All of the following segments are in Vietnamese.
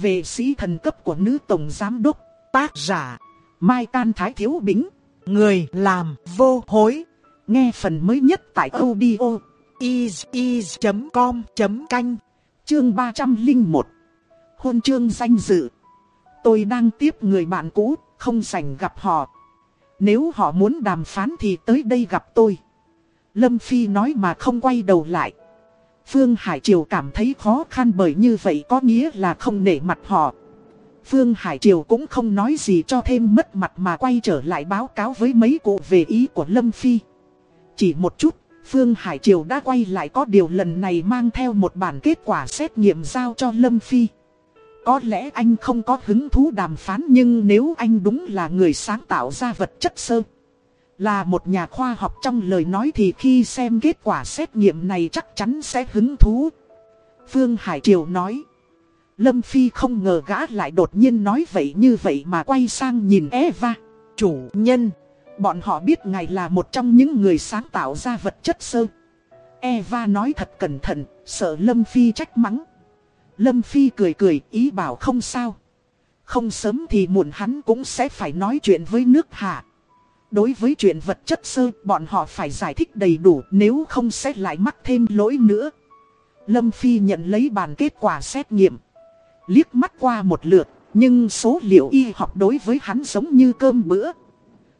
về sĩ thần cấp của nữ tổng giám đốc, tác giả, Mai Can Thái Thiếu Bính, người làm vô hối. Nghe phần mới nhất tại audio is.com.canh, chương 301. Hôn chương danh dự. Tôi đang tiếp người bạn cũ, không sành gặp họ. Nếu họ muốn đàm phán thì tới đây gặp tôi. Lâm Phi nói mà không quay đầu lại. Phương Hải Triều cảm thấy khó khăn bởi như vậy có nghĩa là không nể mặt họ. Phương Hải Triều cũng không nói gì cho thêm mất mặt mà quay trở lại báo cáo với mấy cụ về ý của Lâm Phi. Chỉ một chút, Phương Hải Triều đã quay lại có điều lần này mang theo một bản kết quả xét nghiệm giao cho Lâm Phi. Có lẽ anh không có hứng thú đàm phán nhưng nếu anh đúng là người sáng tạo ra vật chất sơ. Là một nhà khoa học trong lời nói thì khi xem kết quả xét nghiệm này chắc chắn sẽ hứng thú. Phương Hải Triều nói. Lâm Phi không ngờ gã lại đột nhiên nói vậy như vậy mà quay sang nhìn Eva. Chủ nhân, bọn họ biết ngài là một trong những người sáng tạo ra vật chất sơ. Eva nói thật cẩn thận, sợ Lâm Phi trách mắng. Lâm Phi cười cười ý bảo không sao. Không sớm thì muộn hắn cũng sẽ phải nói chuyện với nước hạ. Đối với chuyện vật chất sơ, bọn họ phải giải thích đầy đủ nếu không sẽ lại mắc thêm lỗi nữa. Lâm Phi nhận lấy bàn kết quả xét nghiệm. Liếc mắt qua một lượt, nhưng số liệu y học đối với hắn giống như cơm bữa.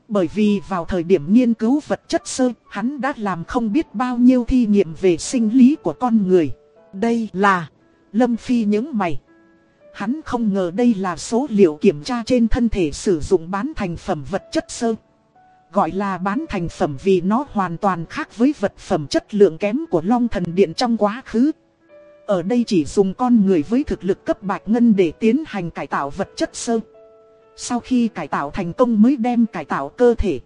Bởi vì vào thời điểm nghiên cứu vật chất sơ, hắn đã làm không biết bao nhiêu thi nghiệm về sinh lý của con người. Đây là Lâm Phi những mày. Hắn không ngờ đây là số liệu kiểm tra trên thân thể sử dụng bán thành phẩm vật chất sơ. Gọi là bán thành phẩm vì nó hoàn toàn khác với vật phẩm chất lượng kém của Long Thần Điện trong quá khứ. Ở đây chỉ dùng con người với thực lực cấp bạch ngân để tiến hành cải tạo vật chất sơ. Sau khi cải tạo thành công mới đem cải tạo cơ thể.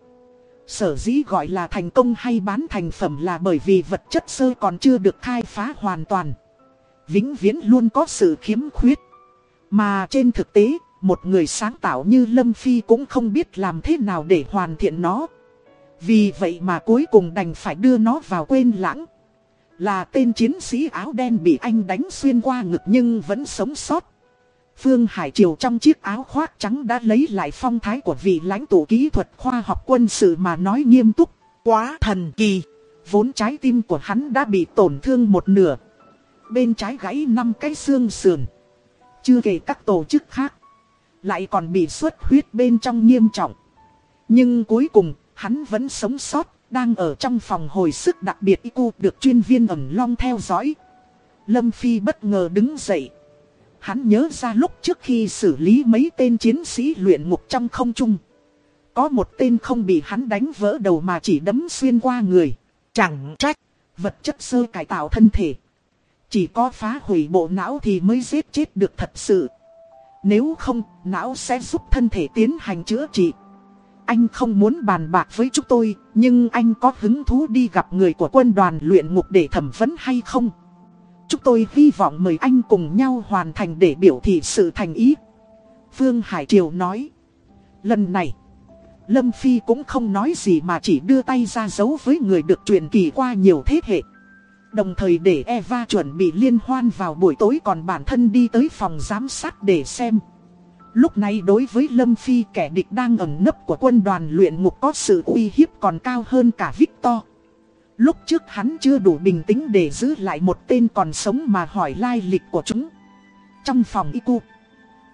Sở dĩ gọi là thành công hay bán thành phẩm là bởi vì vật chất sơ còn chưa được khai phá hoàn toàn. Vĩnh viễn luôn có sự khiếm khuyết. Mà trên thực tế, một người sáng tạo như Lâm Phi cũng không biết làm thế nào để hoàn thiện nó. Vì vậy mà cuối cùng đành phải đưa nó vào quên lãng. Là tên chiến sĩ áo đen bị anh đánh xuyên qua ngực nhưng vẫn sống sót. Phương Hải Triều trong chiếc áo khoác trắng đã lấy lại phong thái của vị lãnh tụ kỹ thuật khoa học quân sự mà nói nghiêm túc. Quá thần kỳ. Vốn trái tim của hắn đã bị tổn thương một nửa. Bên trái gãy năm cái xương sườn. Chưa kể các tổ chức khác. Lại còn bị xuất huyết bên trong nghiêm trọng. Nhưng cuối cùng, hắn vẫn sống sót, đang ở trong phòng hồi sức đặc biệt IQ được chuyên viên ẩn long theo dõi. Lâm Phi bất ngờ đứng dậy. Hắn nhớ ra lúc trước khi xử lý mấy tên chiến sĩ luyện ngục trong không trung. Có một tên không bị hắn đánh vỡ đầu mà chỉ đấm xuyên qua người. Chẳng trách, vật chất sơ cải tạo thân thể. Chỉ có phá hủy bộ não thì mới giết chết được thật sự. Nếu không, não sẽ giúp thân thể tiến hành chữa trị. Anh không muốn bàn bạc với chúng tôi, nhưng anh có hứng thú đi gặp người của quân đoàn luyện ngục để thẩm vấn hay không? Chúng tôi hy vọng mời anh cùng nhau hoàn thành để biểu thị sự thành ý. Phương Hải Triều nói. Lần này, Lâm Phi cũng không nói gì mà chỉ đưa tay ra giấu với người được truyền kỳ qua nhiều thế hệ. Đồng thời để Eva chuẩn bị liên hoan vào buổi tối còn bản thân đi tới phòng giám sát để xem. Lúc này đối với Lâm Phi kẻ địch đang ẩn nấp của quân đoàn luyện ngục có sự uy hiếp còn cao hơn cả Victor. Lúc trước hắn chưa đủ bình tĩnh để giữ lại một tên còn sống mà hỏi lai lịch của chúng. Trong phòng IQ,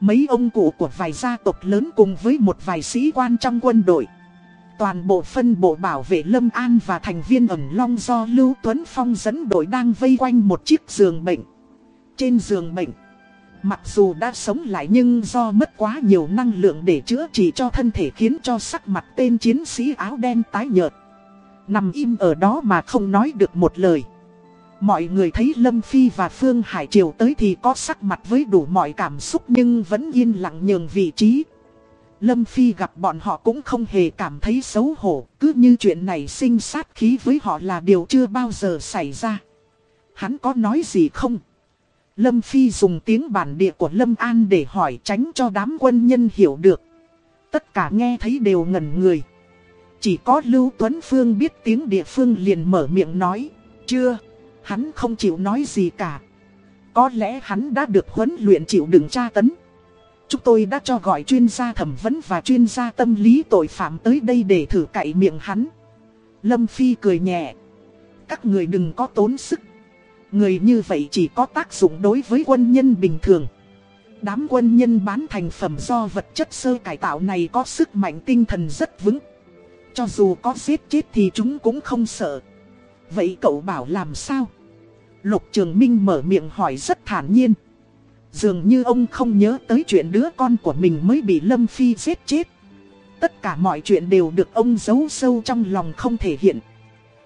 mấy ông cụ của vài gia tộc lớn cùng với một vài sĩ quan trong quân đội. Toàn bộ phân bộ bảo vệ Lâm An và thành viên ẩn long do Lưu Tuấn Phong dẫn đội đang vây quanh một chiếc giường bệnh. Trên giường bệnh, mặc dù đã sống lại nhưng do mất quá nhiều năng lượng để chữa trị cho thân thể khiến cho sắc mặt tên chiến sĩ áo đen tái nhợt. Nằm im ở đó mà không nói được một lời. Mọi người thấy Lâm Phi và Phương Hải Triều tới thì có sắc mặt với đủ mọi cảm xúc nhưng vẫn yên lặng nhường vị trí. Lâm Phi gặp bọn họ cũng không hề cảm thấy xấu hổ, cứ như chuyện này sinh sát khí với họ là điều chưa bao giờ xảy ra. Hắn có nói gì không? Lâm Phi dùng tiếng bản địa của Lâm An để hỏi tránh cho đám quân nhân hiểu được. Tất cả nghe thấy đều ngẩn người. Chỉ có Lưu Tuấn Phương biết tiếng địa phương liền mở miệng nói. Chưa, hắn không chịu nói gì cả. Có lẽ hắn đã được huấn luyện chịu đựng tra tấn. Chúng tôi đã cho gọi chuyên gia thẩm vấn và chuyên gia tâm lý tội phạm tới đây để thử cậy miệng hắn. Lâm Phi cười nhẹ. Các người đừng có tốn sức. Người như vậy chỉ có tác dụng đối với quân nhân bình thường. Đám quân nhân bán thành phẩm do vật chất sơ cải tạo này có sức mạnh tinh thần rất vững. Cho dù có giết chết thì chúng cũng không sợ. Vậy cậu bảo làm sao? Lục Trường Minh mở miệng hỏi rất thản nhiên. Dường như ông không nhớ tới chuyện đứa con của mình mới bị Lâm Phi giết chết. Tất cả mọi chuyện đều được ông giấu sâu trong lòng không thể hiện.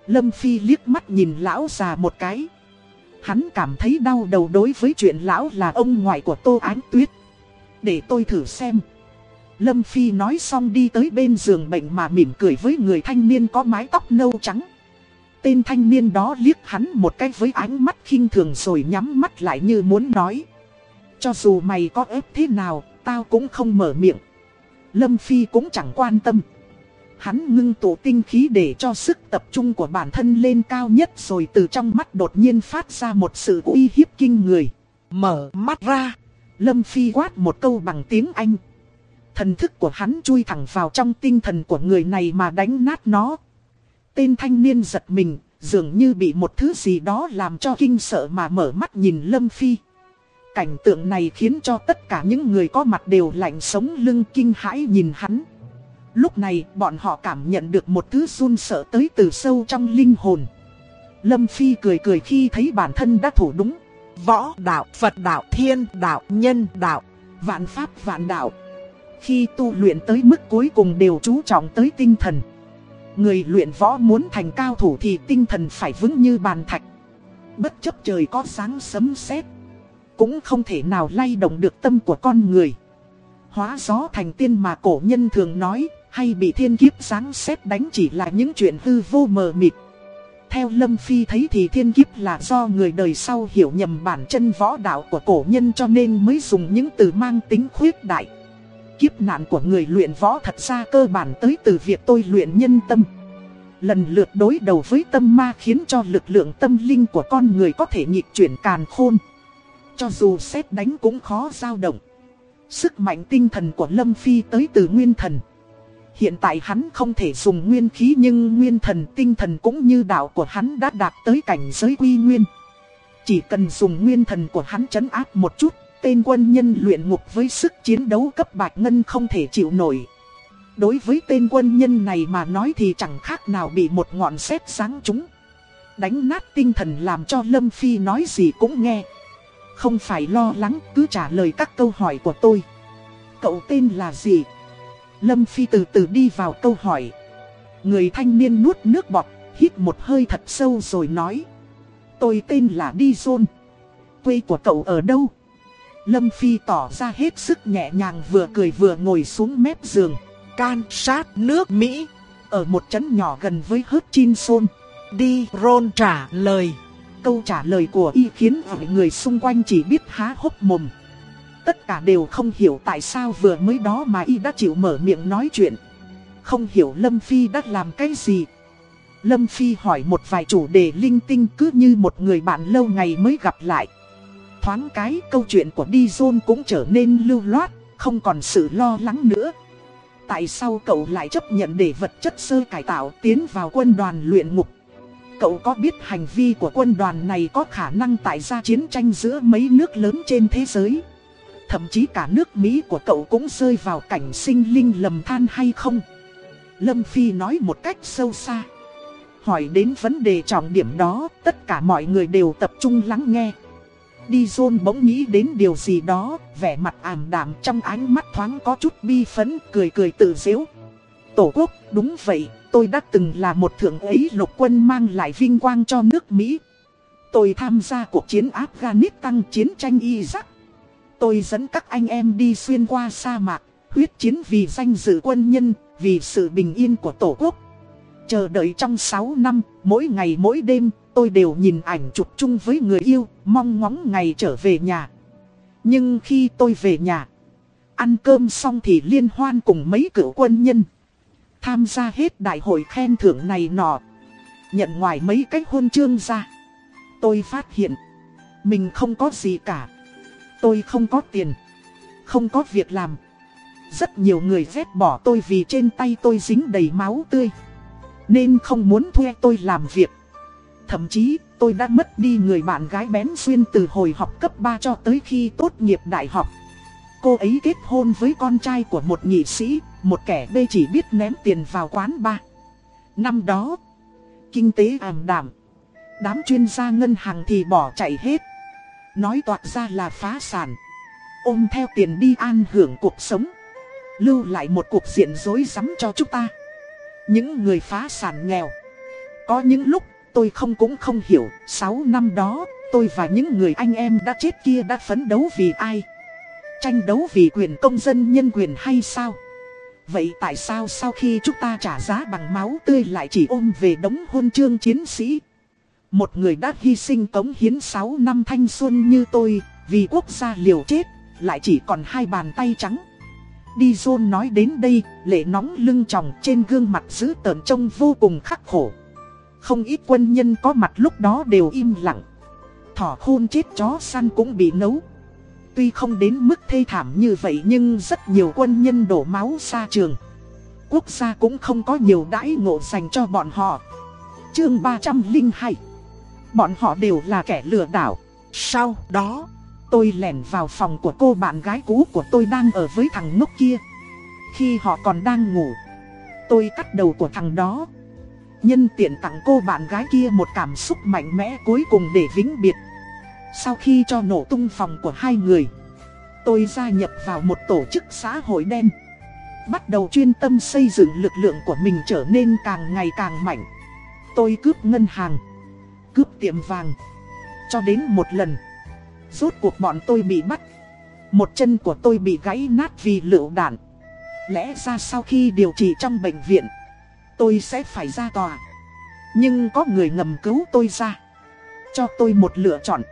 Lâm Phi liếc mắt nhìn lão già một cái. Hắn cảm thấy đau đầu đối với chuyện lão là ông ngoại của Tô Ánh Tuyết. Để tôi thử xem. Lâm Phi nói xong đi tới bên giường bệnh mà mỉm cười với người thanh niên có mái tóc nâu trắng. Tên thanh niên đó liếc hắn một cái với ánh mắt khinh thường rồi nhắm mắt lại như muốn nói. Cho dù mày có ép thế nào, tao cũng không mở miệng. Lâm Phi cũng chẳng quan tâm. Hắn ngưng tụ tinh khí để cho sức tập trung của bản thân lên cao nhất rồi từ trong mắt đột nhiên phát ra một sự uy hiếp kinh người. Mở mắt ra. Lâm Phi quát một câu bằng tiếng Anh. Thần thức của hắn chui thẳng vào trong tinh thần của người này mà đánh nát nó. Tên thanh niên giật mình, dường như bị một thứ gì đó làm cho kinh sợ mà mở mắt nhìn Lâm Phi. Cảnh tượng này khiến cho tất cả những người có mặt đều lạnh sống lưng kinh hãi nhìn hắn. Lúc này bọn họ cảm nhận được một thứ run sợ tới từ sâu trong linh hồn. Lâm Phi cười cười khi thấy bản thân đã thủ đúng. Võ đạo, Phật đạo, Thiên đạo, Nhân đạo, Vạn Pháp Vạn đạo. Khi tu luyện tới mức cuối cùng đều chú trọng tới tinh thần. Người luyện võ muốn thành cao thủ thì tinh thần phải vững như bàn thạch. Bất chấp trời có sáng sấm sét cũng không thể nào lay động được tâm của con người. Hóa gió thành tiên mà cổ nhân thường nói, hay bị thiên kiếp sáng sét đánh chỉ là những chuyện hư vô mờ mịt. Theo Lâm Phi thấy thì thiên kiếp là do người đời sau hiểu nhầm bản chân võ đạo của cổ nhân cho nên mới dùng những từ mang tính khuyết đại. Kiếp nạn của người luyện võ thật ra cơ bản tới từ việc tôi luyện nhân tâm. Lần lượt đối đầu với tâm ma khiến cho lực lượng tâm linh của con người có thể nhịp chuyển càn khôn. Cho dù xét đánh cũng khó dao động. Sức mạnh tinh thần của Lâm Phi tới từ nguyên thần. Hiện tại hắn không thể dùng nguyên khí nhưng nguyên thần tinh thần cũng như đạo của hắn đã đạt tới cảnh giới quy nguyên. Chỉ cần dùng nguyên thần của hắn chấn áp một chút, tên quân nhân luyện ngục với sức chiến đấu cấp bạch ngân không thể chịu nổi. Đối với tên quân nhân này mà nói thì chẳng khác nào bị một ngọn sét sáng trúng. Đánh nát tinh thần làm cho Lâm Phi nói gì cũng nghe. Không phải lo lắng cứ trả lời các câu hỏi của tôi. Cậu tên là gì? Lâm Phi từ từ đi vào câu hỏi. Người thanh niên nuốt nước bọt, hít một hơi thật sâu rồi nói. Tôi tên là Đi Dôn. Quê của cậu ở đâu? Lâm Phi tỏ ra hết sức nhẹ nhàng vừa cười vừa ngồi xuống mép giường. Can sát nước Mỹ. Ở một trấn nhỏ gần với hớt chin xôn. Đi Ron trả lời. Câu trả lời của y khiến người xung quanh chỉ biết há hốc mồm. Tất cả đều không hiểu tại sao vừa mới đó mà y đã chịu mở miệng nói chuyện. Không hiểu Lâm Phi đã làm cái gì. Lâm Phi hỏi một vài chủ đề linh tinh cứ như một người bạn lâu ngày mới gặp lại thoáng cái câu chuyện của Đi Dôn cũng trở nên lưu loát, không còn sự lo lắng nữa. Tại sao cậu lại chấp nhận để vật chất sơ cải tạo tiến vào quân đoàn luyện ngục? Cậu có biết hành vi của quân đoàn này có khả năng tạo ra chiến tranh giữa mấy nước lớn trên thế giới? Thậm chí cả nước Mỹ của cậu cũng rơi vào cảnh sinh linh lầm than hay không? Lâm Phi nói một cách sâu xa. Hỏi đến vấn đề trọng điểm đó, tất cả mọi người đều tập trung lắng nghe. Đi John bỗng nghĩ đến điều gì đó, vẻ mặt ảm đạm trong ánh mắt thoáng có chút bi phấn, cười cười tự dễu. Tổ quốc, đúng vậy, tôi đã từng là một thượng ấy lục quân mang lại vinh quang cho nước Mỹ. Tôi tham gia cuộc chiến Afghanistan chiến tranh Iraq. Tôi dẫn các anh em đi xuyên qua sa mạc, huyết chiến vì danh dự quân nhân, vì sự bình yên của Tổ quốc. Chờ đợi trong 6 năm, mỗi ngày mỗi đêm, tôi đều nhìn ảnh chụp chung với người yêu, mong ngóng ngày trở về nhà. Nhưng khi tôi về nhà, ăn cơm xong thì liên hoan cùng mấy cựu quân nhân. Tham gia hết đại hội khen thưởng này nọ. Nhận ngoài mấy cái hôn chương ra. Tôi phát hiện, Mình không có gì cả. Tôi không có tiền. Không có việc làm. Rất nhiều người ghét bỏ tôi vì trên tay tôi dính đầy máu tươi. Nên không muốn thuê tôi làm việc. Thậm chí tôi đã mất đi người bạn gái bén xuyên từ hồi học cấp 3 cho tới khi tốt nghiệp đại học. Cô ấy kết hôn với con trai của một nghị sĩ, một kẻ bê chỉ biết ném tiền vào quán ba Năm đó, kinh tế ảm đạm, đám chuyên gia ngân hàng thì bỏ chạy hết. Nói toạc ra là phá sản, ôm theo tiền đi an hưởng cuộc sống. Lưu lại một cuộc diện dối rắm cho chúng ta. Những người phá sản nghèo. Có những lúc tôi không cũng không hiểu, 6 năm đó, tôi và những người anh em đã chết kia đã phấn đấu vì ai? Tranh đấu vì quyền công dân nhân quyền hay sao? Vậy tại sao sau khi chúng ta trả giá bằng máu tươi lại chỉ ôm về đống hôn chương chiến sĩ? Một người đã hy sinh cống hiến 6 năm thanh xuân như tôi, vì quốc gia liều chết, lại chỉ còn hai bàn tay trắng. Đi John nói đến đây, lệ nóng lưng tròng trên gương mặt giữ tợn trông vô cùng khắc khổ. Không ít quân nhân có mặt lúc đó đều im lặng. Thỏ khôn chết chó săn cũng bị nấu. Tuy không đến mức thê thảm như vậy nhưng rất nhiều quân nhân đổ máu xa trường. Quốc gia cũng không có nhiều đãi ngộ dành cho bọn họ. Chương 302 Bọn họ đều là kẻ lừa đảo. Sau đó, tôi lẻn vào phòng của cô bạn gái cũ của tôi đang ở với thằng ngốc kia. Khi họ còn đang ngủ, tôi cắt đầu của thằng đó. Nhân tiện tặng cô bạn gái kia một cảm xúc mạnh mẽ cuối cùng để vĩnh biệt. Sau khi cho nổ tung phòng của hai người, tôi gia nhập vào một tổ chức xã hội đen. Bắt đầu chuyên tâm xây dựng lực lượng của mình trở nên càng ngày càng mạnh. Tôi cướp ngân hàng, cướp tiệm vàng. Cho đến một lần, rốt cuộc bọn tôi bị bắt. Một chân của tôi bị gãy nát vì lựu đạn. Lẽ ra sau khi điều trị trong bệnh viện, tôi sẽ phải ra tòa. Nhưng có người ngầm cứu tôi ra. Cho tôi một lựa chọn.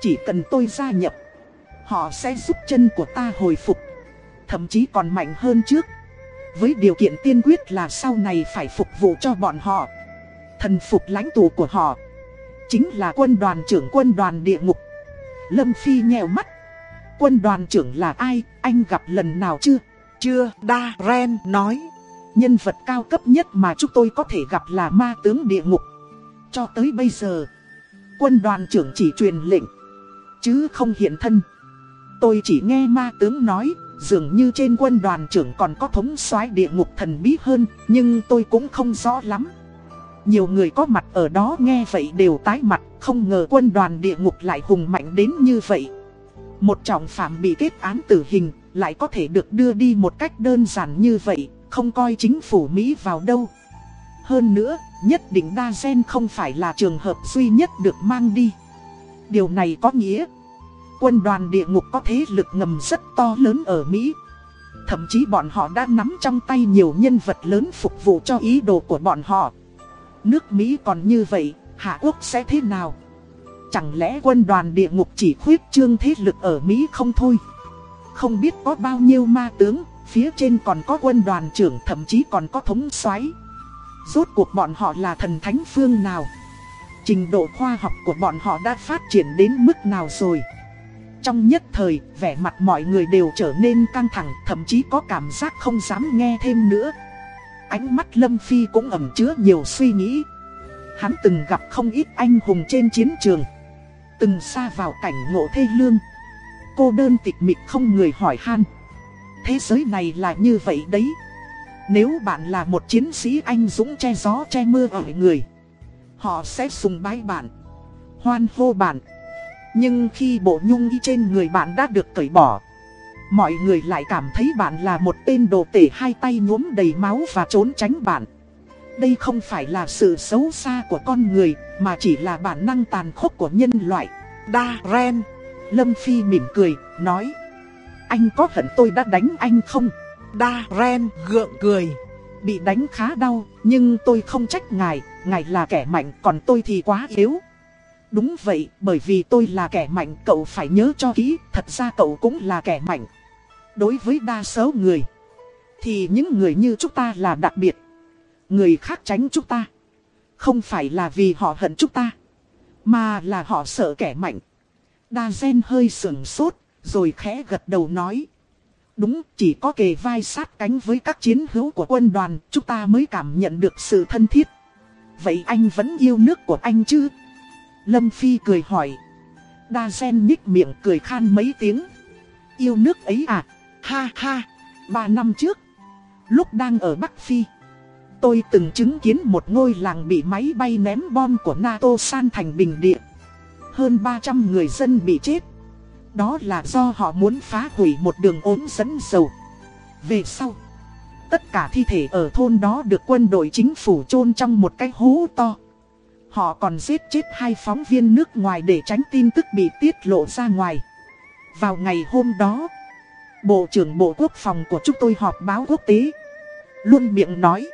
Chỉ cần tôi gia nhập, họ sẽ giúp chân của ta hồi phục. Thậm chí còn mạnh hơn trước. Với điều kiện tiên quyết là sau này phải phục vụ cho bọn họ. Thần phục lãnh tụ của họ. Chính là quân đoàn trưởng quân đoàn địa ngục. Lâm Phi nhèo mắt. Quân đoàn trưởng là ai, anh gặp lần nào chưa? Chưa, Đa Ren nói. Nhân vật cao cấp nhất mà chúng tôi có thể gặp là ma tướng địa ngục. Cho tới bây giờ, quân đoàn trưởng chỉ truyền lệnh, chứ không hiện thân. Tôi chỉ nghe ma tướng nói, dường như trên quân đoàn trưởng còn có thống soái địa ngục thần bí hơn, nhưng tôi cũng không rõ lắm. Nhiều người có mặt ở đó nghe vậy đều tái mặt, không ngờ quân đoàn địa ngục lại hùng mạnh đến như vậy. Một trọng phạm bị kết án tử hình, lại có thể được đưa đi một cách đơn giản như vậy, không coi chính phủ Mỹ vào đâu. Hơn nữa, nhất định đa gen không phải là trường hợp duy nhất được mang đi. Điều này có nghĩa, quân đoàn địa ngục có thế lực ngầm rất to lớn ở Mỹ. Thậm chí bọn họ đã nắm trong tay nhiều nhân vật lớn phục vụ cho ý đồ của bọn họ. Nước Mỹ còn như vậy, Hạ Quốc sẽ thế nào? Chẳng lẽ quân đoàn địa ngục chỉ khuyết trương thế lực ở Mỹ không thôi? Không biết có bao nhiêu ma tướng, phía trên còn có quân đoàn trưởng thậm chí còn có thống soái Rốt cuộc bọn họ là thần thánh phương nào? Trình độ khoa học của bọn họ đã phát triển đến mức nào rồi? Trong nhất thời, vẻ mặt mọi người đều trở nên căng thẳng, thậm chí có cảm giác không dám nghe thêm nữa. Ánh mắt Lâm Phi cũng ẩm chứa nhiều suy nghĩ. Hắn từng gặp không ít anh hùng trên chiến trường. Từng xa vào cảnh ngộ thê lương. Cô đơn tịch mịch không người hỏi han. Thế giới này là như vậy đấy. Nếu bạn là một chiến sĩ anh dũng che gió che mưa ở người. Họ sẽ sùng bái bạn. Hoan hô bạn. Nhưng khi bộ nhung y trên người bạn đã được cởi bỏ Mọi người lại cảm thấy bạn là một tên đồ tể hai tay nhuốm đầy máu và trốn tránh bạn. Đây không phải là sự xấu xa của con người Mà chỉ là bản năng tàn khốc của nhân loại. Đa Ren Lâm Phi mỉm cười, nói Anh có hận tôi đã đánh anh không? Đa Ren gượng cười Bị đánh khá đau, nhưng tôi không trách ngài Ngài là kẻ mạnh, còn tôi thì quá yếu. Đúng vậy, bởi vì tôi là kẻ mạnh cậu phải nhớ cho kỹ, thật ra cậu cũng là kẻ mạnh. Đối với đa số người, thì những người như chúng ta là đặc biệt. Người khác tránh chúng ta, không phải là vì họ hận chúng ta, mà là họ sợ kẻ mạnh. Đa gen hơi sườn sốt, rồi khẽ gật đầu nói. Đúng, chỉ có kề vai sát cánh với các chiến hữu của quân đoàn, chúng ta mới cảm nhận được sự thân thiết. Vậy anh vẫn yêu nước của anh chứ? Lâm Phi cười hỏi. Đa gen nhích miệng cười khan mấy tiếng. Yêu nước ấy à? Ha ha! Ba năm trước, lúc đang ở Bắc Phi, tôi từng chứng kiến một ngôi làng bị máy bay ném bom của NATO san thành bình địa. Hơn 300 người dân bị chết. Đó là do họ muốn phá hủy một đường ốm dẫn dầu. Về sau, tất cả thi thể ở thôn đó được quân đội chính phủ chôn trong một cái hố to. Họ còn giết chết hai phóng viên nước ngoài để tránh tin tức bị tiết lộ ra ngoài. Vào ngày hôm đó, Bộ trưởng Bộ Quốc phòng của chúng tôi họp báo quốc tế. Luôn miệng nói,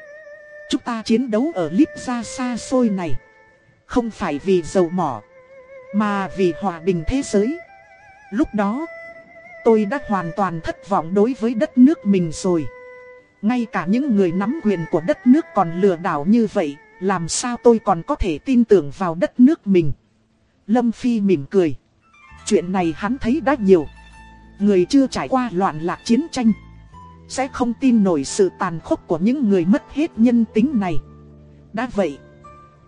chúng ta chiến đấu ở Libya xa xôi này. Không phải vì dầu mỏ, mà vì hòa bình thế giới. Lúc đó, tôi đã hoàn toàn thất vọng đối với đất nước mình rồi. Ngay cả những người nắm quyền của đất nước còn lừa đảo như vậy, làm sao tôi còn có thể tin tưởng vào đất nước mình. Lâm Phi mỉm cười. Chuyện này hắn thấy đã nhiều. Người chưa trải qua loạn lạc chiến tranh, Sẽ không tin nổi sự tàn khốc của những người mất hết nhân tính này Đã vậy,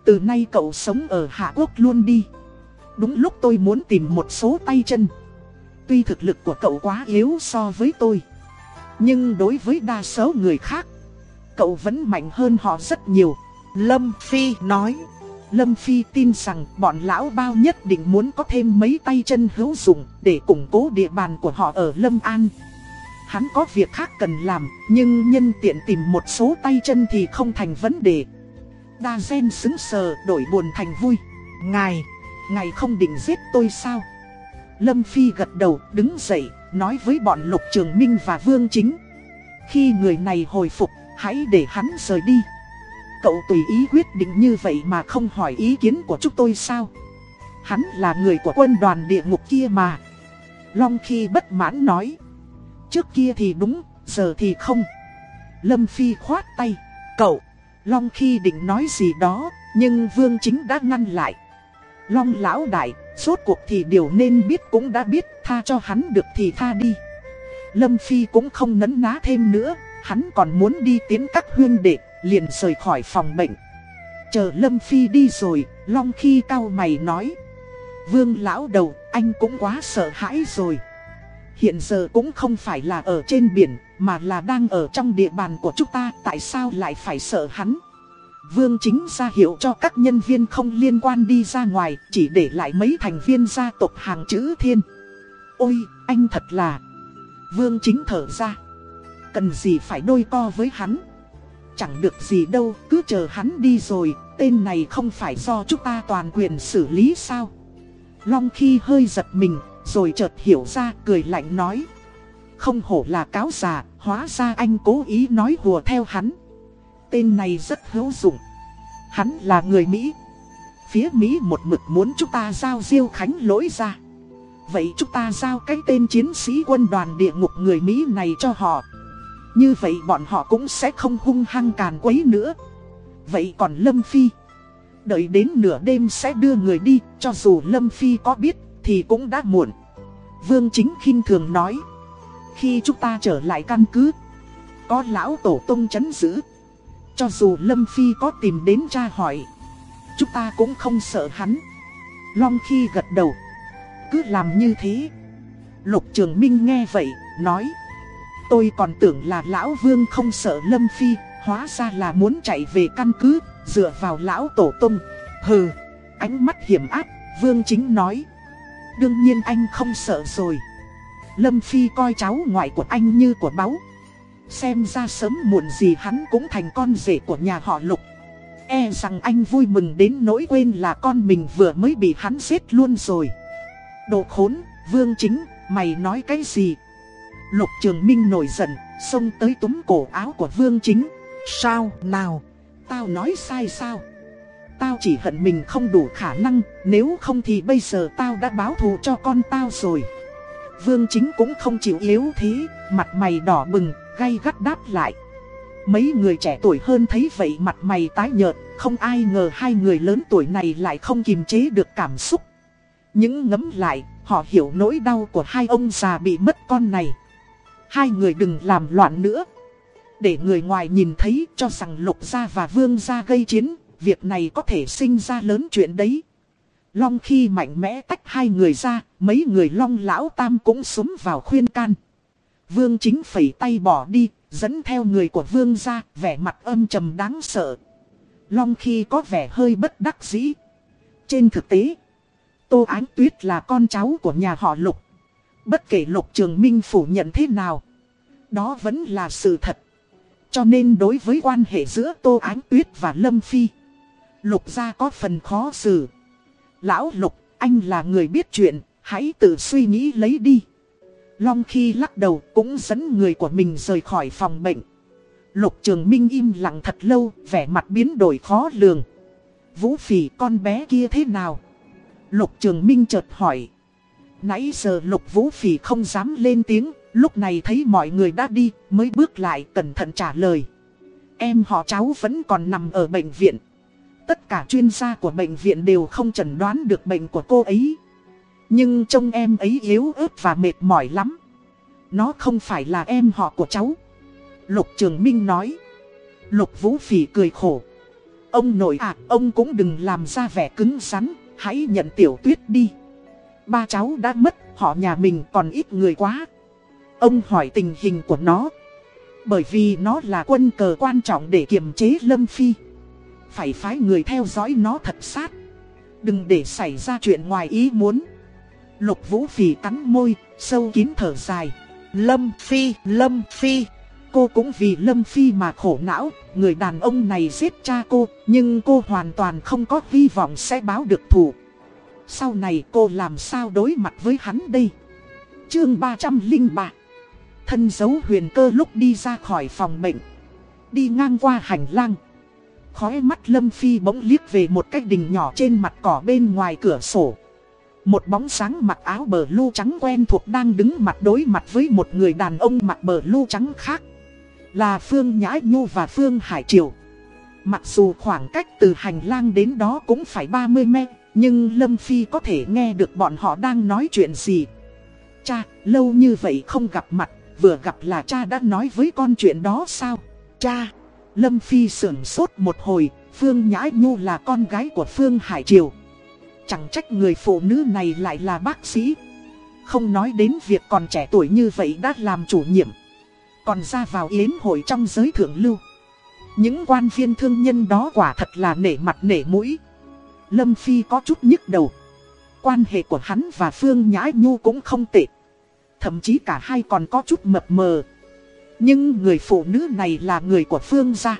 Từ nay cậu sống ở Hạ Quốc luôn đi Đúng lúc tôi muốn tìm một số tay chân Tuy thực lực của cậu quá yếu so với tôi, Nhưng đối với đa số người khác, Cậu vẫn mạnh hơn họ rất nhiều Lâm Phi nói Lâm Phi tin rằng bọn lão bao nhất định muốn có thêm mấy tay chân hữu dụng để củng cố địa bàn của họ ở Lâm An. Hắn có việc khác cần làm, nhưng nhân tiện tìm một số tay chân thì không thành vấn đề. Đa gen xứng sờ đổi buồn thành vui. Ngài, ngài không định giết tôi sao? Lâm Phi gật đầu đứng dậy, nói với bọn Lục Trường Minh và Vương Chính. Khi người này hồi phục, hãy để hắn rời đi. Cậu tùy ý quyết định như vậy mà không hỏi ý kiến của chúng tôi sao? Hắn là người của quân đoàn địa ngục kia mà. Long khi bất mãn nói. Trước kia thì đúng, giờ thì không. Lâm Phi khoát tay. Cậu, Long khi định nói gì đó, nhưng Vương Chính đã ngăn lại. Long lão đại, suốt cuộc thì điều nên biết cũng đã biết, tha cho hắn được thì tha đi. Lâm Phi cũng không nấn ná thêm nữa, hắn còn muốn đi tiến các huyên đệ, liền rời khỏi phòng bệnh. Chờ Lâm Phi đi rồi, Long khi cao mày nói. Vương lão đầu, anh cũng quá sợ hãi rồi. Hiện giờ cũng không phải là ở trên biển, mà là đang ở trong địa bàn của chúng ta, tại sao lại phải sợ hắn? Vương chính ra hiệu cho các nhân viên không liên quan đi ra ngoài, chỉ để lại mấy thành viên gia tộc hàng chữ thiên. Ôi, anh thật là... Vương chính thở ra. Cần gì phải đôi co với hắn? Chẳng được gì đâu, cứ chờ hắn đi rồi, tên này không phải do chúng ta toàn quyền xử lý sao? Long khi hơi giật mình, rồi chợt hiểu ra, cười lạnh nói. Không hổ là cáo già, hóa ra anh cố ý nói hùa theo hắn. Tên này rất hữu dụng. Hắn là người Mỹ. Phía Mỹ một mực muốn chúng ta giao Diêu Khánh lỗi ra. Vậy chúng ta giao cái tên chiến sĩ quân đoàn địa ngục người Mỹ này cho họ. Như vậy bọn họ cũng sẽ không hung hăng càn quấy nữa. Vậy còn Lâm Phi? Đợi đến nửa đêm sẽ đưa người đi, Cho dù Lâm Phi có biết, thì cũng đã muộn. Vương Chính khinh thường nói, Khi chúng ta trở lại căn cứ, Có lão tổ tông chấn giữ. Cho dù Lâm Phi có tìm đến tra hỏi, Chúng ta cũng không sợ hắn. Long khi gật đầu, Cứ làm như thế. Lục Trường Minh nghe vậy, Nói Tôi còn tưởng là lão vương không sợ Lâm Phi, hóa ra là muốn chạy về căn cứ, dựa vào lão tổ tung. Hừ, ánh mắt hiểm áp, vương chính nói. Đương nhiên anh không sợ rồi. Lâm Phi coi cháu ngoại của anh như của báu. Xem ra sớm muộn gì hắn cũng thành con rể của nhà họ Lục. E rằng anh vui mừng đến nỗi quên là con mình vừa mới bị hắn giết luôn rồi. Đồ khốn, vương chính, mày nói cái gì? Lục Trường Minh nổi giận, xông tới túm cổ áo của Vương Chính. Sao, nào, tao nói sai sao? Tao chỉ hận mình không đủ khả năng, nếu không thì bây giờ tao đã báo thù cho con tao rồi. Vương Chính cũng không chịu yếu thế, mặt mày đỏ bừng, gay gắt đáp lại. Mấy người trẻ tuổi hơn thấy vậy mặt mày tái nhợt, không ai ngờ hai người lớn tuổi này lại không kiềm chế được cảm xúc. Những ngấm lại, Họ hiểu nỗi đau của hai ông già bị mất con này. Hai người đừng làm loạn nữa. Để người ngoài nhìn thấy cho rằng lục gia và vương gia gây chiến, việc này có thể sinh ra lớn chuyện đấy. Long khi mạnh mẽ tách hai người ra, mấy người long lão tam cũng súng vào khuyên can. Vương chính phẩy tay bỏ đi, dẫn theo người của vương ra, vẻ mặt âm trầm đáng sợ. Long khi có vẻ hơi bất đắc dĩ. Trên thực tế, Tô Ánh Tuyết là con cháu của nhà họ Lục. Bất kể Lục Trường Minh phủ nhận thế nào, đó vẫn là sự thật. Cho nên đối với quan hệ giữa Tô Ánh Tuyết và Lâm Phi, Lục gia có phần khó xử. Lão Lục, anh là người biết chuyện, hãy tự suy nghĩ lấy đi. Long khi lắc đầu cũng dẫn người của mình rời khỏi phòng bệnh. Lục Trường Minh im lặng thật lâu, vẻ mặt biến đổi khó lường. Vũ phỉ con bé kia thế nào? Lục Trường Minh chợt hỏi. Nãy giờ Lục Vũ phỉ không dám lên tiếng, lúc này thấy mọi người đã đi, mới bước lại cẩn thận trả lời. Em họ cháu vẫn còn nằm ở bệnh viện. Tất cả chuyên gia của bệnh viện đều không chẩn đoán được bệnh của cô ấy. Nhưng trông em ấy yếu ớt và mệt mỏi lắm. Nó không phải là em họ của cháu. Lục Trường Minh nói. Lục Vũ Phỉ cười khổ. Ông nội ạ, ông cũng đừng làm ra vẻ cứng rắn, hãy nhận tiểu tuyết đi. Ba cháu đã mất, họ nhà mình còn ít người quá. Ông hỏi tình hình của nó. Bởi vì nó là quân cờ quan trọng để kiềm chế Lâm Phi. Phải phái người theo dõi nó thật sát. Đừng để xảy ra chuyện ngoài ý muốn. Lục Vũ Phỉ cắn môi, sâu kín thở dài. Lâm Phi, Lâm Phi. Cô cũng vì Lâm Phi mà khổ não, người đàn ông này giết cha cô, nhưng cô hoàn toàn không có hy vọng sẽ báo được thù. Sau này cô làm sao đối mặt với hắn đây? Chương 303 Thân dấu huyền cơ lúc đi ra khỏi phòng bệnh. Đi ngang qua hành lang. Khói mắt Lâm Phi bỗng liếc về một cái đình nhỏ trên mặt cỏ bên ngoài cửa sổ. Một bóng sáng mặc áo bờ lu trắng quen thuộc đang đứng mặt đối mặt với một người đàn ông mặc bờ lu trắng khác. Là Phương Nhã Nhu và Phương Hải Triều. Mặc dù khoảng cách từ hành lang đến đó cũng phải 30 mét, nhưng Lâm Phi có thể nghe được bọn họ đang nói chuyện gì. Cha, lâu như vậy không gặp mặt, vừa gặp là cha đã nói với con chuyện đó sao? Cha, Lâm Phi sưởng sốt một hồi, Phương Nhã Nhu là con gái của Phương Hải Triều. Chẳng trách người phụ nữ này lại là bác sĩ. Không nói đến việc còn trẻ tuổi như vậy đã làm chủ nhiệm. Còn ra vào yến hội trong giới thượng lưu. Những quan viên thương nhân đó quả thật là nể mặt nể mũi. Lâm Phi có chút nhức đầu. Quan hệ của hắn và Phương Nhã Nhu cũng không tệ. Thậm chí cả hai còn có chút mập mờ. Nhưng người phụ nữ này là người của Phương gia.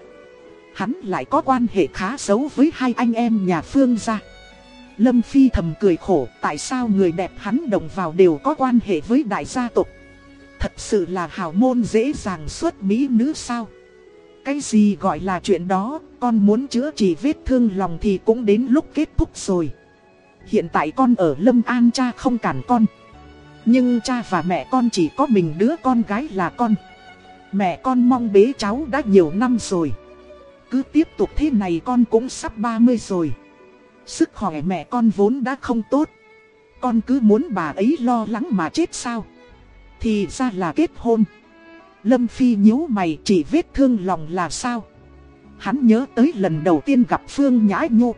Hắn lại có quan hệ khá xấu với hai anh em nhà Phương gia. Lâm Phi thầm cười khổ tại sao người đẹp hắn đồng vào đều có quan hệ với đại gia tộc. Thật sự là hào môn dễ dàng xuất mỹ nữ sao. Cái gì gọi là chuyện đó, con muốn chữa trị vết thương lòng thì cũng đến lúc kết thúc rồi. Hiện tại con ở Lâm An cha không cản con. Nhưng cha và mẹ con chỉ có mình đứa con gái là con. Mẹ con mong bế cháu đã nhiều năm rồi. Cứ tiếp tục thế này con cũng sắp 30 rồi. Sức khỏe mẹ con vốn đã không tốt. Con cứ muốn bà ấy lo lắng mà chết sao? Thì ra là kết hôn. Lâm Phi nhíu mày, chỉ vết thương lòng là sao? Hắn nhớ tới lần đầu tiên gặp Phương Nhã nhu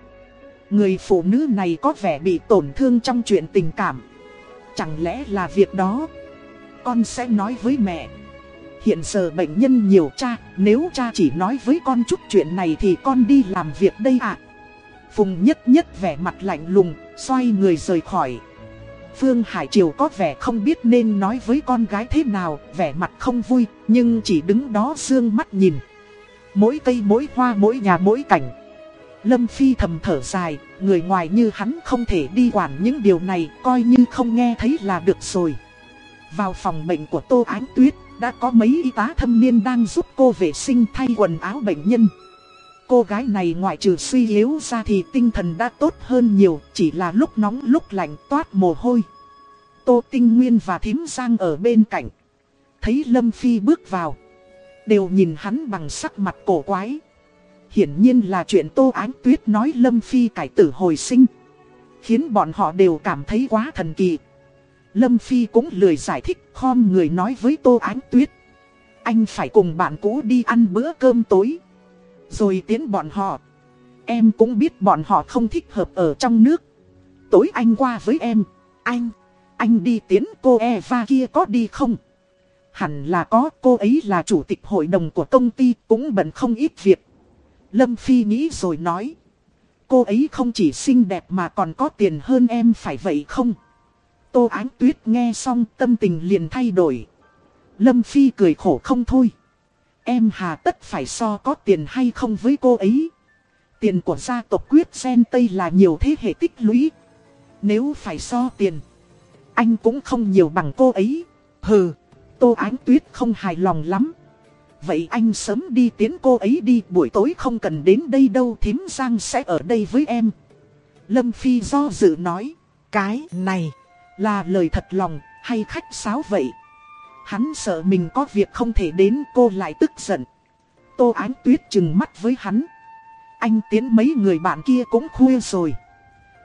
Người phụ nữ này có vẻ bị tổn thương trong chuyện tình cảm. Chẳng lẽ là việc đó? Con sẽ nói với mẹ. Hiện giờ bệnh nhân nhiều cha, nếu cha chỉ nói với con chút chuyện này thì con đi làm việc đây ạ. Phùng nhất nhất vẻ mặt lạnh lùng, xoay người rời khỏi. Phương Hải Triều có vẻ không biết nên nói với con gái thế nào, vẻ mặt không vui, nhưng chỉ đứng đó dương mắt nhìn. Mỗi cây mỗi hoa mỗi nhà mỗi cảnh. Lâm Phi thầm thở dài, người ngoài như hắn không thể đi quản những điều này, coi như không nghe thấy là được rồi. Vào phòng bệnh của Tô Ánh Tuyết, đã có mấy y tá thâm niên đang giúp cô vệ sinh thay quần áo bệnh nhân. Cô gái này ngoại trừ suy yếu ra thì tinh thần đã tốt hơn nhiều, chỉ là lúc nóng lúc lạnh toát mồ hôi. Tô Tinh Nguyên và Thím Giang ở bên cạnh. Thấy Lâm Phi bước vào. Đều nhìn hắn bằng sắc mặt cổ quái. Hiển nhiên là chuyện Tô Ánh Tuyết nói Lâm Phi cải tử hồi sinh. Khiến bọn họ đều cảm thấy quá thần kỳ. Lâm Phi cũng lười giải thích khom người nói với Tô Ánh Tuyết. Anh phải cùng bạn cũ đi ăn bữa cơm tối. Rồi tiến bọn họ. Em cũng biết bọn họ không thích hợp ở trong nước. Tối anh qua với em. Anh, anh đi tiến cô Eva kia có đi không? Hẳn là có, cô ấy là chủ tịch hội đồng của công ty, cũng bận không ít việc. Lâm Phi nghĩ rồi nói. Cô ấy không chỉ xinh đẹp mà còn có tiền hơn em phải vậy không? Tô Ánh Tuyết nghe xong tâm tình liền thay đổi. Lâm Phi cười khổ không thôi. Em hà tất phải so có tiền hay không với cô ấy. Tiền của gia tộc quyết sen Tây là nhiều thế hệ tích lũy. Nếu phải so tiền, anh cũng không nhiều bằng cô ấy. Hừ, Tô Ánh Tuyết không hài lòng lắm. Vậy anh sớm đi tiến cô ấy đi buổi tối không cần đến đây đâu thím Giang sẽ ở đây với em. Lâm Phi do dự nói, cái này là lời thật lòng hay khách sáo vậy. Hắn sợ mình có việc không thể đến cô lại tức giận. Tô Ánh Tuyết chừng mắt với hắn. Anh tiến mấy người bạn kia cũng khuya rồi.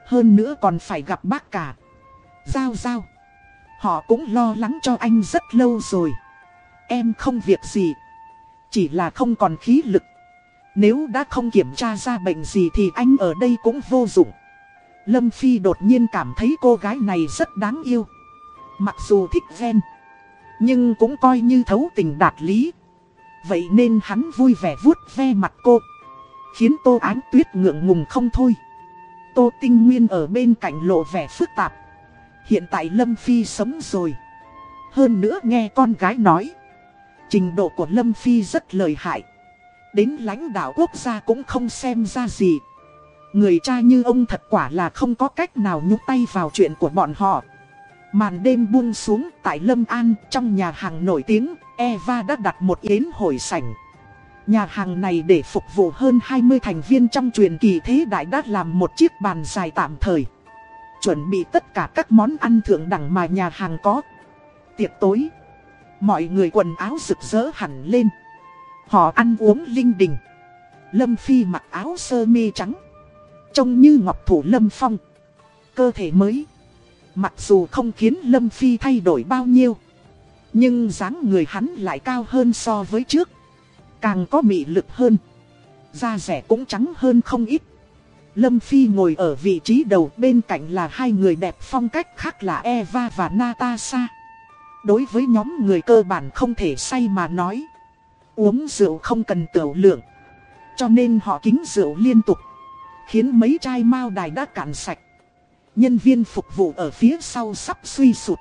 Hơn nữa còn phải gặp bác cả. Giao giao. Họ cũng lo lắng cho anh rất lâu rồi. Em không việc gì. Chỉ là không còn khí lực. Nếu đã không kiểm tra ra bệnh gì thì anh ở đây cũng vô dụng. Lâm Phi đột nhiên cảm thấy cô gái này rất đáng yêu. Mặc dù thích ghen. Nhưng cũng coi như thấu tình đạt lý. Vậy nên hắn vui vẻ vuốt ve mặt cô. Khiến Tô Ánh Tuyết ngượng ngùng không thôi. Tô Tinh Nguyên ở bên cạnh lộ vẻ phức tạp. Hiện tại Lâm Phi sống rồi. Hơn nữa nghe con gái nói. Trình độ của Lâm Phi rất lợi hại. Đến lãnh đạo quốc gia cũng không xem ra gì. Người cha như ông thật quả là không có cách nào nhúc tay vào chuyện của bọn họ. Màn đêm buông xuống tại Lâm An trong nhà hàng nổi tiếng, Eva đã đặt một yến hồi sảnh. Nhà hàng này để phục vụ hơn 20 thành viên trong truyền kỳ thế đại đã làm một chiếc bàn dài tạm thời. Chuẩn bị tất cả các món ăn thượng đẳng mà nhà hàng có. Tiệc tối. Mọi người quần áo rực rỡ hẳn lên. Họ ăn uống linh đình. Lâm Phi mặc áo sơ mi trắng. Trông như ngọc thủ Lâm Phong. Cơ thể mới. Mặc dù không khiến Lâm Phi thay đổi bao nhiêu. Nhưng dáng người hắn lại cao hơn so với trước. Càng có mị lực hơn. Da rẻ cũng trắng hơn không ít. Lâm Phi ngồi ở vị trí đầu bên cạnh là hai người đẹp phong cách khác là Eva và Natasha. Đối với nhóm người cơ bản không thể say mà nói. Uống rượu không cần tiểu lượng. Cho nên họ kính rượu liên tục. Khiến mấy chai mao đài đã cạn sạch. Nhân viên phục vụ ở phía sau sắp suy sụt.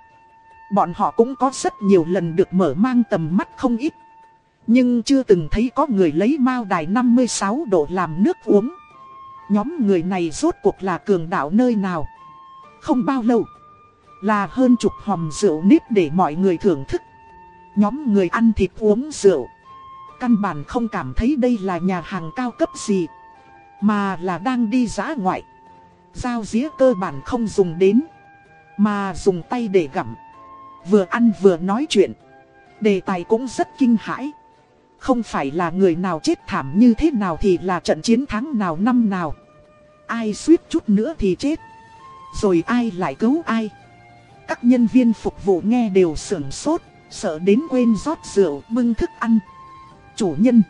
Bọn họ cũng có rất nhiều lần được mở mang tầm mắt không ít. Nhưng chưa từng thấy có người lấy mao đài 56 độ làm nước uống. Nhóm người này rốt cuộc là cường đạo nơi nào? Không bao lâu. Là hơn chục hòm rượu nếp để mọi người thưởng thức. Nhóm người ăn thịt uống rượu. Căn bản không cảm thấy đây là nhà hàng cao cấp gì. Mà là đang đi giã ngoại. Dao dĩa cơ bản không dùng đến. Mà dùng tay để gặm. Vừa ăn vừa nói chuyện. Đề tài cũng rất kinh hãi. Không phải là người nào chết thảm như thế nào thì là trận chiến thắng nào năm nào. Ai suýt chút nữa thì chết. Rồi ai lại cứu ai. Các nhân viên phục vụ nghe đều sưởng sốt, sợ đến quên rót rượu bưng thức ăn. Chủ nhân,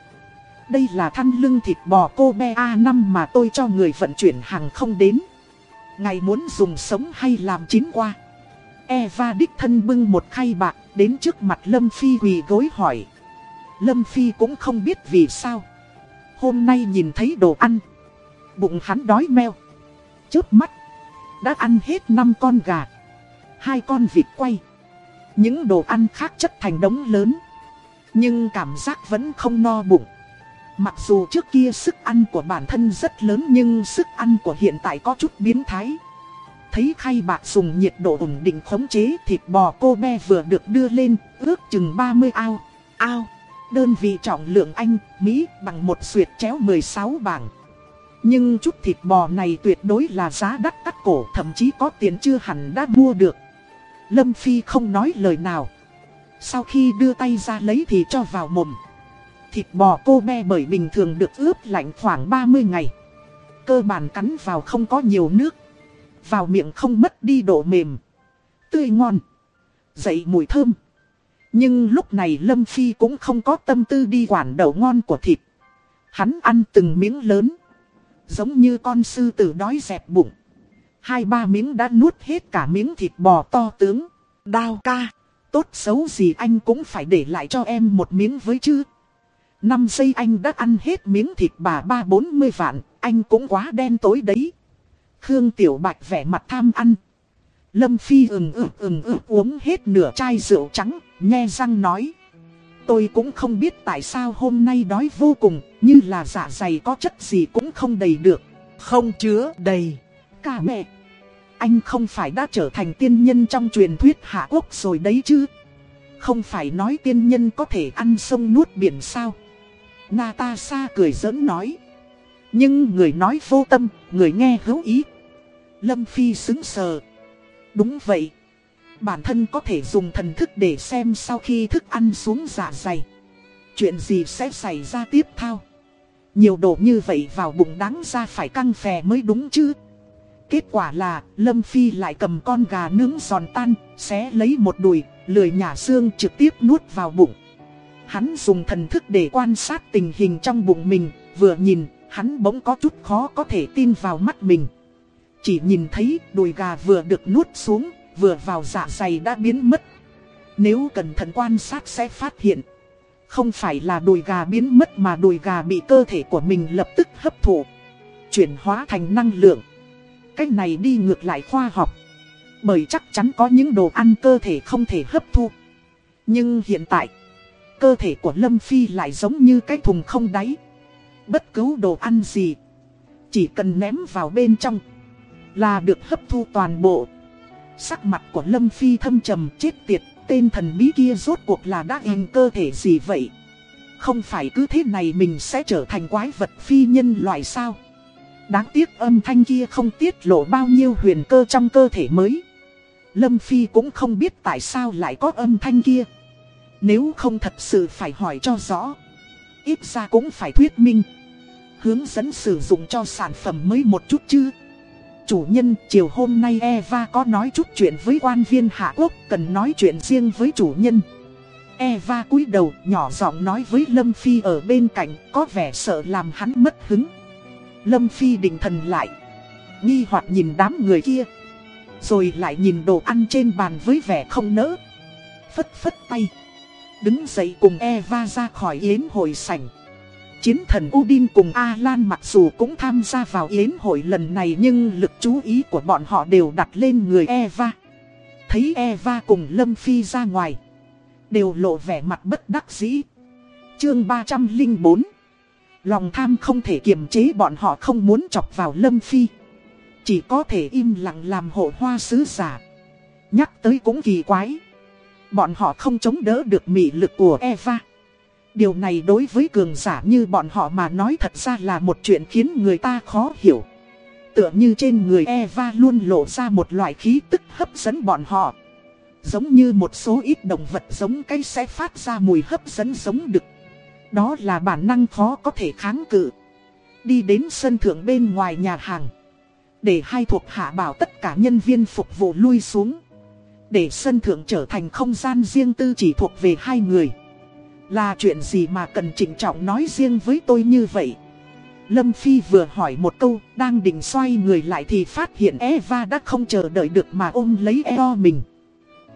đây là thăn lưng thịt bò cô be A5 mà tôi cho người vận chuyển hàng không đến. Ngày muốn dùng sống hay làm chín qua. Eva đích thân bưng một khay bạc đến trước mặt Lâm Phi quỳ gối hỏi. Lâm Phi cũng không biết vì sao. Hôm nay nhìn thấy đồ ăn. Bụng hắn đói meo. Chớp mắt. Đã ăn hết 5 con gà hai con vịt quay. Những đồ ăn khác chất thành đống lớn. Nhưng cảm giác vẫn không no bụng. Mặc dù trước kia sức ăn của bản thân rất lớn nhưng sức ăn của hiện tại có chút biến thái. Thấy khay bạc dùng nhiệt độ ổn định khống chế thịt bò cô be vừa được đưa lên, ước chừng 30 ao. Ao, đơn vị trọng lượng Anh, Mỹ bằng một suyệt chéo 16 bảng. Nhưng chút thịt bò này tuyệt đối là giá đắt cắt cổ thậm chí có tiền chưa hẳn đã mua được. Lâm Phi không nói lời nào. Sau khi đưa tay ra lấy thì cho vào mồm. Thịt bò cô me bởi bình thường được ướp lạnh khoảng 30 ngày. Cơ bản cắn vào không có nhiều nước. Vào miệng không mất đi độ mềm. Tươi ngon. Dậy mùi thơm. Nhưng lúc này Lâm Phi cũng không có tâm tư đi quản đầu ngon của thịt. Hắn ăn từng miếng lớn. Giống như con sư tử đói dẹp bụng. Hai ba miếng đã nuốt hết cả miếng thịt bò to tướng. Đao ca, tốt xấu gì anh cũng phải để lại cho em một miếng với chứ. Năm giây anh đã ăn hết miếng thịt bà ba bốn mươi vạn, anh cũng quá đen tối đấy. Khương Tiểu Bạch vẻ mặt tham ăn. Lâm Phi ừng ừng ừng ừng uống hết nửa chai rượu trắng, nhe răng nói. Tôi cũng không biết tại sao hôm nay đói vô cùng, như là dạ dày có chất gì cũng không đầy được. Không chứa đầy. Cả mẹ. Anh không phải đã trở thành tiên nhân trong truyền thuyết Hạ Quốc rồi đấy chứ. Không phải nói tiên nhân có thể ăn sông nuốt biển sao. Natasha cười giỡn nói. Nhưng người nói vô tâm, người nghe hữu ý. Lâm Phi xứng sờ. Đúng vậy. Bản thân có thể dùng thần thức để xem sau khi thức ăn xuống dạ dày. Chuyện gì sẽ xảy ra tiếp theo. Nhiều đồ như vậy vào bụng đáng ra phải căng phè mới đúng chứ. Kết quả là Lâm Phi lại cầm con gà nướng giòn tan, xé lấy một đùi, lười nhả xương trực tiếp nuốt vào bụng. Hắn dùng thần thức để quan sát tình hình trong bụng mình, vừa nhìn, hắn bỗng có chút khó có thể tin vào mắt mình. Chỉ nhìn thấy đùi gà vừa được nuốt xuống, vừa vào dạ dày đã biến mất. Nếu cẩn thận quan sát sẽ phát hiện, không phải là đùi gà biến mất mà đùi gà bị cơ thể của mình lập tức hấp thụ, chuyển hóa thành năng lượng. Cách này đi ngược lại khoa học, bởi chắc chắn có những đồ ăn cơ thể không thể hấp thu. Nhưng hiện tại, cơ thể của Lâm Phi lại giống như cái thùng không đáy. Bất cứ đồ ăn gì, chỉ cần ném vào bên trong, là được hấp thu toàn bộ. Sắc mặt của Lâm Phi thâm trầm chết tiệt, tên thần bí kia rốt cuộc là đã hình cơ thể gì vậy? Không phải cứ thế này mình sẽ trở thành quái vật phi nhân loại sao? Đáng tiếc âm thanh kia không tiết lộ bao nhiêu huyền cơ trong cơ thể mới. Lâm Phi cũng không biết tại sao lại có âm thanh kia. Nếu không thật sự phải hỏi cho rõ. Ít ra cũng phải thuyết minh. Hướng dẫn sử dụng cho sản phẩm mới một chút chứ. Chủ nhân, chiều hôm nay Eva có nói chút chuyện với quan viên Hạ Quốc, cần nói chuyện riêng với chủ nhân. Eva cúi đầu, nhỏ giọng nói với Lâm Phi ở bên cạnh, có vẻ sợ làm hắn mất hứng. Lâm Phi định thần lại, nghi hoặc nhìn đám người kia. Rồi lại nhìn đồ ăn trên bàn với vẻ không nỡ. Phất phất tay. Đứng dậy cùng Eva ra khỏi yến hội sảnh. Chiến thần Udin cùng Alan mặc dù cũng tham gia vào yến hội lần này nhưng lực chú ý của bọn họ đều đặt lên người Eva. Thấy Eva cùng Lâm Phi ra ngoài. Đều lộ vẻ mặt bất đắc dĩ. Chương 304 Lòng tham không thể kiềm chế, bọn họ không muốn chọc vào Lâm Phi. Chỉ có thể im lặng làm hộ hoa sứ giả. Nhắc tới cũng kỳ quái. Bọn họ không chống đỡ được mị lực của Eva. Điều này đối với cường giả như bọn họ mà nói thật ra là một chuyện khiến người ta khó hiểu. Tựa như trên người Eva luôn lộ ra một loại khí tức hấp dẫn bọn họ. Giống như một số ít động vật giống cây sẽ phát ra mùi hấp dẫn giống đực. Đó là bản năng khó có thể kháng cự. Đi đến sân thượng bên ngoài nhà hàng. Để hai thuộc hạ bảo tất cả nhân viên phục vụ lui xuống. Để sân thượng trở thành không gian riêng tư chỉ thuộc về hai người. Là chuyện gì mà cần trịnh trọng nói riêng với tôi như vậy? Lâm Phi vừa hỏi một câu, đang định xoay người lại thì phát hiện Eva đã không chờ đợi được mà ôm lấy eo mình.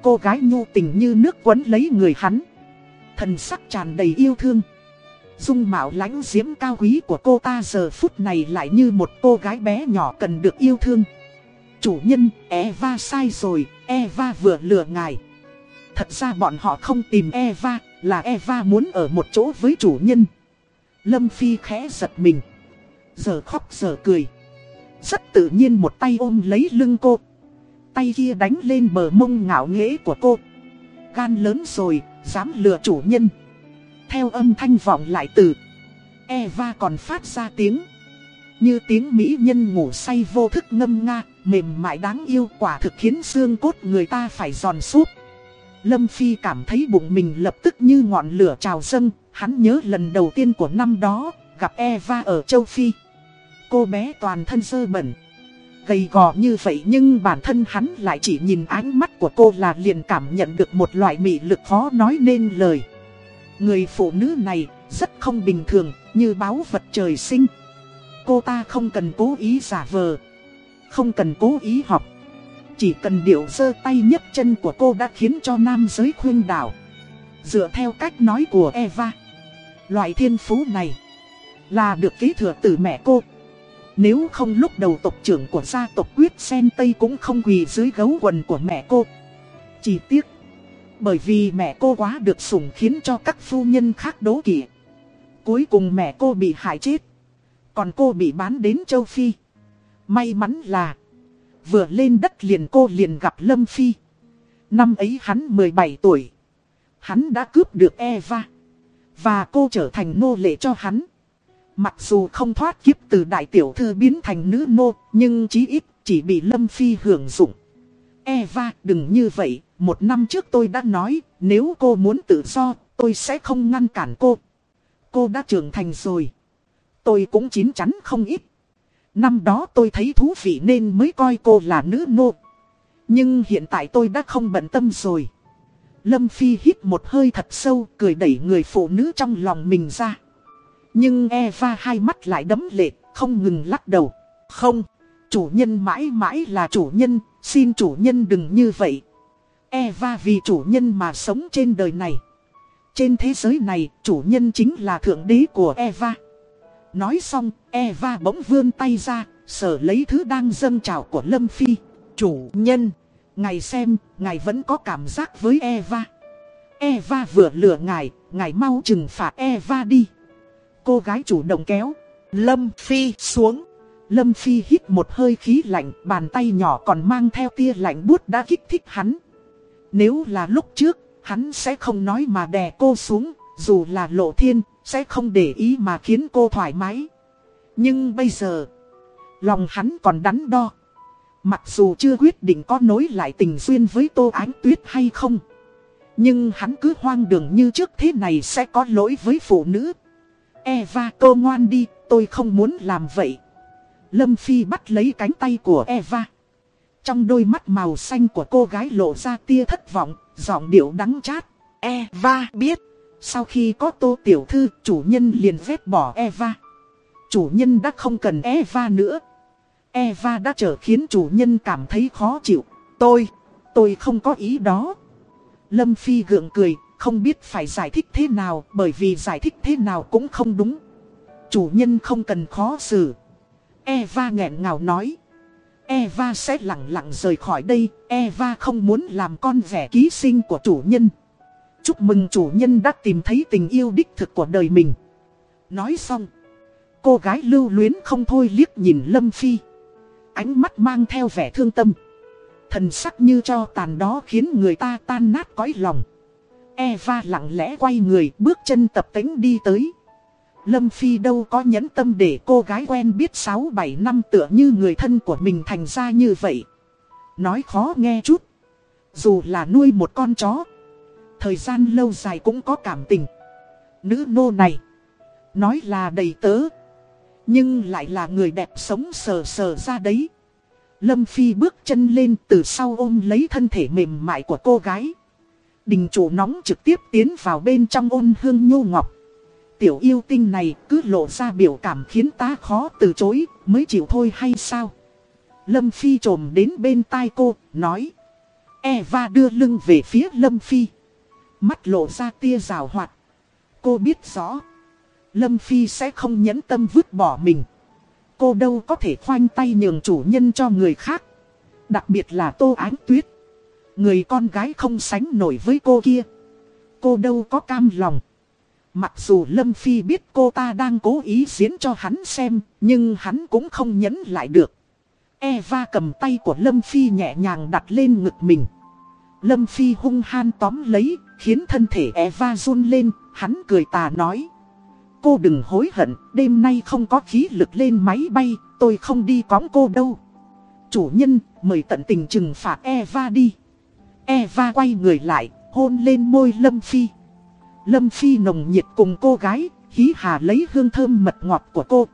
Cô gái nhu tình như nước quấn lấy người hắn. Thần sắc tràn đầy yêu thương. Dung mạo lãnh diễm cao quý của cô ta giờ phút này lại như một cô gái bé nhỏ cần được yêu thương. Chủ nhân, Eva sai rồi, Eva vừa lừa ngài. Thật ra bọn họ không tìm Eva, là Eva muốn ở một chỗ với chủ nhân. Lâm Phi khẽ giật mình. Giờ khóc giờ cười. Rất tự nhiên một tay ôm lấy lưng cô. Tay kia đánh lên bờ mông ngạo nghễ của cô. Gan lớn rồi, dám lừa chủ nhân. Theo âm thanh vọng lại từ. Eva còn phát ra tiếng. Như tiếng mỹ nhân ngủ say vô thức ngâm nga, mềm mại đáng yêu quả thực khiến xương cốt người ta phải giòn súp. Lâm Phi cảm thấy bụng mình lập tức như ngọn lửa trào dâng, hắn nhớ lần đầu tiên của năm đó, gặp Eva ở châu Phi. Cô bé toàn thân sơ bẩn, gầy gò như vậy nhưng bản thân hắn lại chỉ nhìn ánh mắt của cô là liền cảm nhận được một loại mị lực khó nói nên lời. Người phụ nữ này rất không bình thường, như báo vật trời sinh. Cô ta không cần cố ý giả vờ, không cần cố ý học. Chỉ cần điệu sơ tay nhấc chân của cô đã khiến cho nam giới khuyên đảo. Dựa theo cách nói của Eva, loại thiên phú này là được kế thừa từ mẹ cô. Nếu không lúc đầu tộc trưởng của gia tộc quyết sen Tây cũng không quỳ dưới gấu quần của mẹ cô. Chỉ tiếc, bởi vì mẹ cô quá được sủng khiến cho các phu nhân khác đố kỵ. Cuối cùng mẹ cô bị hại chết. Còn cô bị bán đến châu Phi. May mắn là vừa lên đất liền cô liền gặp Lâm Phi. Năm ấy hắn 17 tuổi. Hắn đã cướp được Eva. Và cô trở thành nô lệ cho hắn. Mặc dù không thoát kiếp từ đại tiểu thư biến thành nữ nô, nhưng chí ít chỉ bị Lâm Phi hưởng dụng. Eva, đừng như vậy, một năm trước tôi đã nói, nếu cô muốn tự do, tôi sẽ không ngăn cản cô. Cô đã trưởng thành rồi. Tôi cũng chín chắn không ít. Năm đó tôi thấy thú vị nên mới coi cô là nữ nô. Nhưng hiện tại tôi đã không bận tâm rồi. Lâm Phi hít một hơi thật sâu, cười đẩy người phụ nữ trong lòng mình ra. Nhưng Eva hai mắt lại đấm lệ, không ngừng lắc đầu. Không, chủ nhân mãi mãi là chủ nhân, xin chủ nhân đừng như vậy. Eva vì chủ nhân mà sống trên đời này. Trên thế giới này, chủ nhân chính là thượng đế của Eva. Nói xong, Eva bỗng vươn tay ra, sở lấy thứ đang dâng trào của Lâm Phi. Chủ nhân, ngài xem, ngài vẫn có cảm giác với Eva. Eva vừa lừa ngài, ngài mau trừng phạt Eva đi. Cô gái chủ động kéo, Lâm Phi xuống. Lâm Phi hít một hơi khí lạnh, bàn tay nhỏ còn mang theo tia lạnh bút đã kích thích hắn. Nếu là lúc trước, hắn sẽ không nói mà đè cô xuống, dù là lộ thiên, sẽ không để ý mà khiến cô thoải mái. Nhưng bây giờ, lòng hắn còn đắn đo. Mặc dù chưa quyết định có nối lại tình duyên với Tô Ánh Tuyết hay không. Nhưng hắn cứ hoang đường như trước thế này sẽ có lỗi với phụ nữ. Eva cô ngoan đi, tôi không muốn làm vậy. Lâm Phi bắt lấy cánh tay của Eva. Trong đôi mắt màu xanh của cô gái lộ ra tia thất vọng, giọng điệu đắng chát. Eva biết, sau khi có tô tiểu thư, chủ nhân liền vết bỏ Eva. Chủ nhân đã không cần Eva nữa. Eva đã trở khiến chủ nhân cảm thấy khó chịu. Tôi, tôi không có ý đó. Lâm Phi gượng cười, không biết phải giải thích thế nào bởi vì giải thích thế nào cũng không đúng. Chủ nhân không cần khó xử. Eva nghẹn ngào nói. Eva sẽ lặng lặng rời khỏi đây. Eva không muốn làm con vẻ ký sinh của chủ nhân. Chúc mừng chủ nhân đã tìm thấy tình yêu đích thực của đời mình. Nói xong. Cô gái lưu luyến không thôi liếc nhìn Lâm Phi. Ánh mắt mang theo vẻ thương tâm. Thần sắc như cho tàn đó khiến người ta tan nát cõi lòng. Eva lặng lẽ quay người, bước chân tập tính đi tới. Lâm Phi đâu có nhẫn tâm để cô gái quen biết 6-7 năm tựa như người thân của mình thành ra như vậy. Nói khó nghe chút. Dù là nuôi một con chó. Thời gian lâu dài cũng có cảm tình. Nữ nô này. Nói là đầy tớ. Nhưng lại là người đẹp sống sờ sờ ra đấy. Lâm Phi bước chân lên từ sau ôm lấy thân thể mềm mại của cô gái. Đình chủ nóng trực tiếp tiến vào bên trong ôn hương nhô ngọc. Tiểu yêu tinh này cứ lộ ra biểu cảm khiến ta khó từ chối, mới chịu thôi hay sao? Lâm Phi trồm đến bên tai cô, nói. Eva đưa lưng về phía Lâm Phi. Mắt lộ ra tia rào hoạt. Cô biết rõ. Lâm Phi sẽ không nhẫn tâm vứt bỏ mình. Cô đâu có thể khoanh tay nhường chủ nhân cho người khác. Đặc biệt là Tô Ánh Tuyết. Người con gái không sánh nổi với cô kia. Cô đâu có cam lòng. Mặc dù Lâm Phi biết cô ta đang cố ý diễn cho hắn xem, nhưng hắn cũng không nhấn lại được. Eva cầm tay của Lâm Phi nhẹ nhàng đặt lên ngực mình. Lâm Phi hung han tóm lấy, khiến thân thể Eva run lên, hắn cười tà nói. Cô đừng hối hận, đêm nay không có khí lực lên máy bay, tôi không đi cóng cô đâu. Chủ nhân, mời tận tình trừng phạt Eva đi. Eva quay người lại, hôn lên môi Lâm Phi. Lâm Phi nồng nhiệt cùng cô gái, hí hà lấy hương thơm mật ngọt của cô.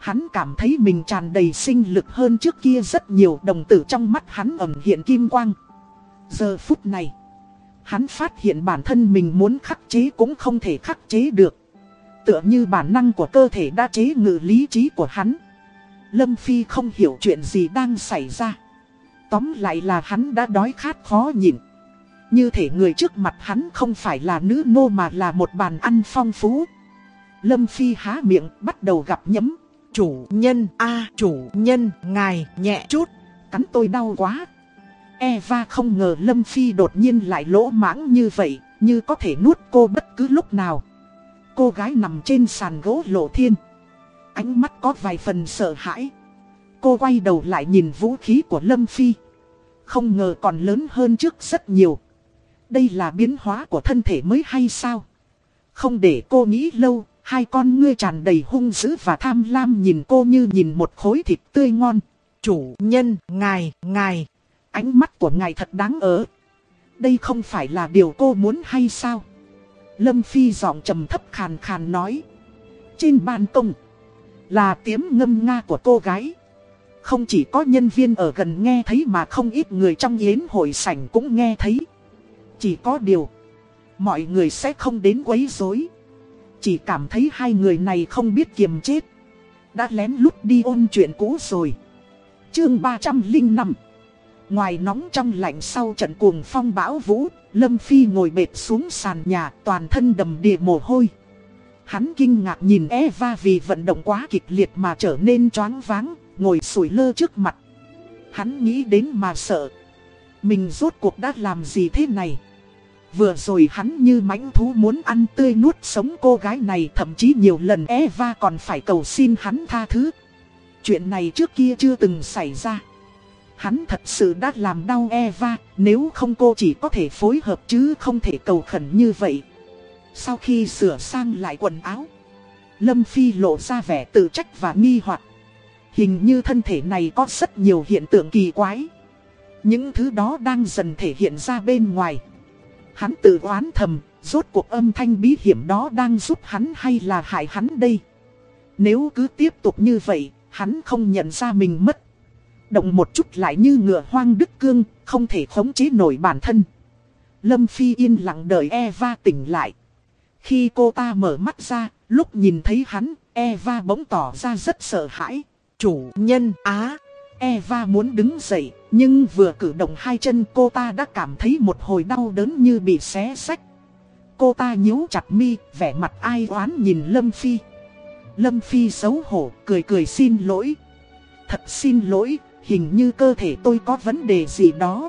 Hắn cảm thấy mình tràn đầy sinh lực hơn trước kia rất nhiều đồng tử trong mắt hắn ẩm hiện kim quang. Giờ phút này, hắn phát hiện bản thân mình muốn khắc chế cũng không thể khắc chế được. Tựa như bản năng của cơ thể đã chế ngự lý trí của hắn. Lâm Phi không hiểu chuyện gì đang xảy ra. Tóm lại là hắn đã đói khát khó nhịn. Như thể người trước mặt hắn không phải là nữ nô mà là một bàn ăn phong phú. Lâm Phi há miệng bắt đầu gặp nhấm. Chủ nhân, a chủ nhân, ngài, nhẹ chút. Cắn tôi đau quá. Eva không ngờ Lâm Phi đột nhiên lại lỗ mãng như vậy, như có thể nuốt cô bất cứ lúc nào. Cô gái nằm trên sàn gỗ lộ thiên. Ánh mắt có vài phần sợ hãi. Cô quay đầu lại nhìn vũ khí của Lâm Phi. Không ngờ còn lớn hơn trước rất nhiều. Đây là biến hóa của thân thể mới hay sao? Không để cô nghĩ lâu, hai con ngươi tràn đầy hung dữ và tham lam nhìn cô như nhìn một khối thịt tươi ngon. Chủ nhân, ngài, ngài. Ánh mắt của ngài thật đáng ớ. Đây không phải là điều cô muốn hay sao? Lâm Phi giọng trầm thấp khàn khàn nói. Trên ban công, là tiếng ngâm nga của cô gái. Không chỉ có nhân viên ở gần nghe thấy mà không ít người trong yến hội sảnh cũng nghe thấy. Chỉ có điều, mọi người sẽ không đến quấy rối. Chỉ cảm thấy hai người này không biết kiềm chết. Đã lén lút đi ôn chuyện cũ rồi. Chương 305 Ngoài nóng trong lạnh sau trận cuồng phong bão vũ, Lâm Phi ngồi bệt xuống sàn nhà toàn thân đầm đìa mồ hôi. Hắn kinh ngạc nhìn Eva vì vận động quá kịch liệt mà trở nên choáng váng, ngồi sủi lơ trước mặt. Hắn nghĩ đến mà sợ. Mình rốt cuộc đã làm gì thế này? Vừa rồi hắn như mãnh thú muốn ăn tươi nuốt sống cô gái này thậm chí nhiều lần Eva còn phải cầu xin hắn tha thứ. Chuyện này trước kia chưa từng xảy ra. Hắn thật sự đã làm đau Eva, nếu không cô chỉ có thể phối hợp chứ không thể cầu khẩn như vậy. Sau khi sửa sang lại quần áo, Lâm Phi lộ ra vẻ tự trách và nghi hoặc. Hình như thân thể này có rất nhiều hiện tượng kỳ quái. Những thứ đó đang dần thể hiện ra bên ngoài. Hắn tự oán thầm, rốt cuộc âm thanh bí hiểm đó đang giúp hắn hay là hại hắn đây. Nếu cứ tiếp tục như vậy, hắn không nhận ra mình mất. Động một chút lại như ngựa hoang đứt cương, không thể khống chế nổi bản thân. Lâm Phi yên lặng đợi Eva tỉnh lại. Khi cô ta mở mắt ra, lúc nhìn thấy hắn, Eva bỗng tỏ ra rất sợ hãi. Chủ nhân Á. Eva muốn đứng dậy, nhưng vừa cử động hai chân cô ta đã cảm thấy một hồi đau đớn như bị xé sách. Cô ta nhíu chặt mi, vẻ mặt ai oán nhìn Lâm Phi. Lâm Phi xấu hổ, cười cười xin lỗi. Thật xin lỗi, hình như cơ thể tôi có vấn đề gì đó.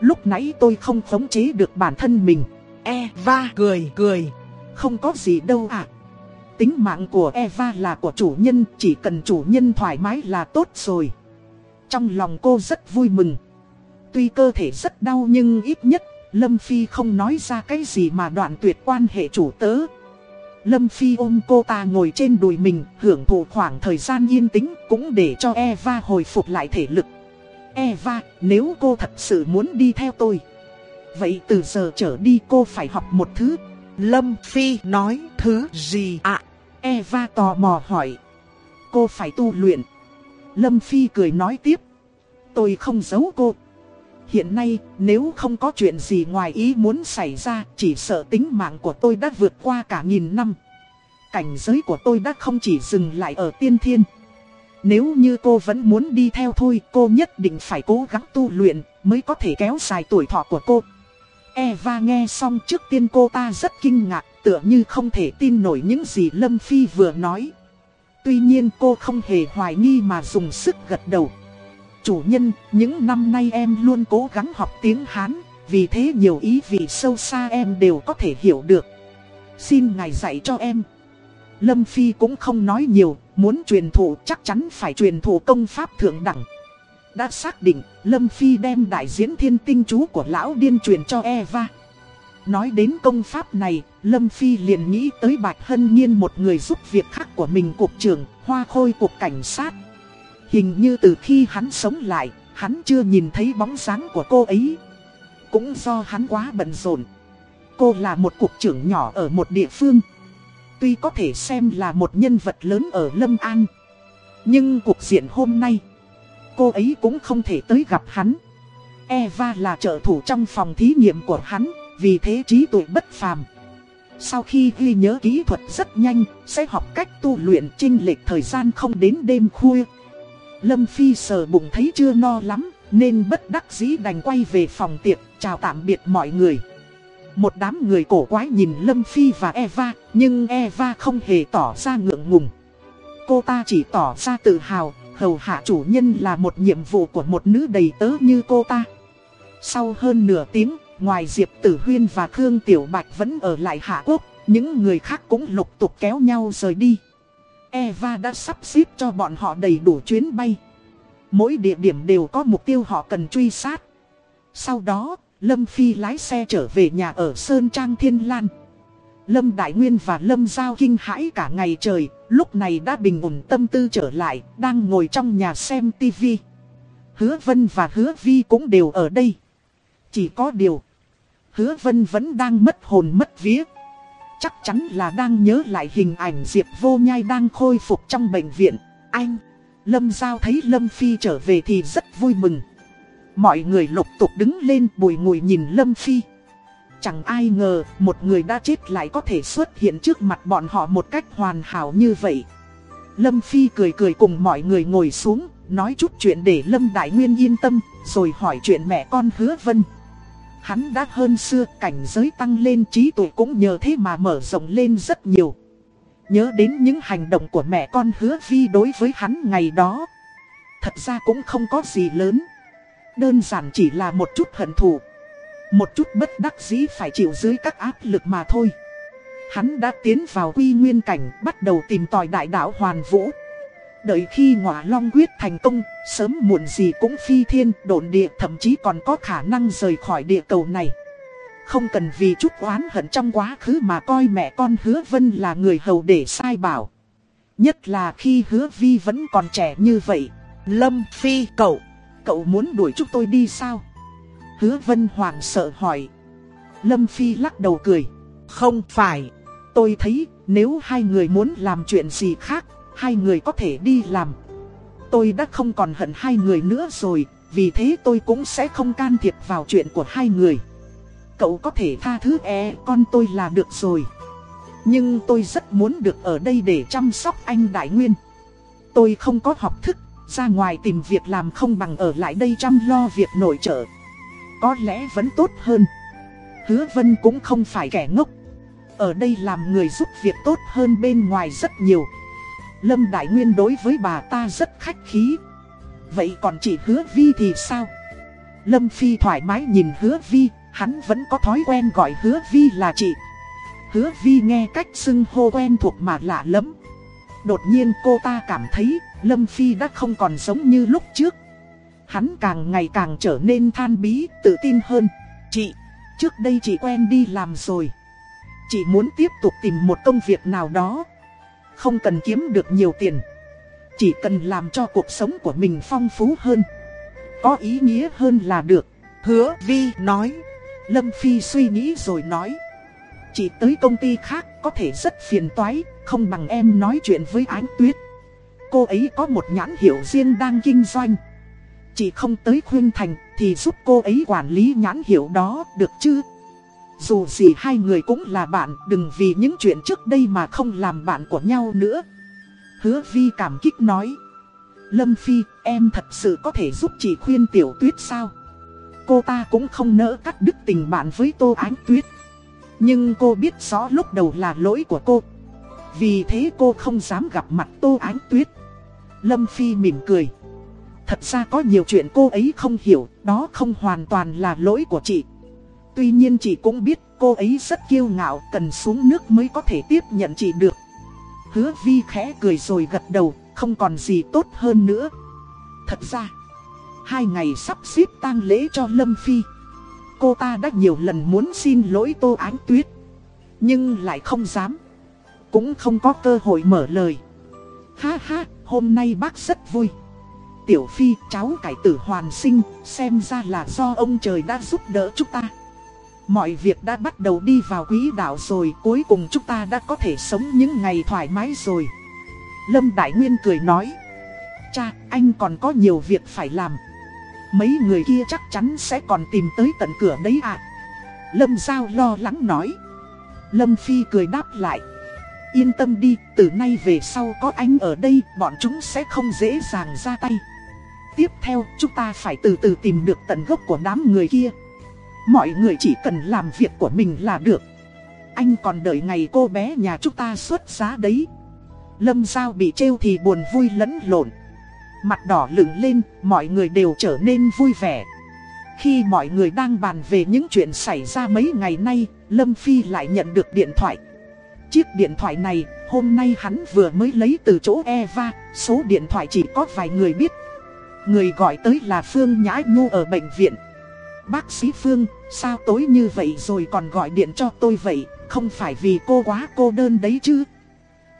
Lúc nãy tôi không khống chế được bản thân mình. Eva cười cười. Không có gì đâu ạ. Tính mạng của Eva là của chủ nhân, chỉ cần chủ nhân thoải mái là tốt rồi. Trong lòng cô rất vui mừng. Tuy cơ thể rất đau nhưng ít nhất, Lâm Phi không nói ra cái gì mà đoạn tuyệt quan hệ chủ tớ. Lâm Phi ôm cô ta ngồi trên đùi mình, hưởng thụ khoảng thời gian yên tĩnh, cũng để cho Eva hồi phục lại thể lực. Eva, nếu cô thật sự muốn đi theo tôi, vậy từ giờ trở đi cô phải học một thứ. Lâm Phi nói thứ gì ạ? À, Eva tò mò hỏi. Cô phải tu luyện. Lâm Phi cười nói tiếp. Tôi không giấu cô. Hiện nay, nếu không có chuyện gì ngoài ý muốn xảy ra, chỉ sợ tính mạng của tôi đã vượt qua cả nghìn năm. Cảnh giới của tôi đã không chỉ dừng lại ở tiên thiên. Nếu như cô vẫn muốn đi theo thôi, cô nhất định phải cố gắng tu luyện, mới có thể kéo dài tuổi thọ của cô. Eva nghe xong trước tiên cô ta rất kinh ngạc, tựa như không thể tin nổi những gì Lâm Phi vừa nói. Tuy nhiên cô không hề hoài nghi mà dùng sức gật đầu. Chủ nhân, những năm nay em luôn cố gắng học tiếng Hán, vì thế nhiều ý vị sâu xa em đều có thể hiểu được. Xin ngài dạy cho em. Lâm Phi cũng không nói nhiều, muốn truyền thụ chắc chắn phải truyền thụ công pháp thượng đẳng. Đã xác định, Lâm Phi đem đại diễn thiên tinh chú của lão điên truyền cho Eva. Nói đến công pháp này, Lâm Phi liền nghĩ tới Bạch Hân Nhiên một người giúp việc khác của mình cục trưởng, hoa khôi cục cảnh sát. Hình như từ khi hắn sống lại, hắn chưa nhìn thấy bóng dáng của cô ấy. Cũng do hắn quá bận rộn. Cô là một cục trưởng nhỏ ở một địa phương. Tuy có thể xem là một nhân vật lớn ở Lâm An. Nhưng cuộc diện hôm nay, cô ấy cũng không thể tới gặp hắn. Eva là trợ thủ trong phòng thí nghiệm của hắn, vì thế trí tuệ bất phàm. Sau khi ghi nhớ kỹ thuật rất nhanh, sẽ học cách tu luyện trinh lệch thời gian không đến đêm khuya. Lâm Phi sờ bụng thấy chưa no lắm, nên bất đắc dĩ đành quay về phòng tiệc, chào tạm biệt mọi người. Một đám người cổ quái nhìn Lâm Phi và Eva, nhưng Eva không hề tỏ ra ngượng ngùng. Cô ta chỉ tỏ ra tự hào, hầu hạ chủ nhân là một nhiệm vụ của một nữ đầy tớ như cô ta. Sau hơn nửa tiếng, ngoài Diệp Tử Huyên và Khương Tiểu Bạch vẫn ở lại Hạ Quốc, những người khác cũng lục tục kéo nhau rời đi. Eva đã sắp xếp cho bọn họ đầy đủ chuyến bay. Mỗi địa điểm đều có mục tiêu họ cần truy sát. Sau đó, Lâm Phi lái xe trở về nhà ở Sơn Trang Thiên Lan. Lâm Đại Nguyên và Lâm Giao kinh hãi cả ngày trời, lúc này đã bình ổn tâm tư trở lại, đang ngồi trong nhà xem tivi. Hứa Vân và Hứa Vi cũng đều ở đây. Chỉ có điều, Hứa Vân vẫn đang mất hồn mất vía. Chắc chắn là đang nhớ lại hình ảnh Diệp Vô Nhai đang khôi phục trong bệnh viện. Anh, Lâm Giao thấy Lâm Phi trở về thì rất vui mừng. Mọi người lục tục đứng lên bùi ngùi nhìn Lâm Phi. Chẳng ai ngờ một người đã chết lại có thể xuất hiện trước mặt bọn họ một cách hoàn hảo như vậy. Lâm Phi cười cười cùng mọi người ngồi xuống, nói chút chuyện để Lâm Đại Nguyên yên tâm, rồi hỏi chuyện mẹ con hứa vân. Hắn đã hơn xưa, cảnh giới tăng lên trí tuệ cũng nhờ thế mà mở rộng lên rất nhiều. Nhớ đến những hành động của mẹ con hứa vi đối với hắn ngày đó. Thật ra cũng không có gì lớn. Đơn giản chỉ là một chút hận thù. Một chút bất đắc dĩ phải chịu dưới các áp lực mà thôi. Hắn đã tiến vào quy nguyên cảnh bắt đầu tìm tòi đại đạo hoàn vũ. Đợi khi ngọa long quyết thành công, sớm muộn gì cũng phi thiên, đồn địa thậm chí còn có khả năng rời khỏi địa cầu này. Không cần vì chút oán hận trong quá khứ mà coi mẹ con hứa vân là người hầu để sai bảo. Nhất là khi hứa vi vẫn còn trẻ như vậy. Lâm Phi cậu, cậu muốn đuổi chúng tôi đi sao? Hứa vân hoảng sợ hỏi. Lâm Phi lắc đầu cười. Không phải, tôi thấy nếu hai người muốn làm chuyện gì khác, hai người có thể đi làm. Tôi đã không còn hận hai người nữa rồi, vì thế tôi cũng sẽ không can thiệp vào chuyện của hai người. Cậu có thể tha thứ e con tôi là được rồi. Nhưng tôi rất muốn được ở đây để chăm sóc anh Đại Nguyên. Tôi không có học thức, ra ngoài tìm việc làm không bằng ở lại đây chăm lo việc nội trợ. Có lẽ vẫn tốt hơn. Hứa Vân cũng không phải kẻ ngốc. Ở đây làm người giúp việc tốt hơn bên ngoài rất nhiều. Lâm Đại Nguyên đối với bà ta rất khách khí. Vậy còn chị Hứa Vi thì sao? Lâm Phi thoải mái nhìn Hứa Vi, hắn vẫn có thói quen gọi Hứa Vi là chị. Hứa Vi nghe cách xưng hô quen thuộc mà lạ lắm. Đột nhiên cô ta cảm thấy Lâm Phi đã không còn giống như lúc trước. Hắn càng ngày càng trở nên than bí, tự tin hơn. Chị, trước đây chị quen đi làm rồi. Chị muốn tiếp tục tìm một công việc nào đó. Không cần kiếm được nhiều tiền. Chỉ cần làm cho cuộc sống của mình phong phú hơn. Có ý nghĩa hơn là được. Hứa Vi nói. Lâm Phi suy nghĩ rồi nói. Chị tới công ty khác có thể rất phiền toái, không bằng em nói chuyện với Ánh Tuyết. Cô ấy có một nhãn hiệu riêng đang kinh doanh. Chị không tới khuyên thành thì giúp cô ấy quản lý nhãn hiệu đó được chứ? Dù gì hai người cũng là bạn, đừng vì những chuyện trước đây mà không làm bạn của nhau nữa. Hứa Vi cảm kích nói. Lâm Phi, em thật sự có thể giúp chị khuyên tiểu tuyết sao? Cô ta cũng không nỡ cắt đứt tình bạn với Tô Ánh Tuyết. Nhưng cô biết rõ lúc đầu là lỗi của cô. Vì thế cô không dám gặp mặt Tô Ánh Tuyết. Lâm Phi mỉm cười. Thật ra có nhiều chuyện cô ấy không hiểu, đó không hoàn toàn là lỗi của chị. Tuy nhiên chị cũng biết cô ấy rất kiêu ngạo, cần xuống nước mới có thể tiếp nhận chị được. Hứa Vi khẽ cười rồi gật đầu, không còn gì tốt hơn nữa. Thật ra, hai ngày sắp xếp tang lễ cho Lâm Phi. Cô ta đã nhiều lần muốn xin lỗi Tô Ánh Tuyết, nhưng lại không dám. Cũng không có cơ hội mở lời. Ha ha, hôm nay bác rất vui. Tiểu Phi, cháu cải tử hoàn sinh, xem ra là do ông trời đã giúp đỡ chúng ta. Mọi việc đã bắt đầu đi vào quỹ đạo rồi, cuối cùng chúng ta đã có thể sống những ngày thoải mái rồi. Lâm Đại Nguyên cười nói. Cha, anh còn có nhiều việc phải làm. Mấy người kia chắc chắn sẽ còn tìm tới tận cửa đấy ạ. Lâm Giao lo lắng nói. Lâm Phi cười đáp lại. Yên tâm đi, từ nay về sau có anh ở đây, bọn chúng sẽ không dễ dàng ra tay. Tiếp theo, chúng ta phải từ từ tìm được tận gốc của đám người kia. Mọi người chỉ cần làm việc của mình là được. Anh còn đợi ngày cô bé nhà chúng ta xuất giá đấy. Lâm Giao bị trêu thì buồn vui lẫn lộn. Mặt đỏ lửng lên, mọi người đều trở nên vui vẻ. Khi mọi người đang bàn về những chuyện xảy ra mấy ngày nay, Lâm Phi lại nhận được điện thoại. Chiếc điện thoại này, hôm nay hắn vừa mới lấy từ chỗ Eva, số điện thoại chỉ có vài người biết. Người gọi tới là Phương Nhã Nhu ở bệnh viện. Bác sĩ Phương, sao tối như vậy rồi còn gọi điện cho tôi vậy, không phải vì cô quá cô đơn đấy chứ.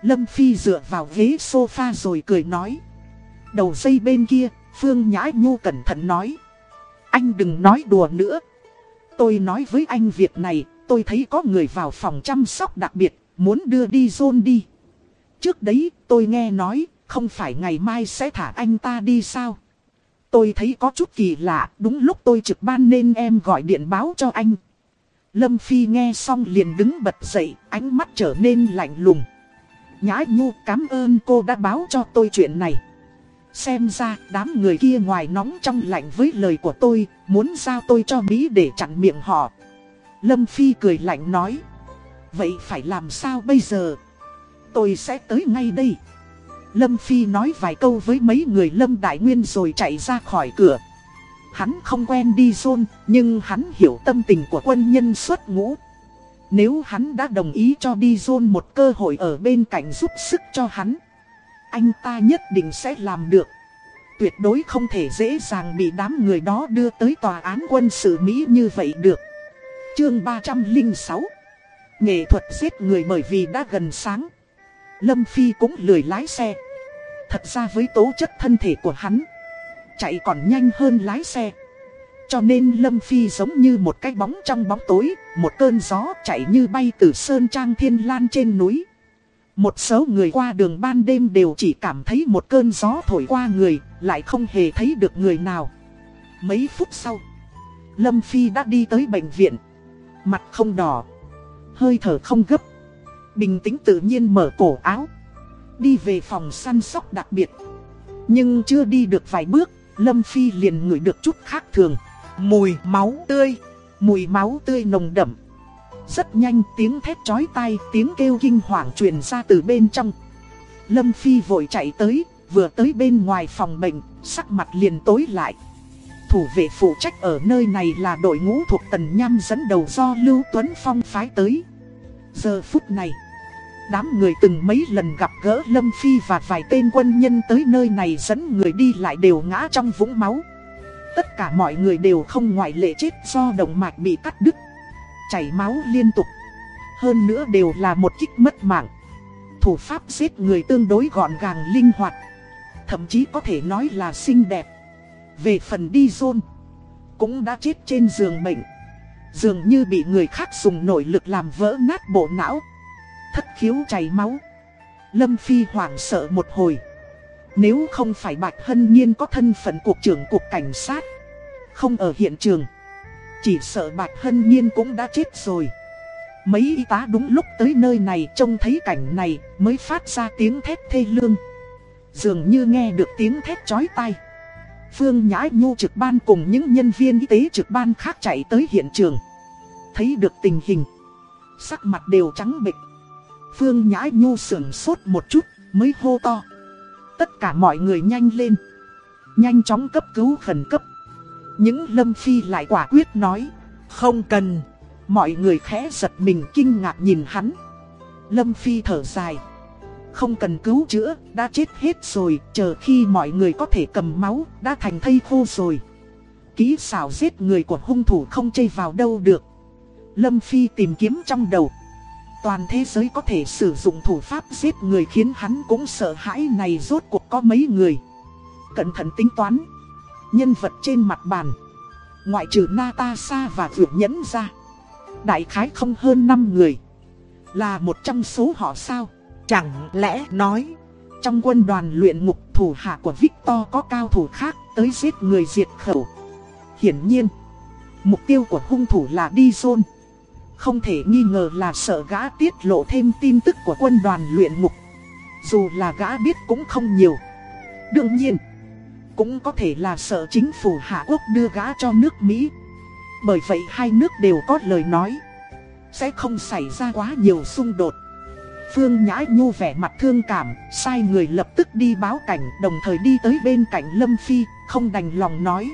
Lâm Phi dựa vào ghế sofa rồi cười nói. Đầu dây bên kia, Phương Nhãi Nhu cẩn thận nói. Anh đừng nói đùa nữa. Tôi nói với anh việc này, tôi thấy có người vào phòng chăm sóc đặc biệt, muốn đưa đi John đi. Trước đấy, tôi nghe nói, không phải ngày mai sẽ thả anh ta đi sao? Tôi thấy có chút kỳ lạ, đúng lúc tôi trực ban nên em gọi điện báo cho anh. Lâm Phi nghe xong liền đứng bật dậy, ánh mắt trở nên lạnh lùng. Nhã Nhu cảm ơn cô đã báo cho tôi chuyện này. Xem ra đám người kia ngoài nóng trong lạnh với lời của tôi, muốn giao tôi cho Mỹ để chặn miệng họ. Lâm Phi cười lạnh nói. Vậy phải làm sao bây giờ? Tôi sẽ tới ngay đây. Lâm Phi nói vài câu với mấy người Lâm Đại Nguyên rồi chạy ra khỏi cửa. Hắn không quen đi zone, nhưng hắn hiểu tâm tình của quân nhân xuất ngũ. Nếu hắn đã đồng ý cho đi zone một cơ hội ở bên cạnh giúp sức cho hắn, anh ta nhất định sẽ làm được. Tuyệt đối không thể dễ dàng bị đám người đó đưa tới tòa án quân sự Mỹ như vậy được. Chương 306 Nghệ thuật giết người bởi vì đã gần sáng. Lâm Phi cũng lười lái xe. Thật ra với tố chất thân thể của hắn, chạy còn nhanh hơn lái xe. Cho nên Lâm Phi giống như một cái bóng trong bóng tối, một cơn gió chạy như bay từ sơn trang thiên lan trên núi. Một số người qua đường ban đêm đều chỉ cảm thấy một cơn gió thổi qua người, lại không hề thấy được người nào. Mấy phút sau, Lâm Phi đã đi tới bệnh viện. Mặt không đỏ, hơi thở không gấp. Bình tĩnh tự nhiên mở cổ áo. Đi về phòng săn sóc đặc biệt. Nhưng chưa đi được vài bước, Lâm Phi liền ngửi được chút khác thường. Mùi máu tươi, mùi máu tươi nồng đậm. Rất nhanh tiếng thét chói tai, tiếng kêu kinh hoàng truyền ra từ bên trong. Lâm Phi vội chạy tới, vừa tới bên ngoài phòng bệnh, sắc mặt liền tối lại. Thủ vệ phụ trách ở nơi này là đội ngũ thuộc tần nham dẫn đầu do Lưu Tuấn Phong phái tới. Giờ phút này, đám người từng mấy lần gặp gỡ Lâm Phi và vài tên quân nhân tới nơi này dẫn người đi lại đều ngã trong vũng máu. Tất cả mọi người đều không ngoại lệ chết do động mạch bị cắt đứt chảy máu liên tục. Hơn nữa đều là một kích mất mạng. Thủ pháp giết người tương đối gọn gàng linh hoạt. Thậm chí có thể nói là xinh đẹp. Về phần đi Dôn, cũng đã chết trên giường bệnh. Dường như bị người khác dùng nội lực làm vỡ nát bộ não. Thất khiếu chảy máu. Lâm Phi hoảng sợ một hồi. Nếu không phải Bạch Hân Nhiên có thân phận cục trưởng cục cảnh sát. Không ở hiện trường. Chỉ sợ Bạch Hân Nhiên cũng đã chết rồi Mấy y tá đúng lúc tới nơi này trông thấy cảnh này mới phát ra tiếng thét thê lương Dường như nghe được tiếng thét chói tai Phương Nhã Nhu trực ban cùng những nhân viên y tế trực ban khác chạy tới hiện trường Thấy được tình hình, Sắc mặt đều trắng bệch Phương Nhã Nhu sưởng sốt một chút mới hô to Tất cả mọi người nhanh lên Nhanh chóng cấp cứu khẩn cấp những Lâm Phi lại quả quyết nói, không cần. Mọi người khẽ giật mình kinh ngạc nhìn hắn. Lâm Phi thở dài. Không cần cứu chữa, đã chết hết rồi, chờ khi mọi người có thể cầm máu, đã thành thây khô rồi. Ký xảo giết người của hung thủ không chây vào đâu được. Lâm Phi tìm kiếm trong đầu. Toàn thế giới có thể sử dụng thủ pháp giết người khiến hắn cũng sợ hãi này rốt cuộc có mấy người. Cẩn thận tính toán nhân vật trên mặt bàn. Ngoại trừ Natasha và Vượt Nhẫn ra. Đại khái không hơn 5 người. Là một trong số họ sao? Chẳng lẽ nói, trong quân đoàn luyện ngục thủ thủ hạ của Victor có cao thủ khác tới giết người diệt khẩu. Hiển nhiên, mục tiêu của hung thủ là đi zone. Không thể nghi ngờ là sợ gã tiết lộ thêm tin tức của quân đoàn luyện ngục. Dù là gã biết cũng không nhiều. Đương nhiên, cũng có thể là sợ chính phủ Hạ Quốc đưa gã cho nước Mỹ. Bởi vậy hai nước đều có lời nói. Sẽ không xảy ra quá nhiều xung đột. Phương Nhã Nhu vẻ mặt thương cảm, sai người lập tức đi báo cảnh, đồng thời đi tới bên cạnh Lâm Phi, không đành lòng nói.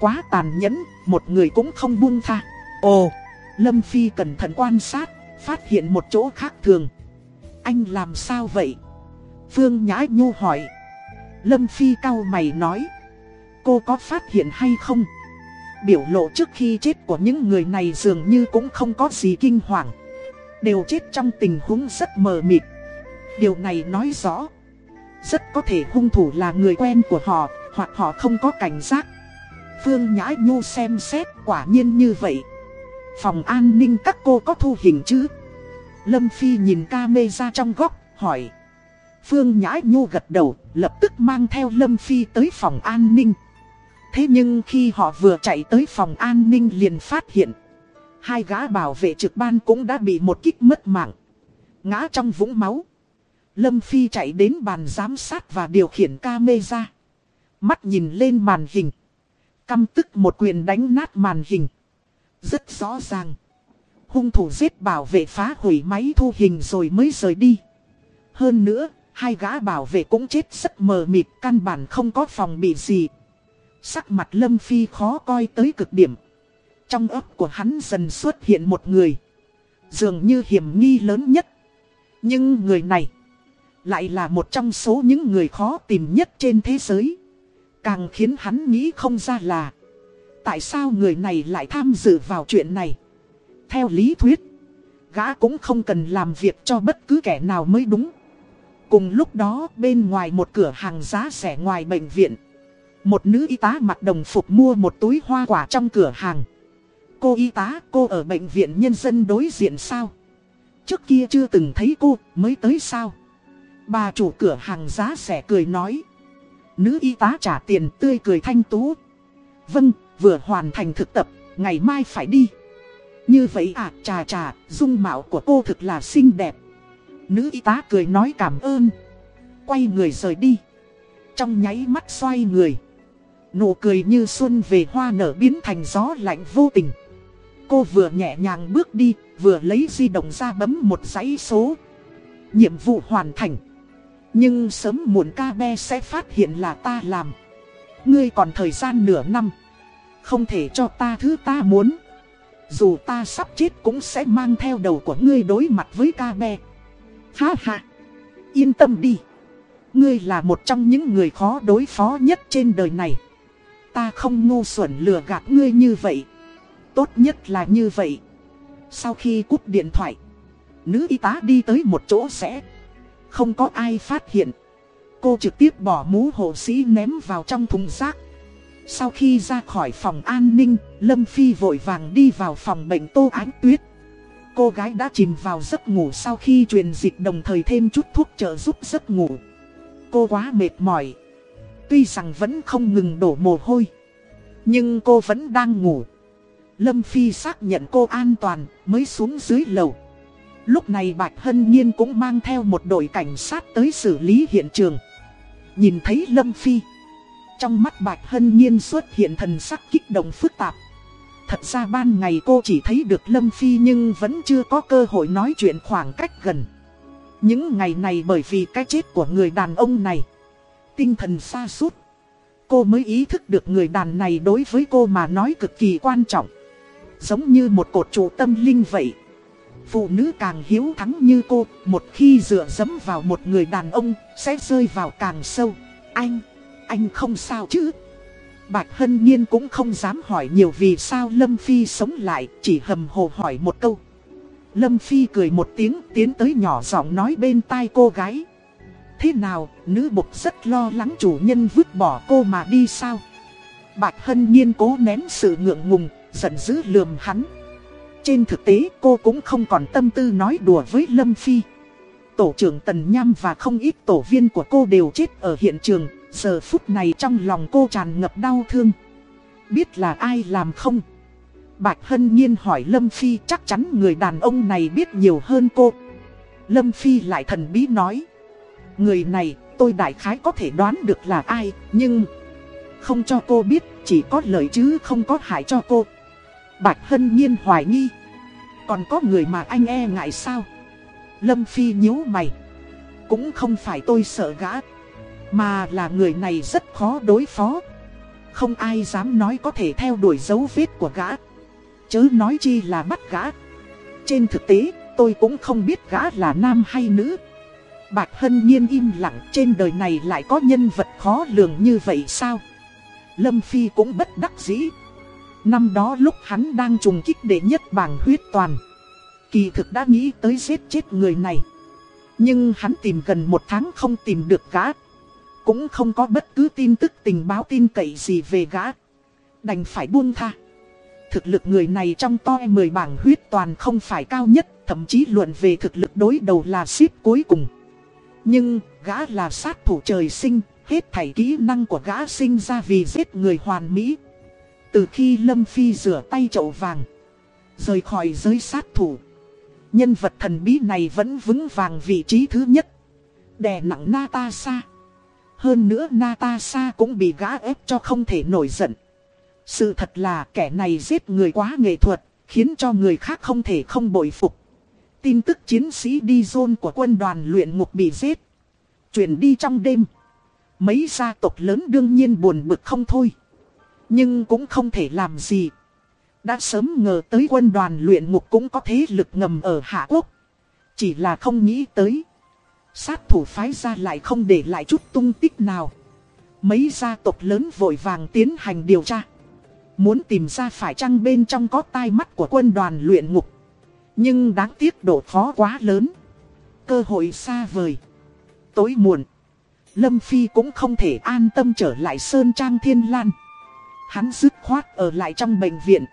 Quá tàn nhẫn, một người cũng không buông tha. Ồ, Lâm Phi cẩn thận quan sát, phát hiện một chỗ khác thường. Anh làm sao vậy? Phương Nhã Nhu hỏi. Lâm Phi cau mày nói. Cô có phát hiện hay không? Biểu lộ trước khi chết của những người này dường như cũng không có gì kinh hoàng. Đều chết trong tình huống rất mờ mịt. Điều này nói rõ. Rất có thể hung thủ là người quen của họ, hoặc họ không có cảnh giác. Phương Nhã Nhu xem xét quả nhiên như vậy. Phòng an ninh các cô có thu hình chứ? Lâm Phi nhìn ca mê ra trong góc, hỏi. Phương Nhã Nhu gật đầu, lập tức mang theo Lâm Phi tới phòng an ninh. Thế nhưng khi họ vừa chạy tới phòng an ninh liền phát hiện. Hai gã bảo vệ trực ban cũng đã bị một kích mất mạng. Ngã trong vũng máu. Lâm Phi chạy đến bàn giám sát và điều khiển camera. Mắt nhìn lên màn hình. Căm tức một quyền đánh nát màn hình. Rất rõ ràng. Hung thủ giết bảo vệ phá hủy máy thu hình rồi mới rời đi. Hơn nữa, hai gã bảo vệ cũng chết rất mờ mịt, căn bản không có phòng bị gì. Sắc mặt Lâm Phi khó coi tới cực điểm. Trong ấp của hắn dần xuất hiện một người. Dường như hiểm nghi lớn nhất. Nhưng người này lại là một trong số những người khó tìm nhất trên thế giới. Càng khiến hắn nghĩ không ra là Tại sao người này lại tham dự vào chuyện này? Theo lý thuyết, gã cũng không cần làm việc cho bất cứ kẻ nào mới đúng. Cùng lúc đó bên ngoài một cửa hàng giá rẻ ngoài bệnh viện Một nữ y tá mặc đồng phục mua một túi hoa quả trong cửa hàng. Cô y tá cô ở bệnh viện nhân dân đối diện sao? Trước kia chưa từng thấy cô mới tới sao? Bà chủ cửa hàng giá rẻ cười nói. Nữ y tá trả tiền tươi cười thanh tú. Vâng vừa hoàn thành thực tập, Ngày mai phải đi. Như vậy à trà trà Dung mạo của cô thực là xinh đẹp. Nữ y tá cười nói cảm ơn. Quay người rời đi. Trong nháy mắt xoay người. Nụ cười như xuân về hoa nở biến thành gió lạnh vô tình. Cô vừa nhẹ nhàng bước đi, Vừa lấy di động ra bấm một dãy số. Nhiệm vụ hoàn thành. Nhưng sớm muộn ca be sẽ phát hiện là ta làm. Ngươi còn thời gian nửa năm. Không thể cho ta thứ ta muốn Dù ta sắp chết cũng sẽ mang theo đầu của ngươi đối mặt với ca bè Ha ha. Yên tâm đi. Ngươi là một trong những người khó đối phó nhất trên đời này. Ta không ngu xuẩn lừa gạt ngươi như vậy. Tốt nhất là như vậy. Sau khi cúp điện thoại, nữ y tá đi tới một chỗ sẽ không có ai phát hiện. Cô trực tiếp bỏ mũ hộ sĩ ném vào trong thùng rác. Sau khi ra khỏi phòng an ninh, Lâm Phi vội vàng đi vào phòng bệnh Tô Ánh Tuyết cô gái đã chìm vào giấc ngủ sau khi truyền dịch đồng thời thêm chút thuốc trợ giúp giấc ngủ. Cô quá mệt mỏi. Tuy rằng vẫn không ngừng đổ mồ hôi. Nhưng cô vẫn đang ngủ. Lâm Phi xác nhận cô an toàn mới xuống dưới lầu. Lúc này Bạch Hân Nhiên cũng mang theo một đội cảnh sát tới xử lý hiện trường. Nhìn thấy Lâm Phi. Trong mắt Bạch Hân Nhiên xuất hiện thần sắc kích động phức tạp. Thật ra ban ngày cô chỉ thấy được Lâm Phi nhưng vẫn chưa có cơ hội nói chuyện khoảng cách gần. Những ngày này bởi vì cái chết của người đàn ông này, tinh thần xa suốt. Cô mới ý thức được người đàn này đối với cô mà nói cực kỳ quan trọng. Giống như một cột trụ tâm linh vậy. Phụ nữ càng hiếu thắng như cô, một khi dựa dẫm vào một người đàn ông, sẽ rơi vào càng sâu. Anh, anh không sao chứ? Bạch Hân Nhiên cũng không dám hỏi nhiều vì sao Lâm Phi sống lại, chỉ hầm hồ hỏi một câu. Lâm Phi cười một tiếng tiến tới nhỏ giọng nói bên tai cô gái. Thế nào, nữ bục rất lo lắng chủ nhân vứt bỏ cô mà đi sao? Bạch Hân Nhiên cố nén sự ngượng ngùng, giận dữ lườm hắn. Trên thực tế cô cũng không còn tâm tư nói đùa với Lâm Phi. Tổ trưởng Tần Nham và không ít tổ viên của cô đều chết ở hiện trường, giờ phút này trong lòng cô tràn ngập đau thương. Biết là ai làm không? Bạch Hân Nhiên hỏi Lâm Phi chắc chắn người đàn ông này biết nhiều hơn cô. Lâm Phi lại thần bí nói. Người này tôi đại khái có thể đoán được là ai, nhưng không cho cô biết, chỉ có lợi chứ không có hại cho cô. Bạch Hân Nhiên hoài nghi. Còn có người mà anh e ngại sao? Lâm Phi nhíu mày. Cũng không phải tôi sợ gã, mà là người này rất khó đối phó. Không ai dám nói có thể theo đuổi dấu vết của gã. Chớ nói chi là bắt gã. Trên thực tế, tôi cũng không biết gã là nam hay nữ. Bạch Hân Nhiên im lặng trên đời này lại có nhân vật khó lường như vậy sao? Lâm Phi cũng bất đắc dĩ. Năm đó lúc hắn đang trùng kích đệ nhất bảng huyết toàn. Kỳ thực đã nghĩ tới giết chết người này. Nhưng hắn tìm gần một tháng không tìm được gã. Cũng không có bất cứ tin tức tình báo tin cậy gì về gã. Đành phải buông tha. Thực lực người này trong to 10 bảng huyết toàn không phải cao nhất, thậm chí luận về thực lực đối đầu là ship cuối cùng. Nhưng, gã là sát thủ trời sinh, hết thảy kỹ năng của gã sinh ra vì giết người hoàn mỹ. Từ khi Lâm Phi rửa tay chậu vàng, rời khỏi giới sát thủ, nhân vật thần bí này vẫn vững vàng vị trí thứ nhất. Đè nặng Natasha. Hơn nữa Natasha cũng bị gã ép cho không thể nổi giận. Sự thật là kẻ này giết người quá nghệ thuật, khiến cho người khác không thể không bội phục. Tin tức chiến sĩ đi dôn của quân đoàn luyện ngục bị giết. Chuyển đi trong đêm. Mấy gia tộc lớn đương nhiên buồn bực không thôi. Nhưng cũng không thể làm gì. Đã sớm ngờ tới quân đoàn luyện ngục cũng có thế lực ngầm ở Hạ Quốc. Chỉ là không nghĩ tới. Sát thủ phái ra lại không để lại chút tung tích nào. Mấy gia tộc lớn vội vàng tiến hành điều tra. Muốn tìm ra phải chăng bên trong có tai mắt của quân đoàn luyện ngục. Nhưng đáng tiếc độ khó quá lớn. Cơ hội xa vời. Tối muộn. Lâm Phi cũng không thể an tâm trở lại Sơn Trang Thiên Lan. Hắn dứt khoát ở lại trong bệnh viện.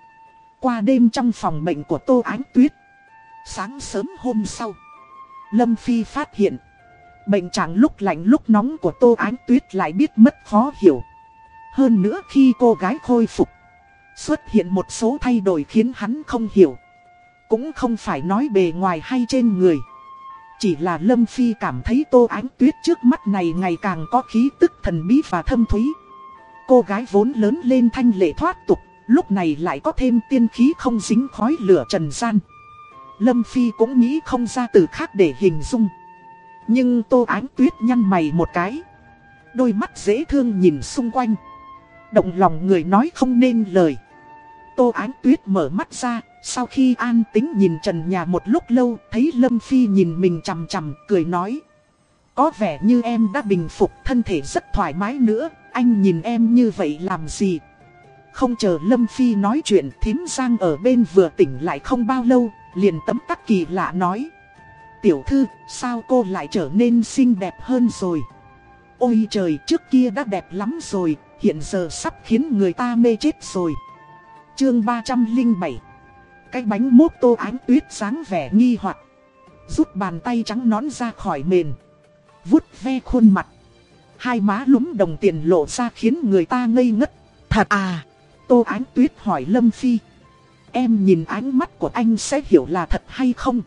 Qua đêm trong phòng bệnh của Tô Ánh Tuyết. Sáng sớm hôm sau. Lâm Phi phát hiện. Bệnh trạng lúc lạnh lúc nóng của Tô Ánh Tuyết lại biết mất khó hiểu. Hơn nữa khi cô gái khôi phục. Xuất hiện một số thay đổi khiến hắn không hiểu. Cũng không phải nói bề ngoài hay trên người. Chỉ là Lâm Phi cảm thấy tô ánh tuyết trước mắt này ngày càng có khí tức thần bí và thâm thúy. Cô gái vốn lớn lên thanh lệ thoát tục, lúc này lại có thêm tiên khí không dính khói lửa trần gian. Lâm Phi cũng nghĩ không ra từ khác để hình dung. Nhưng tô ánh tuyết nhăn mày một cái. Đôi mắt dễ thương nhìn xung quanh. Động lòng người nói không nên lời. Tô ánh tuyết mở mắt ra, sau khi an tính nhìn trần nhà một lúc lâu, thấy Lâm Phi nhìn mình chằm chằm, cười nói. Có vẻ như em đã bình phục thân thể rất thoải mái nữa, anh nhìn em như vậy làm gì? Không chờ Lâm Phi nói chuyện, thím Giang ở bên vừa tỉnh lại không bao lâu, liền tấm tắc kỳ lạ nói. Tiểu thư, sao cô lại trở nên xinh đẹp hơn rồi? Ôi trời, trước kia đã đẹp lắm rồi, hiện giờ sắp khiến người ta mê chết rồi. Chương 307 cái bánh mốt tô ánh tuyết sáng vẻ nghi hoặc. Rút bàn tay trắng nón ra khỏi mền. Vút ve khuôn mặt. Hai má lúm đồng tiền lộ ra khiến người ta ngây ngất. Thật à? Tô ánh tuyết hỏi Lâm Phi. Em nhìn ánh mắt của anh sẽ hiểu là thật hay không?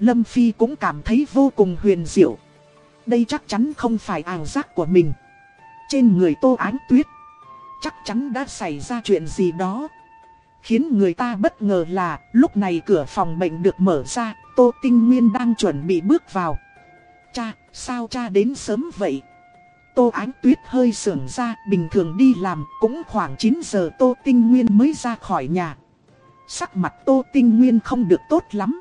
Lâm Phi cũng cảm thấy vô cùng huyền diệu Đây chắc chắn không phải ảo giác của mình Trên người tô ánh tuyết Chắc chắn đã xảy ra chuyện gì đó Khiến người ta bất ngờ là lúc này cửa phòng bệnh được mở ra, Tô Tinh Nguyên đang chuẩn bị bước vào. Cha, sao cha đến sớm vậy? Tô Ánh Tuyết hơi sưởng ra, bình thường đi làm, cũng khoảng 9 giờ Tô Tinh Nguyên mới ra khỏi nhà. Sắc mặt Tô Tinh Nguyên không được tốt lắm.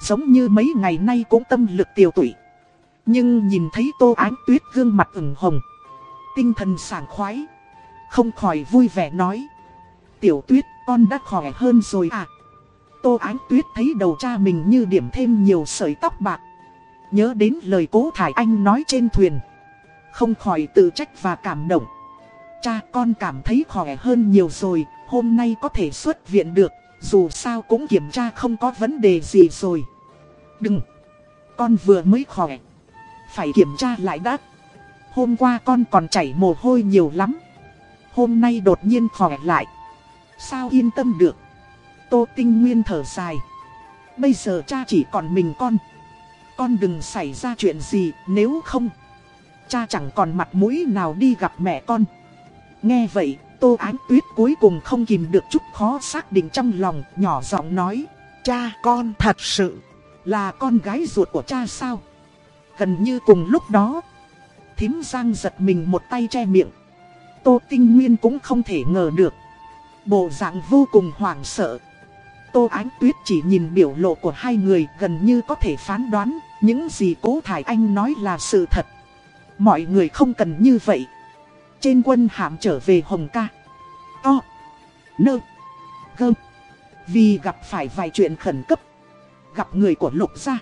Giống như mấy ngày nay cũng tâm lực tiêu tụy. Nhưng nhìn thấy Tô Ánh Tuyết gương mặt ửng hồng. Tinh thần sảng khoái. Không khỏi vui vẻ nói. Tiểu Tuyết con đã khỏe hơn rồi à. Tô Ánh Tuyết thấy đầu cha mình như điểm thêm nhiều sợi tóc bạc. Nhớ đến lời cố Thải Anh nói trên thuyền. Không khỏi tự trách và cảm động. Cha con cảm thấy khỏe hơn nhiều rồi, hôm nay có thể xuất viện được, dù sao cũng kiểm tra không có vấn đề gì rồi. Đừng! con vừa mới khỏe. Phải kiểm tra lại đã. Hôm qua con còn chảy mồ hôi nhiều lắm. Hôm nay đột nhiên khỏe lại. Sao yên tâm được. Tô Tinh Nguyên thở dài. Bây giờ cha chỉ còn mình con. Con đừng xảy ra chuyện gì nếu không. Cha chẳng còn mặt mũi nào đi gặp mẹ con. Nghe vậy, Tô Ánh Tuyết cuối cùng không kìm được chút khó xác định trong lòng, nhỏ giọng nói. Cha con thật sự là con gái ruột của cha sao? Gần như cùng lúc đó, thím Giang giật mình một tay che miệng. Tô Tinh Nguyên cũng không thể ngờ được. Bộ dạng vô cùng hoảng sợ. Tô Ánh Tuyết chỉ nhìn biểu lộ của hai người gần như có thể phán đoán những gì cố Thải Anh nói là sự thật. Mọi người không cần như vậy. Trên quân hạm trở về Hồng Ca. O. Nơ. Gơm. Vì gặp phải vài chuyện khẩn cấp. Gặp người của Lục gia.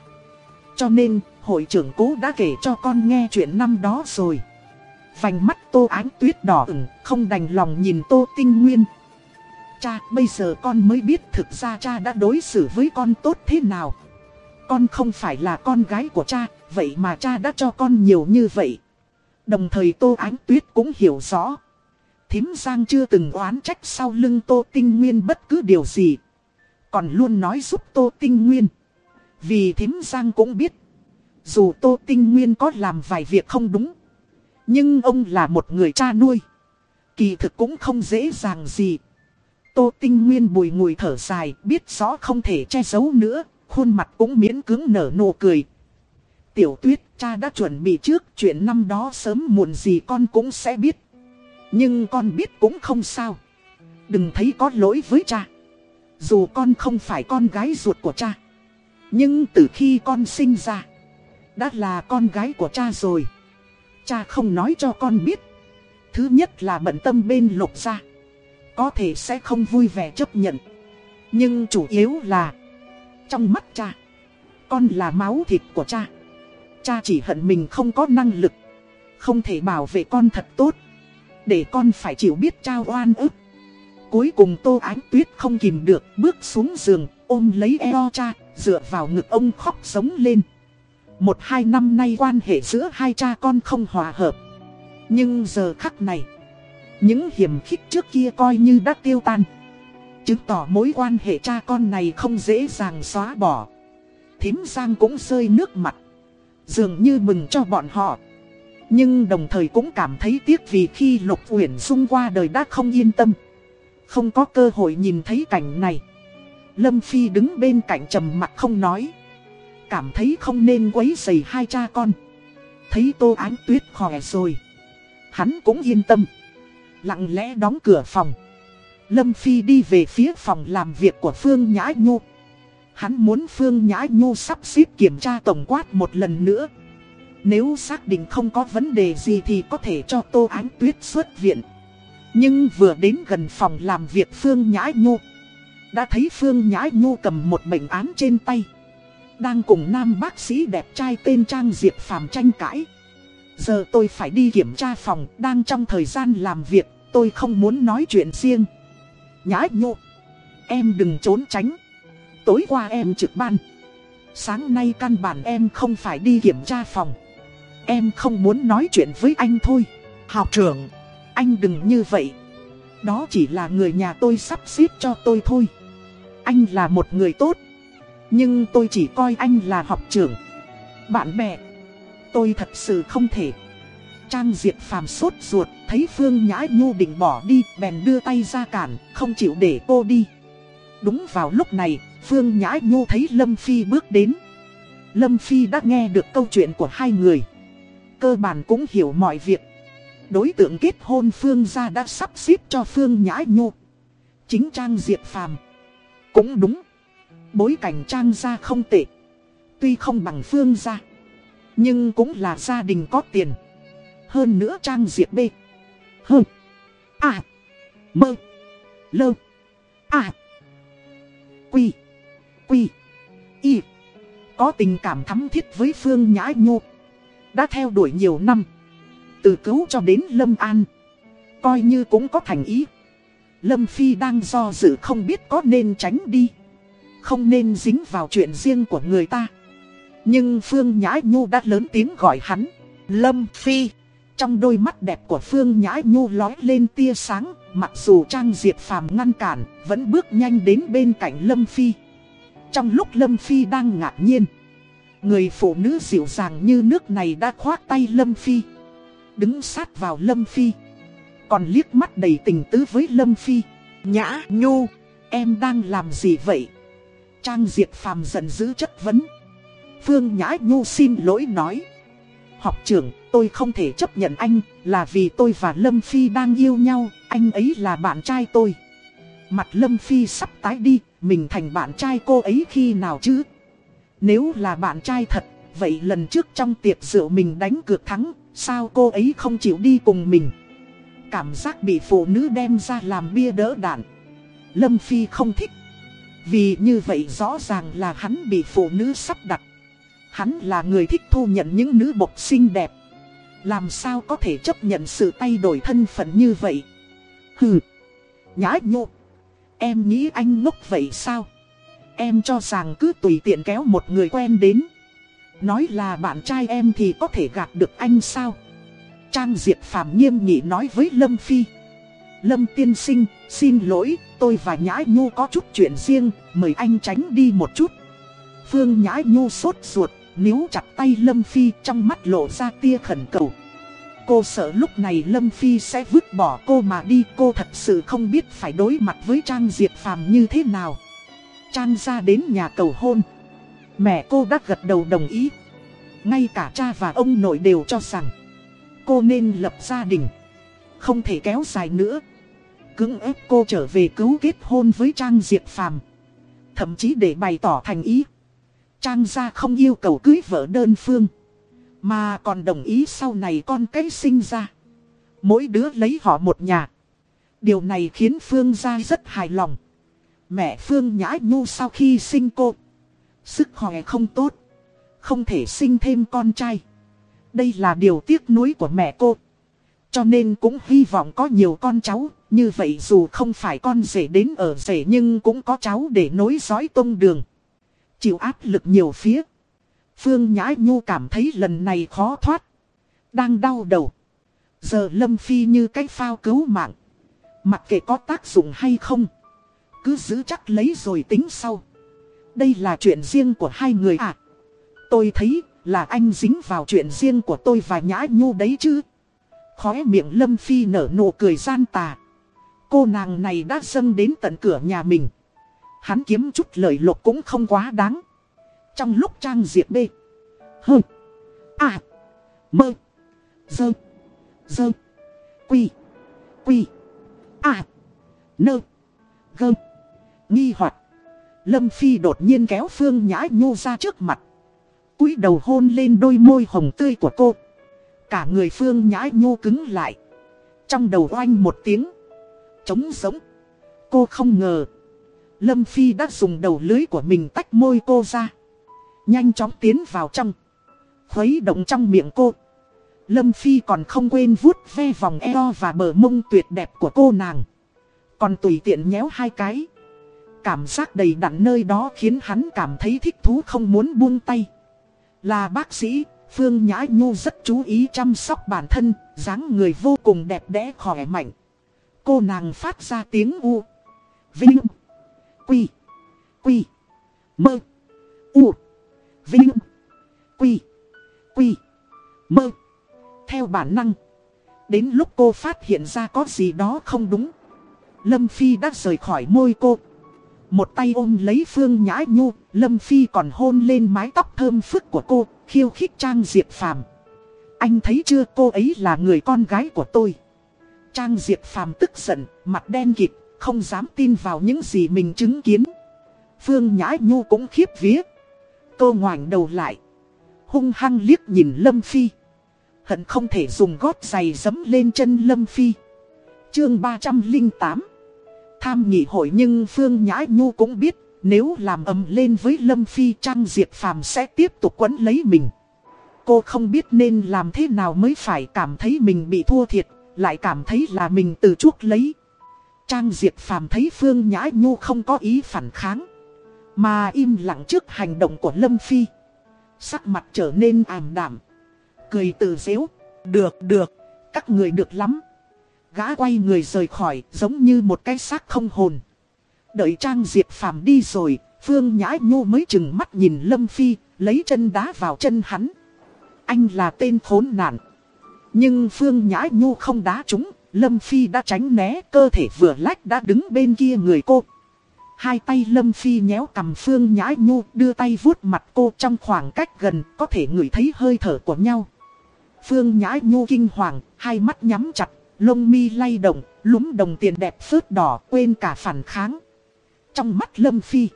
Cho nên, hội trưởng cố đã kể cho con nghe chuyện năm đó rồi. Vành mắt tô ánh tuyết đỏ ửng, không đành lòng nhìn tô tinh nguyên. Cha, bây giờ con mới biết thực ra cha đã đối xử với con tốt thế nào. Con không phải là con gái của cha, vậy mà cha đã cho con nhiều như vậy. Đồng thời Tô Ánh Tuyết cũng hiểu rõ. Thím Giang chưa từng oán trách sau lưng Tô Tinh Nguyên bất cứ điều gì. Còn luôn nói giúp Tô Tinh Nguyên. Vì thím Giang cũng biết. Dù Tô Tinh Nguyên có làm vài việc không đúng. Nhưng ông là một người cha nuôi. Kỳ thực cũng không dễ dàng gì. Tô Tinh Nguyên bùi ngùi thở dài, biết rõ không thể che giấu nữa, khuôn mặt cũng miễn cứng nở nụ cười. Tiểu tuyết, cha đã chuẩn bị trước, chuyện năm đó sớm muộn gì con cũng sẽ biết. Nhưng con biết cũng không sao. Đừng thấy có lỗi với cha. Dù con không phải con gái ruột của cha. Nhưng từ khi con sinh ra, đã là con gái của cha rồi. Cha không nói cho con biết. Thứ nhất là bận tâm bên lục gia. Có thể sẽ không vui vẻ chấp nhận. Nhưng chủ yếu là, trong mắt cha, con là máu thịt của cha. Cha chỉ hận mình không có năng lực, không thể bảo vệ con thật tốt. Để con phải chịu biết trao oan ức. Cuối cùng Tô Ánh Tuyết không kìm được, bước xuống giường, ôm lấy eo cha, dựa vào ngực ông khóc sống lên. Một hai năm nay quan hệ giữa hai cha con không hòa hợp. Nhưng giờ khắc này, những hiểm khích trước kia coi như đã tiêu tan. Chứng tỏ mối quan hệ cha con này không dễ dàng xóa bỏ. Thím Giang cũng rơi nước mặt. Dường như mừng cho bọn họ. Nhưng đồng thời cũng cảm thấy tiếc vì khi Lục Uyển Dung qua đời đã không yên tâm. Không có cơ hội nhìn thấy cảnh này. Lâm Phi đứng bên cạnh trầm mặt không nói. Cảm thấy không nên quấy rầy hai cha con. Thấy Tô Ánh Tuyết khỏe rồi. Hắn cũng yên tâm. Lặng lẽ đóng cửa phòng. Lâm Phi đi về phía phòng làm việc của Phương Nhã Nhu. Hắn muốn Phương Nhã Nhu sắp xếp kiểm tra tổng quát một lần nữa. Nếu xác định không có vấn đề gì thì có thể cho Tô Ánh Tuyết xuất viện. Nhưng vừa đến gần phòng làm việc Phương Nhã Nhu. Đã thấy Phương Nhã Nhu cầm một bệnh án trên tay. Đang cùng nam bác sĩ đẹp trai tên Trang Diệp phàm tranh cãi. Giờ tôi phải đi kiểm tra phòng, đang trong thời gian làm việc, tôi không muốn nói chuyện riêng. Nhã Nhu, em đừng trốn tránh. Tối qua em trực ban. Sáng nay căn bản em không phải đi kiểm tra phòng. Em không muốn nói chuyện với anh thôi. Học trưởng, anh đừng như vậy. Đó chỉ là người nhà tôi sắp xếp cho tôi thôi. Anh là một người tốt. Nhưng tôi chỉ coi anh là học trưởng. Bạn bè. Tôi thật sự không thể. Trang Diệp phàm sốt ruột, thấy Phương Nhã Nhu định bỏ đi, bèn đưa tay ra cản, không chịu để cô đi. Đúng vào lúc này, Phương Nhã Nhu thấy Lâm Phi bước đến. Lâm Phi đã nghe được câu chuyện của hai người. Cơ bản cũng hiểu mọi việc. Đối tượng kết hôn Phương gia đã sắp xếp cho Phương Nhã Nhu. Chính Trang Diệp phàm. Cũng đúng. Bối cảnh Trang gia không tệ. Tuy không bằng Phương gia. Nhưng cũng là gia đình có tiền. Hơn nữa Trang Diệp B. Hơn. À. Mơ. Lơ. À. Quy. Quy. Y. Có tình cảm thắm thiết với Phương Nhã Nhô. Đã theo đuổi nhiều năm. Từ cứu cho đến Lâm An. Coi như cũng có thành ý. Lâm Phi đang do dự không biết có nên tránh đi. Không nên dính vào chuyện riêng của người ta. Nhưng Phương Nhã Nhu đã lớn tiếng gọi hắn. Lâm Phi. Trong đôi mắt đẹp của Phương Nhã Nhu lói lên tia sáng, mặc dù Trang Diệp Phàm ngăn cản, vẫn bước nhanh đến bên cạnh Lâm Phi. Trong lúc Lâm Phi đang ngạc nhiên, người phụ nữ dịu dàng như nước này đã khoác tay Lâm Phi. Đứng sát vào Lâm Phi, còn liếc mắt đầy tình tứ với Lâm Phi. Nhã Nhu, em đang làm gì vậy? Trang Diệp Phàm giận dữ chất vấn. Phương Nhã Nhu xin lỗi nói. Học trưởng, tôi không thể chấp nhận anh, là vì tôi và Lâm Phi đang yêu nhau, anh ấy là bạn trai tôi. Mặt Lâm Phi sắp tái đi, mình thành bạn trai cô ấy khi nào chứ? Nếu là bạn trai thật, vậy lần trước trong tiệc rượu mình đánh cược thắng, sao cô ấy không chịu đi cùng mình? Cảm giác bị phụ nữ đem ra làm bia đỡ đạn. Lâm Phi không thích. Vì như vậy rõ ràng là hắn bị phụ nữ sắp đặt. Hắn là người thích thu nhận những nữ bộc xinh đẹp. Làm sao có thể chấp nhận sự thay đổi thân phận như vậy? Hừ, nhã nhô. Em nghĩ anh ngốc vậy sao? Em cho rằng cứ tùy tiện kéo một người quen đến. Nói là bạn trai em thì có thể gạt được anh sao? Trang Diệp Phạm nghiêm nghị nói với Lâm Phi. Lâm tiên sinh, xin lỗi, tôi và Nhã Nhu có chút chuyện riêng, mời anh tránh đi một chút. Phương Nhã Nhu sốt ruột, níu chặt tay Lâm Phi trong mắt lộ ra tia khẩn cầu. Cô sợ lúc này Lâm Phi sẽ vứt bỏ cô mà đi, cô thật sự không biết phải đối mặt với Trang Diệp Phàm như thế nào. Trang ra đến nhà cầu hôn. Mẹ cô đã gật đầu đồng ý. Ngay cả cha và ông nội đều cho rằng cô nên lập gia đình. Không thể kéo dài nữa. Cưỡng ép cô trở về cứu kết hôn với Trang Diệp Phàm Thậm chí để bày tỏ thành ý. Trang gia không yêu cầu cưới vợ đơn phương. Mà còn đồng ý sau này con cái sinh ra. Mỗi đứa lấy họ một nhà. Điều này khiến Phương gia rất hài lòng. Mẹ Phương Nhã Nhu sau khi sinh cô. Sức khỏe không tốt. Không thể sinh thêm con trai. Đây là điều tiếc nuối của mẹ cô. Cho nên cũng hy vọng có nhiều con cháu. Như vậy dù không phải con rể đến ở rể nhưng cũng có cháu để nối dõi tông đường. Chịu áp lực nhiều phía. Phương Nhã Nhu cảm thấy lần này khó thoát. Đang đau đầu. Giờ Lâm Phi như cái phao cứu mạng. Mặc kệ có tác dụng hay không. Cứ giữ chắc lấy rồi tính sau. Đây là chuyện riêng của hai người à. Tôi thấy là anh dính vào chuyện riêng của tôi và Nhã Nhu đấy chứ. Khóe miệng Lâm Phi nở nụ cười gian tà. Cô nàng này đã dâng đến tận cửa nhà mình. Hắn kiếm chút lời lộc cũng không quá đáng. Trong lúc trang diệt b Hơ. À. Mơ. Dơ. Dơ. Quy. Quy. À. Nơ. Gơ. Nghi hoặc Lâm Phi đột nhiên kéo Phương Nhã Nhô ra trước mặt. cúi đầu hôn lên đôi môi hồng tươi của cô. Cả người Phương Nhã Nhô cứng lại. Trong đầu oanh một tiếng. Trống sống Cô không ngờ. Lâm Phi đã dùng đầu lưới của mình tách môi cô ra. Nhanh chóng tiến vào trong. Khuấy động trong miệng cô. Lâm Phi còn không quên vuốt ve vòng eo và bờ mông tuyệt đẹp của cô nàng. Còn tùy tiện nhéo hai cái. Cảm giác đầy đặn nơi đó khiến hắn cảm thấy thích thú không muốn buông tay. Là bác sĩ, Phương Nhã Nhu rất chú ý chăm sóc bản thân, dáng người vô cùng đẹp đẽ khỏe mạnh. Cô nàng phát ra tiếng u. Vinh. Quy. Quy. Mơ. U. Vinh. Quy. Quy. Mơ. Theo bản năng. Đến lúc cô phát hiện ra có gì đó không đúng. Lâm Phi đã rời khỏi môi cô. Một tay ôm lấy Phương Nhã Nhu, Lâm Phi còn hôn lên mái tóc thơm phức của cô, khiêu khích Trang Diệp Phàm. Anh thấy chưa cô ấy là người con gái của tôi. Trang Diệp Phàm tức giận, mặt đen kịt, không dám tin vào những gì mình chứng kiến. Phương Nhã Nhu cũng khiếp vía. Cô ngoảnh đầu lại. Hung hăng liếc nhìn Lâm Phi. Hận không thể dùng gót giày dấm lên chân Lâm Phi. Chương 308 Tham nghị hội nhưng Phương Nhã Nhu cũng biết nếu làm ầm lên với Lâm Phi Trang Diệp Phàm sẽ tiếp tục quấn lấy mình. Cô không biết nên làm thế nào mới phải cảm thấy mình bị thua thiệt, lại cảm thấy là mình từ chuốc lấy. Trang Diệp Phàm thấy Phương Nhã Nhu không có ý phản kháng, mà im lặng trước hành động của Lâm Phi. Sắc mặt trở nên ảm đạm. Cười từ dễu. Được, được. Các người được lắm. Gã quay người rời khỏi giống như một cái xác không hồn. Đợi Trang Diệp Phàm đi rồi, Phương Nhã Nhu mới chừng mắt nhìn Lâm Phi, lấy chân đá vào chân hắn. Anh là tên khốn nạn. Nhưng Phương Nhã Nhu không đá trúng, Lâm Phi đã tránh né, cơ thể vừa lách đã đứng bên kia người cô. Hai tay Lâm Phi nhéo cầm Phương Nhã Nhu đưa tay vuốt mặt cô trong khoảng cách gần, có thể ngửi thấy hơi thở của nhau. Phương Nhã Nhu kinh hoàng, hai mắt nhắm chặt, lông mi lay động, lúm đồng tiền đẹp phớt đỏ, quên cả phản kháng. Trong mắt Lâm Phi,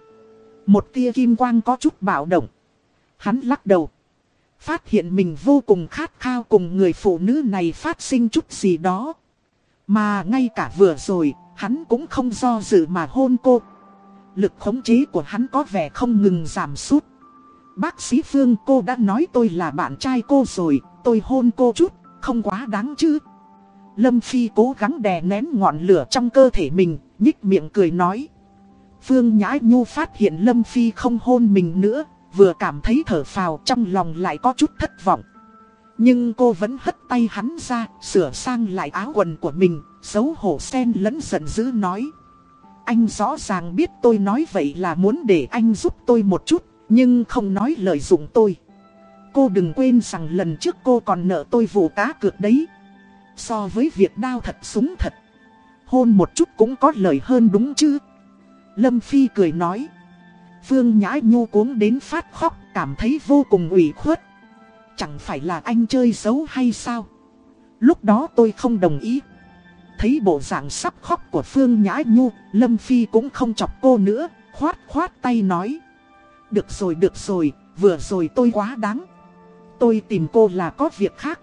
một tia kim quang có chút bạo động. Hắn lắc đầu. Phát hiện mình vô cùng khát khao cùng người phụ nữ này phát sinh chút gì đó. Mà ngay cả vừa rồi, hắn cũng không do dự mà hôn cô. Lực khống chế của hắn có vẻ không ngừng giảm sút. Bác sĩ Phương cô đã nói tôi là bạn trai cô rồi, tôi hôn cô chút, không quá đáng chứ. Lâm Phi cố gắng đè nén ngọn lửa trong cơ thể mình, nhích miệng cười nói. Phương Nhã Nhu phát hiện Lâm Phi không hôn mình nữa, vừa cảm thấy thở phào trong lòng lại có chút thất vọng. Nhưng cô vẫn hất tay hắn ra, sửa sang lại áo quần của mình, xấu hổ sen lẫn giận dữ nói. Anh rõ ràng biết tôi nói vậy là muốn để anh giúp tôi một chút, nhưng không nói lợi dụng tôi. Cô đừng quên rằng lần trước cô còn nợ tôi vụ cá cược đấy. So với việc đao thật súng thật, hôn một chút cũng có lợi hơn đúng chứ. Lâm Phi cười nói. Phương Nhã Nhu cuống đến phát khóc, cảm thấy vô cùng ủy khuất. Chẳng phải là anh chơi xấu hay sao? Lúc đó tôi không đồng ý. Thấy bộ dạng sắp khóc của Phương Nhã Nhu, Lâm Phi cũng không chọc cô nữa, khoát khoát tay nói. Được rồi được rồi, vừa rồi tôi quá đáng. Tôi tìm cô là có việc khác.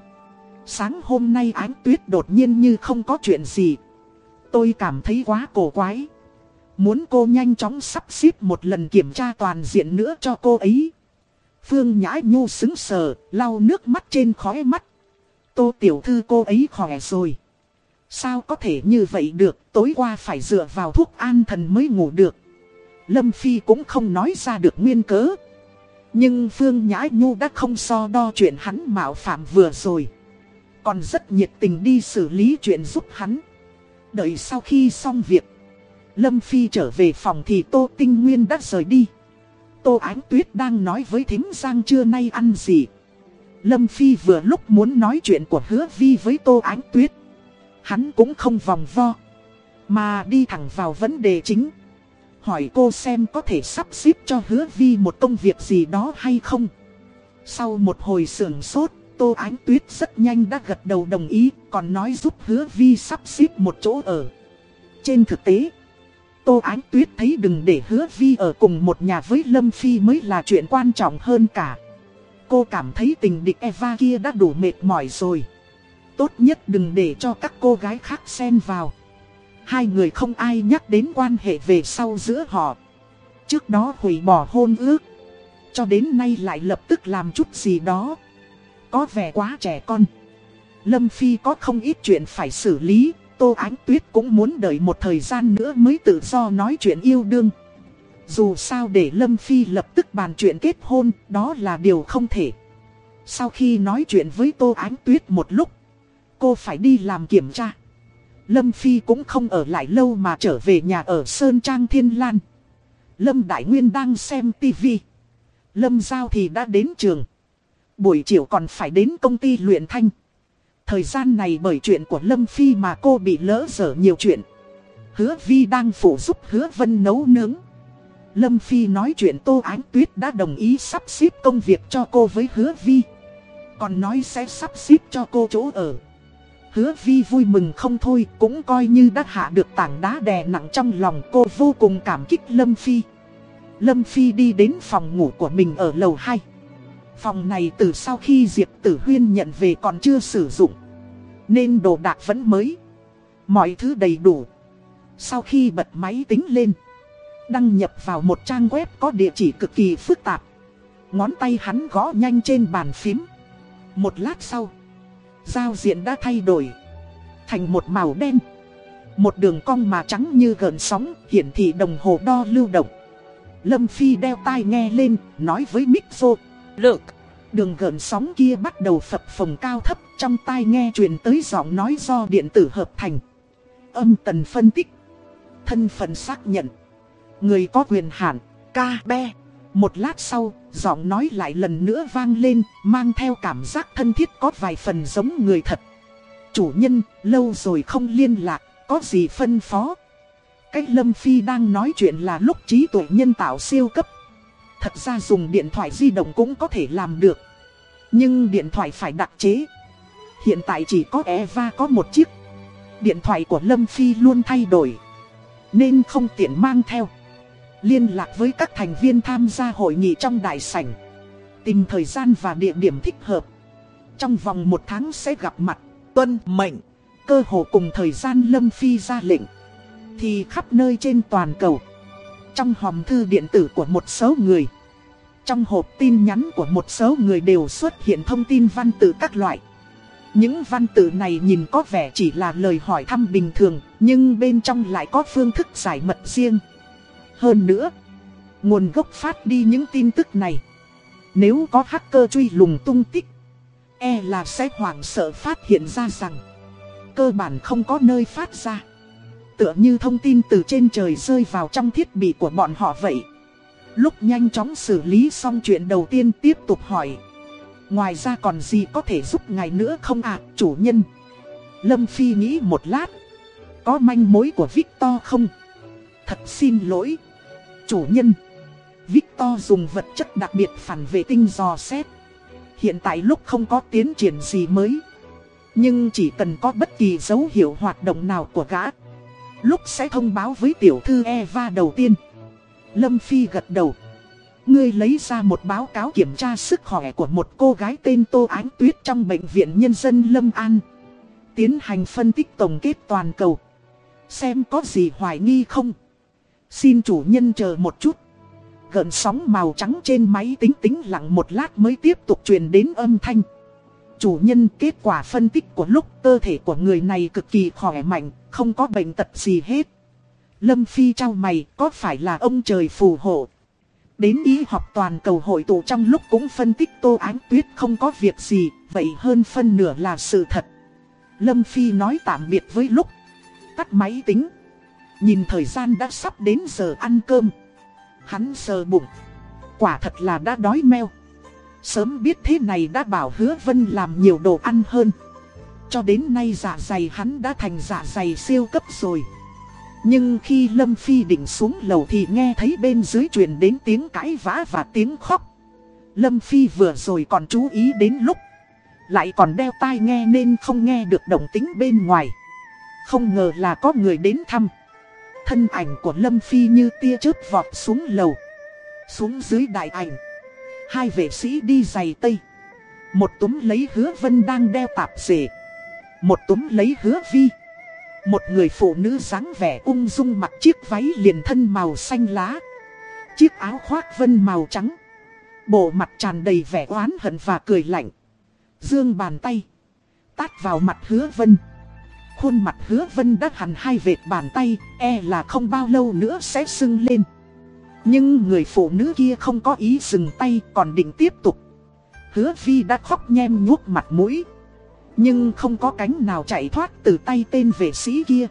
Sáng hôm nay ánh tuyết đột nhiên như không có chuyện gì. Tôi cảm thấy quá cổ quái. Muốn cô nhanh chóng sắp xếp một lần kiểm tra toàn diện nữa cho cô ấy. Phương Nhã Nhu xứng sờ, lau nước mắt trên khóe mắt. Tô tiểu thư cô ấy khỏe rồi. Sao có thể như vậy được, tối qua phải dựa vào thuốc an thần mới ngủ được. Lâm Phi cũng không nói ra được nguyên cớ. Nhưng Phương Nhã Nhu đã không so đo chuyện hắn mạo phạm vừa rồi. Còn rất nhiệt tình đi xử lý chuyện giúp hắn. Đợi sau khi xong việc. Lâm Phi trở về phòng thì Tô Tinh Nguyên đã rời đi. Tô Ánh Tuyết đang nói với thím Giang trưa nay ăn gì. Lâm Phi vừa lúc muốn nói chuyện của hứa vi với Tô Ánh Tuyết. Hắn cũng không vòng vo. Mà đi thẳng vào vấn đề chính. Hỏi cô xem có thể sắp xếp cho hứa vi một công việc gì đó hay không. Sau một hồi sưởng sốt, Tô Ánh Tuyết rất nhanh đã gật đầu đồng ý, còn nói giúp hứa vi sắp xếp một chỗ ở. Trên thực tế, Tô Ánh Tuyết thấy đừng để hứa vi ở cùng một nhà với Lâm Phi mới là chuyện quan trọng hơn cả. Cô cảm thấy tình địch Eva kia đã đủ mệt mỏi rồi. Tốt nhất đừng để cho các cô gái khác xen vào. Hai người không ai nhắc đến quan hệ về sau giữa họ. Trước đó hủy bỏ hôn ước. Cho đến nay lại lập tức làm chút gì đó. Có vẻ quá trẻ con. Lâm Phi có không ít chuyện phải xử lý. Tô Ánh Tuyết cũng muốn đợi một thời gian nữa mới tự do nói chuyện yêu đương. Dù sao để Lâm Phi lập tức bàn chuyện kết hôn, đó là điều không thể. Sau khi nói chuyện với Tô Ánh Tuyết một lúc, cô phải đi làm kiểm tra. Lâm Phi cũng không ở lại lâu mà trở về nhà ở Sơn Trang Thiên Lan. Lâm Đại Nguyên đang xem tivi. Lâm Giao thì đã đến trường. Buổi chiều còn phải đến công ty luyện thanh. Thời gian này bởi chuyện của Lâm Phi mà cô bị lỡ dở nhiều chuyện. Hứa Vi đang phụ giúp Hứa Vân nấu nướng. Lâm Phi nói chuyện Tô Ánh Tuyết đã đồng ý sắp xếp công việc cho cô với Hứa Vi. Còn nói sẽ sắp xếp cho cô chỗ ở. Hứa Vi vui mừng không thôi, cũng coi như đã hạ được tảng đá đè nặng trong lòng cô vô cùng cảm kích Lâm Phi. Lâm Phi đi đến phòng ngủ của mình ở lầu 2. Phòng này từ sau khi Diệp Tử Huyên nhận về còn chưa sử dụng. Nên đồ đạc vẫn mới. Mọi thứ đầy đủ. Sau khi bật máy tính lên. Đăng nhập vào một trang web có địa chỉ cực kỳ phức tạp. Ngón tay hắn gõ nhanh trên bàn phím. Một lát sau. Giao diện đã thay đổi. Thành một màu đen. Một đường cong mà trắng như gợn sóng hiển thị đồng hồ đo lưu động. Lâm Phi đeo tai nghe lên, nói với Mixo. lực. Đường gợn sóng kia bắt đầu phập phồng cao thấp trong tai nghe truyền tới giọng nói do điện tử hợp thành. Âm tần phân tích. Thân phận xác nhận. Người có quyền hạn. Ca be. Một lát sau, giọng nói lại lần nữa vang lên, mang theo cảm giác thân thiết có vài phần giống người thật. Chủ nhân, lâu rồi không liên lạc, có gì phân phó? Cách Lâm Phi đang nói chuyện là lúc trí tuệ nhân tạo siêu cấp. Thật ra dùng điện thoại di động cũng có thể làm được. Nhưng điện thoại phải đặc chế. Hiện tại chỉ có Eva có một chiếc. Điện thoại của Lâm Phi luôn thay đổi. Nên không tiện mang theo. Liên lạc với các thành viên tham gia hội nghị trong đại sảnh. Tìm thời gian và địa điểm thích hợp. Trong vòng một tháng sẽ gặp mặt. Tuân mệnh. Cơ hồ cùng thời gian Lâm Phi ra lệnh. Thì khắp nơi trên toàn cầu. Trong hòm thư điện tử của một số người. Trong hộp tin nhắn của một số người đều xuất hiện thông tin văn tự các loại. Những văn tự này nhìn có vẻ chỉ là lời hỏi thăm bình thường, nhưng bên trong lại có phương thức giải mật riêng. Hơn nữa, nguồn gốc phát đi những tin tức này. Nếu có hacker truy lùng tung tích, e là sẽ hoảng sợ phát hiện ra rằng cơ bản không có nơi phát ra. Tựa như thông tin từ trên trời rơi vào trong thiết bị của bọn họ vậy. Lúc nhanh chóng xử lý xong chuyện đầu tiên tiếp tục hỏi. Ngoài ra còn gì có thể giúp ngài nữa không ạ, à, chủ nhân? Lâm Phi nghĩ một lát. Có manh mối của Victor không? Thật xin lỗi. Chủ nhân. Victor dùng vật chất đặc biệt phản vệ tinh dò xét. Hiện tại lúc không có tiến triển gì mới. Nhưng chỉ cần có bất kỳ dấu hiệu hoạt động nào của gã. Lúc sẽ thông báo với tiểu thư Eva đầu tiên. Lâm Phi gật đầu. Ngươi lấy ra một báo cáo kiểm tra sức khỏe của một cô gái tên Tô Ánh Tuyết trong Bệnh viện Nhân dân Lâm An. Tiến hành phân tích tổng kết toàn cầu. Xem có gì hoài nghi không. Xin chủ nhân chờ một chút. Gợn sóng màu trắng trên máy tính tính lặng một lát mới tiếp tục truyền đến âm thanh. Chủ nhân kết quả phân tích của lúc cơ thể của người này cực kỳ khỏe mạnh, không có bệnh tật gì hết. Lâm Phi trao mày có phải là ông trời phù hộ. Đến y học toàn cầu hội tụ trong lúc cũng phân tích Tô Ánh Tuyết không có việc gì, vậy hơn phân nửa là sự thật. Lâm Phi nói tạm biệt với lúc. Tắt máy tính. Nhìn thời gian đã sắp đến giờ ăn cơm. Hắn sờ bụng. Quả thật là đã đói meo. Sớm biết thế này đã bảo hứa vân làm nhiều đồ ăn hơn. Cho đến nay dạ dày hắn đã thành dạ dày siêu cấp rồi. Nhưng khi Lâm Phi định xuống lầu thì nghe thấy bên dưới truyền đến tiếng cãi vã và tiếng khóc. Lâm Phi vừa rồi còn chú ý đến lúc. Lại còn đeo tai nghe nên không nghe được động tính bên ngoài. Không ngờ là có người đến thăm. Thân ảnh của Lâm Phi như tia chớp vọt xuống lầu. Xuống dưới đại ảnh. Hai vệ sĩ đi giày tây. Một túm lấy hứa vân đang đeo tạp dề. Một túm lấy hứa vi. Một người phụ nữ dáng vẻ ung dung mặc chiếc váy liền thân màu xanh lá. Chiếc áo khoác vân màu trắng. Bộ mặt tràn đầy vẻ oán hận và cười lạnh. Dương bàn tay. Tát vào mặt hứa vân. Khuôn mặt hứa vân đã hẳn hai vệt bàn tay, e là không bao lâu nữa sẽ sưng lên. Nhưng người phụ nữ kia không có ý dừng tay còn định tiếp tục. Hứa Vi đã khóc nhem nhuốc mặt mũi. Nhưng không có cánh nào chạy thoát từ tay tên vệ sĩ kia.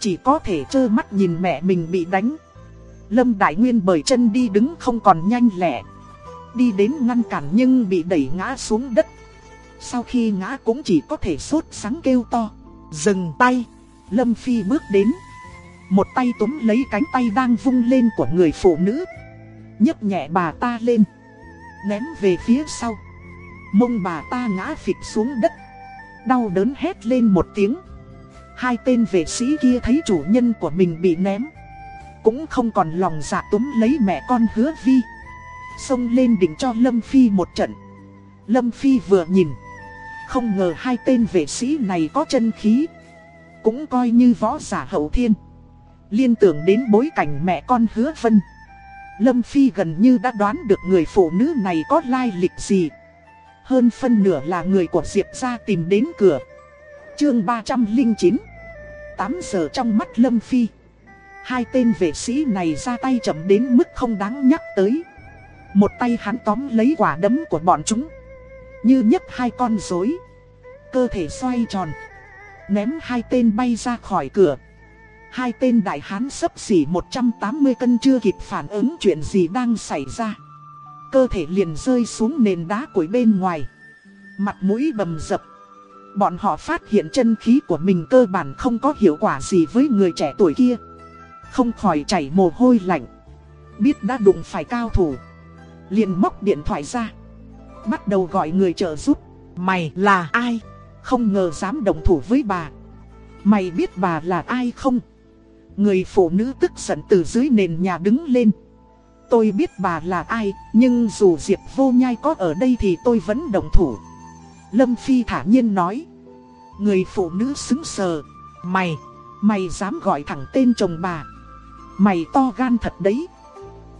Chỉ có thể trơ mắt nhìn mẹ mình bị đánh. Lâm Đại Nguyên bởi chân đi đứng không còn nhanh lẹ. Đi đến ngăn cản nhưng bị đẩy ngã xuống đất. Sau khi ngã cũng chỉ có thể sốt sáng kêu to. Dừng tay. Lâm Phi bước đến. Một tay túm lấy cánh tay đang vung lên của người phụ nữ. nhấc nhẹ bà ta lên. Ném về phía sau. Mông bà ta ngã phịch xuống đất. Đau đớn hét lên một tiếng. Hai tên vệ sĩ kia thấy chủ nhân của mình bị ném. Cũng không còn lòng dạ túm lấy mẹ con hứa vi. Xông lên đỉnh cho Lâm Phi một trận. Lâm Phi vừa nhìn. Không ngờ hai tên vệ sĩ này có chân khí. Cũng coi như võ giả hậu thiên. Liên tưởng đến bối cảnh mẹ con hứa vân. Lâm Phi gần như đã đoán được người phụ nữ này có lai lịch gì. Hơn phân nửa là người của Diệp ra tìm đến cửa. chương 309 8 giờ trong mắt Lâm Phi. Hai tên vệ sĩ này ra tay chậm đến mức không đáng nhắc tới. Một tay hắn tóm lấy quả đấm của bọn chúng như nhấc hai con rối. Cơ thể xoay tròn, Ném hai tên bay ra khỏi cửa. Hai tên đại hán sấp xỉ 180 cân chưa kịp phản ứng chuyện gì đang xảy ra. Cơ thể liền rơi xuống nền đá cuối bên ngoài. Mặt mũi bầm dập. Bọn họ phát hiện chân khí của mình cơ bản không có hiệu quả gì với người trẻ tuổi kia. Không khỏi chảy mồ hôi lạnh. Biết đã đụng phải cao thủ. Liền móc điện thoại ra. Bắt đầu gọi người trợ giúp. Mày là ai? Không ngờ dám đồng thủ với bà. Mày biết bà là ai không? Người phụ nữ tức giận từ dưới nền nhà đứng lên. Tôi biết bà là ai Nhưng dù Diệp vô nhai có ở đây thì tôi vẫn đồng thủ. Lâm Phi thả nhiên nói. Người phụ nữ xứng sờ. Mày, mày dám gọi thẳng tên chồng bà. Mày to gan thật đấy.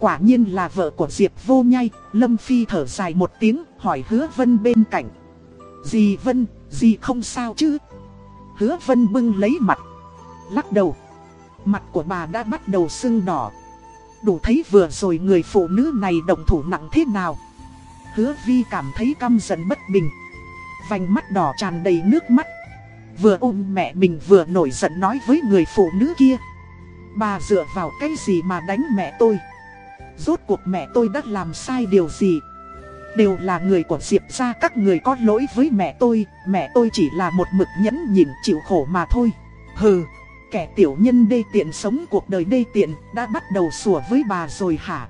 Quả nhiên là vợ của Diệp vô nhai. Lâm Phi thở dài một tiếng hỏi hứa vân bên cạnh. Dì Vân, dì không sao chứ? Hứa Vân bưng lấy mặt Lắc đầu. Mặt của bà đã bắt đầu sưng đỏ. Đủ thấy vừa rồi người phụ nữ này động thủ nặng thế nào. Hứa Vi cảm thấy căm giận bất bình. Vành mắt đỏ tràn đầy nước mắt. Vừa ôm mẹ mình vừa nổi giận nói với người phụ nữ kia. Bà dựa vào cái gì mà đánh mẹ tôi? Rốt cuộc mẹ tôi đã làm sai điều gì? Đều là người của Diệp ra các người có lỗi với mẹ tôi Mẹ tôi chỉ là một mực nhẫn nhịn chịu khổ mà thôi. Hừ, kẻ tiểu nhân đê tiện sống cuộc đời đê tiện Đã bắt đầu sủa với bà rồi hả?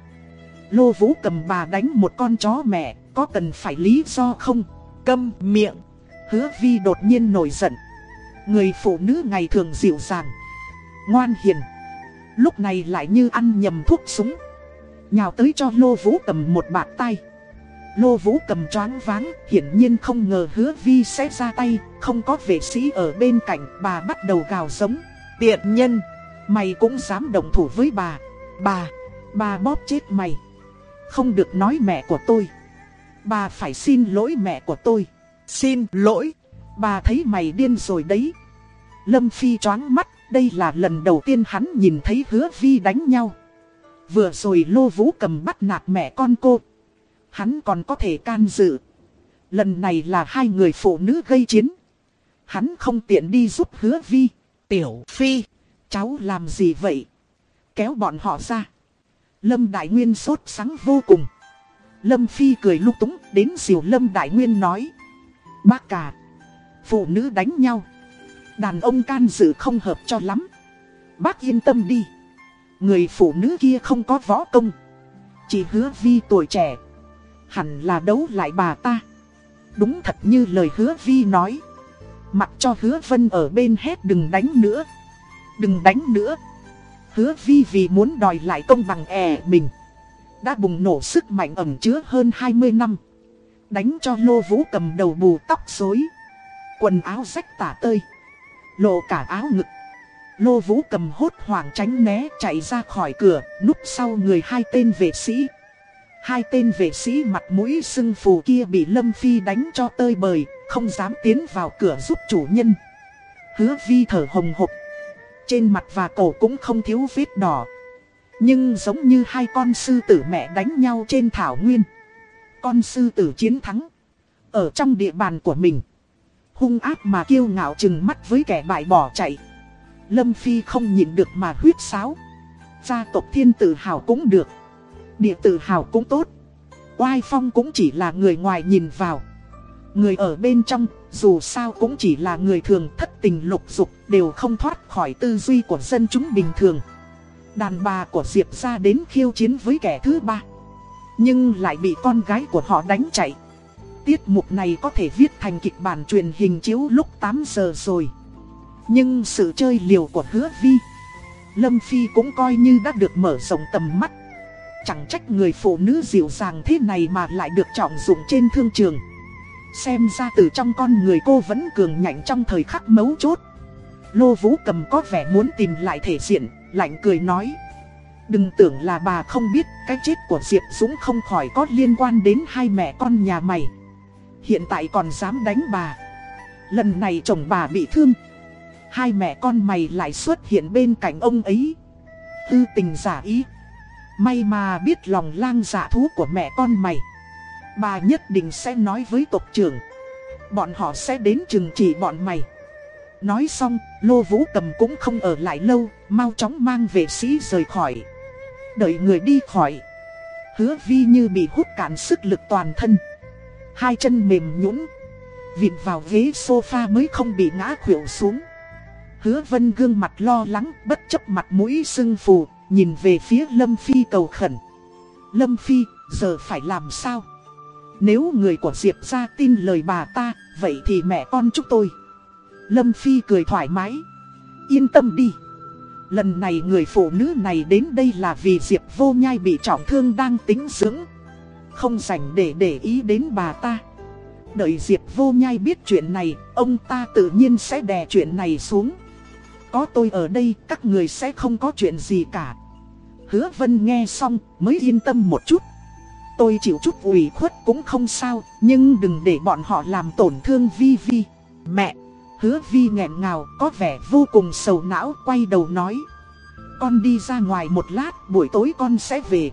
Lô Vũ cầm bà đánh một con chó mẹ Có cần phải lý do không? Câm miệng. Hứa Vi đột nhiên nổi giận. Người phụ nữ ngày thường dịu dàng Ngoan hiền. Lúc này lại như ăn nhầm thuốc súng. Nhào tới cho Lô Vũ cầm một bạt tay Lô Vũ cầm choáng váng, hiển nhiên không ngờ hứa vi sẽ ra tay, không có vệ sĩ ở bên cạnh, bà bắt đầu gào giống. Tiện nhân, mày cũng dám đồng thủ với bà. Bà, bà bóp chết mày. Không được nói mẹ của tôi. Bà phải xin lỗi mẹ của tôi. Xin lỗi, bà thấy mày điên rồi đấy. Lâm Phi choáng mắt, đây là lần đầu tiên hắn nhìn thấy hứa vi đánh nhau. Vừa rồi Lô Vũ cầm bắt nạt mẹ con cô hắn còn có thể can dự. Lần này là hai người phụ nữ gây chiến. Hắn không tiện đi giúp hứa vi. Tiểu Phi, cháu làm gì vậy? Kéo bọn họ ra. Lâm Đại Nguyên sốt sáng vô cùng. Lâm Phi cười lúc túng đến diều Lâm Đại Nguyên nói. Bác cả, phụ nữ đánh nhau. Đàn ông can dự không hợp cho lắm. Bác yên tâm đi. Người phụ nữ kia không có võ công. Chỉ hứa vi tuổi trẻ hẳn là đấu lại bà ta. Đúng thật như lời hứa Vi nói. Mặc cho hứa Vân ở bên hết đừng đánh nữa. Đừng đánh nữa. Hứa Vi vì muốn đòi lại công bằng ẻ mình. Đã bùng nổ sức mạnh ẩm chứa hơn 20 năm. Đánh cho lô vũ cầm đầu bù tóc rối, Quần áo rách tả tơi. Lộ cả áo ngực. Lô vũ cầm hốt hoảng tránh né chạy ra khỏi cửa, núp sau người hai tên vệ sĩ. Hai tên vệ sĩ mặt mũi sưng phù kia bị Lâm Phi đánh cho tơi bời, không dám tiến vào cửa giúp chủ nhân. Hứa vi thở hồng hộc. Trên mặt và cổ cũng không thiếu vết đỏ. Nhưng giống như hai con sư tử mẹ đánh nhau trên thảo nguyên. Con sư tử chiến thắng. Ở trong địa bàn của mình. Hung ác mà kiêu ngạo chừng mắt với kẻ bại bỏ chạy. Lâm Phi không nhịn được mà huyết sáo. Gia tộc thiên tử hào cũng được. Địa tử hào cũng tốt. Oai Phong cũng chỉ là người ngoài nhìn vào. Người ở bên trong, dù sao cũng chỉ là người thường, thất tình lục dục, Đều không thoát khỏi tư duy của dân chúng bình thường. Đàn bà của Diệp ra đến khiêu chiến với kẻ thứ ba. Nhưng lại bị con gái của họ đánh chạy. Tiết mục này có thể viết thành kịch bản truyền hình chiếu lúc 8 giờ rồi. Nhưng sự chơi liều của hứa vi Lâm Phi cũng coi như đã được mở rộng tầm mắt. Chẳng trách người phụ nữ dịu dàng thế này mà lại được trọng dụng trên thương trường. Xem ra từ trong con người cô vẫn cường nhạnh trong thời khắc mấu chốt. Lô Vũ Cầm có vẻ muốn tìm lại thể diện, lạnh cười nói. Đừng tưởng là bà không biết cái chết của Diệp Dũng không khỏi có liên quan đến hai mẹ con nhà mày. Hiện tại còn dám đánh bà. Lần này chồng bà bị thương Hai mẹ con mày lại xuất hiện bên cạnh ông ấy. Tư tình giả ý. May mà biết lòng lang dạ thú của mẹ con mày. Bà nhất định sẽ nói với tộc trưởng. Bọn họ sẽ đến trừng trị bọn mày. Nói xong, Lô Vũ Cầm cũng không ở lại lâu Mau chóng mang vệ sĩ rời khỏi. Đợi người đi khỏi. Hứa vi như bị hút cạn sức lực toàn thân. Hai chân mềm nhũn. Vịn vào ghế sofa mới không bị ngã khuỵu xuống. Hứa vân gương mặt lo lắng, bất chấp mặt mũi sưng phù, Nhìn về phía Lâm Phi cầu khẩn. Lâm Phi, giờ phải làm sao? Nếu người của Diệp ra tin lời bà ta, Vậy thì mẹ con chúc tôi. Lâm Phi cười thoải mái. Yên tâm đi. Lần này người phụ nữ này đến đây là vì Diệp vô nhai bị trọng thương đang tính dưỡng. Không dành để để ý đến bà ta. Đợi Diệp vô nhai biết chuyện này, Ông ta tự nhiên sẽ đè chuyện này xuống. Có tôi ở đây, các người sẽ không có chuyện gì cả. Hứa Vân nghe xong, mới yên tâm một chút. Tôi chịu chút ủy khuất cũng không sao, Nhưng đừng để bọn họ làm tổn thương Vi Vi. Mẹ, Hứa Vi nghẹn ngào, có vẻ vô cùng sầu não, quay đầu nói. Con đi ra ngoài một lát, buổi tối con sẽ về.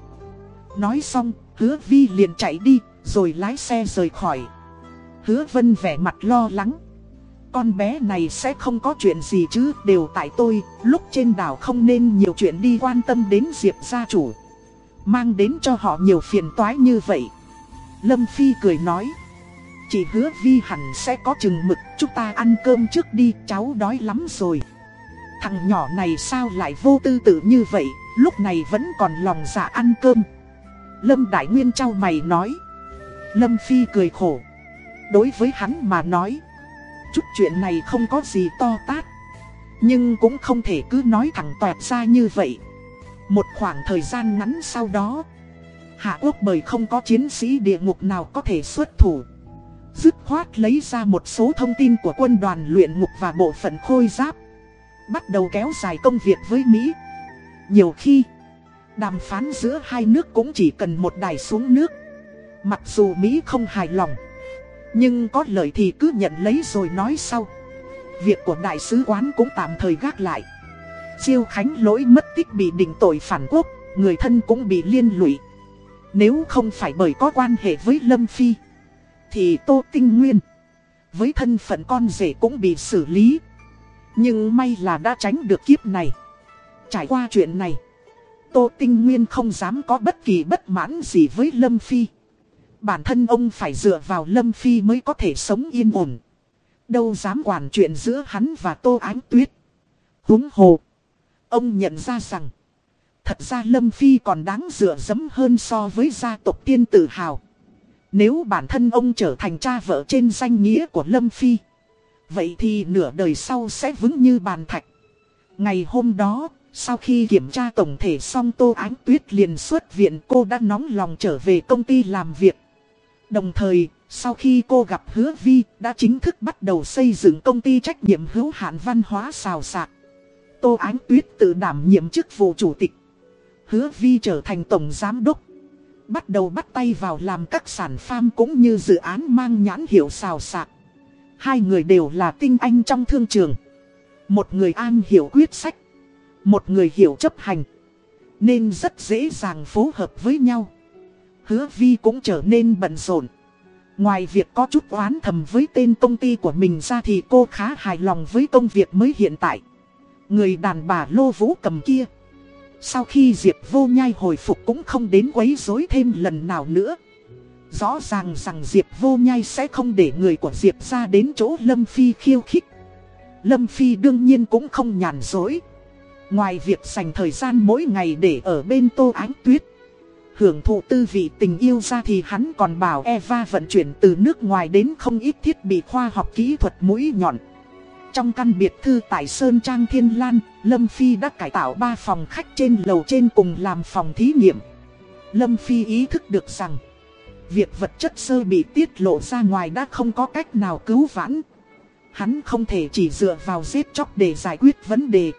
Nói xong, hứa Vi liền chạy đi, rồi lái xe rời khỏi. Hứa Vân vẻ mặt lo lắng. Con bé này sẽ không có chuyện gì chứ, Đều tại tôi, Lúc trên đảo không nên nhiều chuyện đi quan tâm đến Diệp gia chủ. Mang đến cho họ nhiều phiền toái như vậy. Lâm Phi cười nói, Chị hứa Vi hẳn sẽ có chừng mực, Chúng ta ăn cơm trước đi, cháu đói lắm rồi. Thằng nhỏ này sao lại vô tư tự như vậy, Lúc này vẫn còn lòng dạ ăn cơm. Lâm Đại Nguyên trao mày nói, Lâm Phi cười khổ, Đối với hắn mà nói Chút chuyện này không có gì to tát. Nhưng cũng không thể cứ nói thẳng toẹt ra như vậy. Một khoảng thời gian ngắn sau đó, Hạ Quốc bởi không có chiến sĩ địa ngục nào có thể xuất thủ. Dứt khoát lấy ra một số thông tin của quân đoàn luyện ngục và bộ phận khôi giáp. Bắt đầu kéo dài công việc với Mỹ. Nhiều khi, Đàm phán giữa hai nước cũng chỉ cần một đài xuống nước. Mặc dù Mỹ không hài lòng nhưng có lời thì cứ nhận lấy rồi nói sau. Việc của đại sứ quán cũng tạm thời gác lại. Chiêu Khánh lỗi mất tích bị định tội phản quốc, Người thân cũng bị liên lụy. Nếu không phải bởi có quan hệ với Lâm Phi, Thì Tô Tinh Nguyên Với thân phận con rể cũng bị xử lý. Nhưng may là đã tránh được kiếp này. Trải qua chuyện này, Tô Tinh Nguyên không dám có bất kỳ bất mãn gì với Lâm Phi. Bản thân ông phải dựa vào Lâm Phi mới có thể sống yên ổn. Đâu dám quản chuyện giữa hắn và Tô Ánh Tuyết. Húng hồ. Ông nhận ra rằng. Thật ra Lâm Phi còn đáng dựa dẫm hơn so với gia tộc tiên tự hào. Nếu bản thân ông trở thành cha vợ trên danh nghĩa của Lâm Phi. Vậy thì nửa đời sau sẽ vững như bàn thạch. Ngày hôm đó, sau khi kiểm tra tổng thể xong Tô Ánh Tuyết liền xuất viện cô đã nóng lòng trở về công ty làm việc. Đồng thời, sau khi cô gặp hứa vi, đã chính thức bắt đầu xây dựng công ty trách nhiệm hữu hạn văn hóa xào sạc. Tô Ánh Tuyết tự đảm nhiệm chức vụ chủ tịch. Hứa vi trở thành tổng giám đốc. Bắt đầu bắt tay vào làm các sản farm cũng như dự án mang nhãn hiệu xào sạc. Hai người đều là tinh anh trong thương trường. Một người an hiểu quyết sách. Một người hiểu chấp hành. Nên rất dễ dàng phối hợp với nhau hứa vi cũng trở nên bận rộn. Ngoài việc có chút oán thầm với tên công ty của mình ra thì cô khá hài lòng với công việc mới hiện tại. Người đàn bà lô vũ cầm kia. Sau khi Diệp vô nhai hồi phục cũng không đến quấy rối thêm lần nào nữa. Rõ ràng rằng Diệp vô nhai sẽ không để người của Diệp ra đến chỗ Lâm Phi khiêu khích. Lâm Phi đương nhiên cũng không nhàn dối. Ngoài việc dành thời gian mỗi ngày để ở bên Tô Ánh Tuyết hưởng thụ tư vị tình yêu ra thì hắn còn bảo Eva vận chuyển từ nước ngoài đến không ít thiết bị khoa học kỹ thuật mũi nhọn. Trong căn biệt thư tại Sơn Trang Thiên Lan, Lâm Phi đã cải tạo 3 phòng khách trên lầu trên cùng làm phòng thí nghiệm. Lâm Phi ý thức được rằng, việc vật chất sơ bị tiết lộ ra ngoài đã không có cách nào cứu vãn. Hắn không thể chỉ dựa vào giết chóc để giải quyết vấn đề.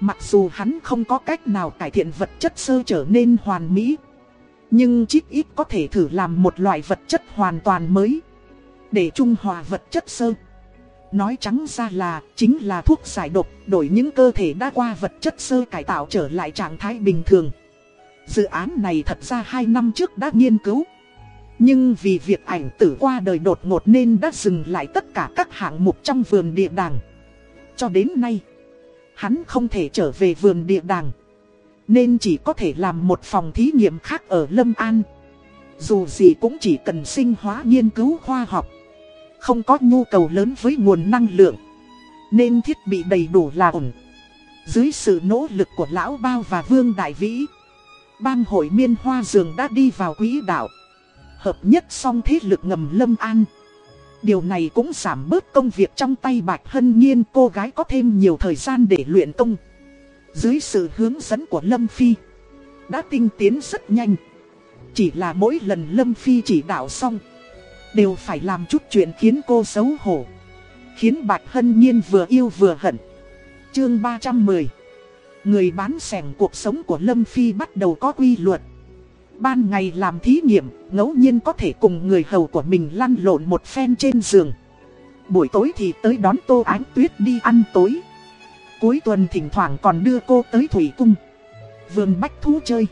Mặc dù hắn không có cách nào cải thiện vật chất sơ trở nên hoàn mỹ. Nhưng chip ít có thể thử làm một loại vật chất hoàn toàn mới Để trung hòa vật chất sơ Nói trắng ra là chính là thuốc giải độc Đổi những cơ thể đã qua vật chất sơ cải tạo trở lại trạng thái bình thường Dự án này thật ra 2 năm trước đã nghiên cứu. Nhưng vì việc ảnh tử qua đời đột ngột nên đã dừng lại tất cả các hạng mục trong vườn địa đàng. Cho đến nay, hắn không thể trở về vườn địa đàng. Nên chỉ có thể làm một phòng thí nghiệm khác ở Lâm An. Dù gì cũng chỉ cần sinh hóa nghiên cứu khoa học. Không có nhu cầu lớn với nguồn năng lượng. Nên thiết bị đầy đủ là ổn. Dưới sự nỗ lực của Lão Bao và Vương Đại Vĩ, bang hội miên hoa dường đã đi vào quỹ đạo. Hợp nhất xong thế lực ngầm Lâm An. Điều này cũng giảm bớt công việc trong tay Bạch Hân Nhiên cô gái có thêm nhiều thời gian để luyện công. Dưới sự hướng dẫn của Lâm Phi, đã tinh tiến rất nhanh. Chỉ là mỗi lần Lâm Phi chỉ đạo xong, đều phải làm chút chuyện khiến cô xấu hổ. Khiến Bạch Hân Nhiên vừa yêu vừa hận. Chương 310 Người bán sẻng cuộc sống của Lâm Phi bắt đầu có quy luật. Ban ngày làm thí nghiệm, ngẫu nhiên có thể cùng người hầu của mình lăn lộn một phen trên giường. Buổi tối thì tới đón Tô Ánh Tuyết đi ăn tối. Cuối tuần thỉnh thoảng còn đưa cô tới Thủy Cung. Vườn bách thú chơi.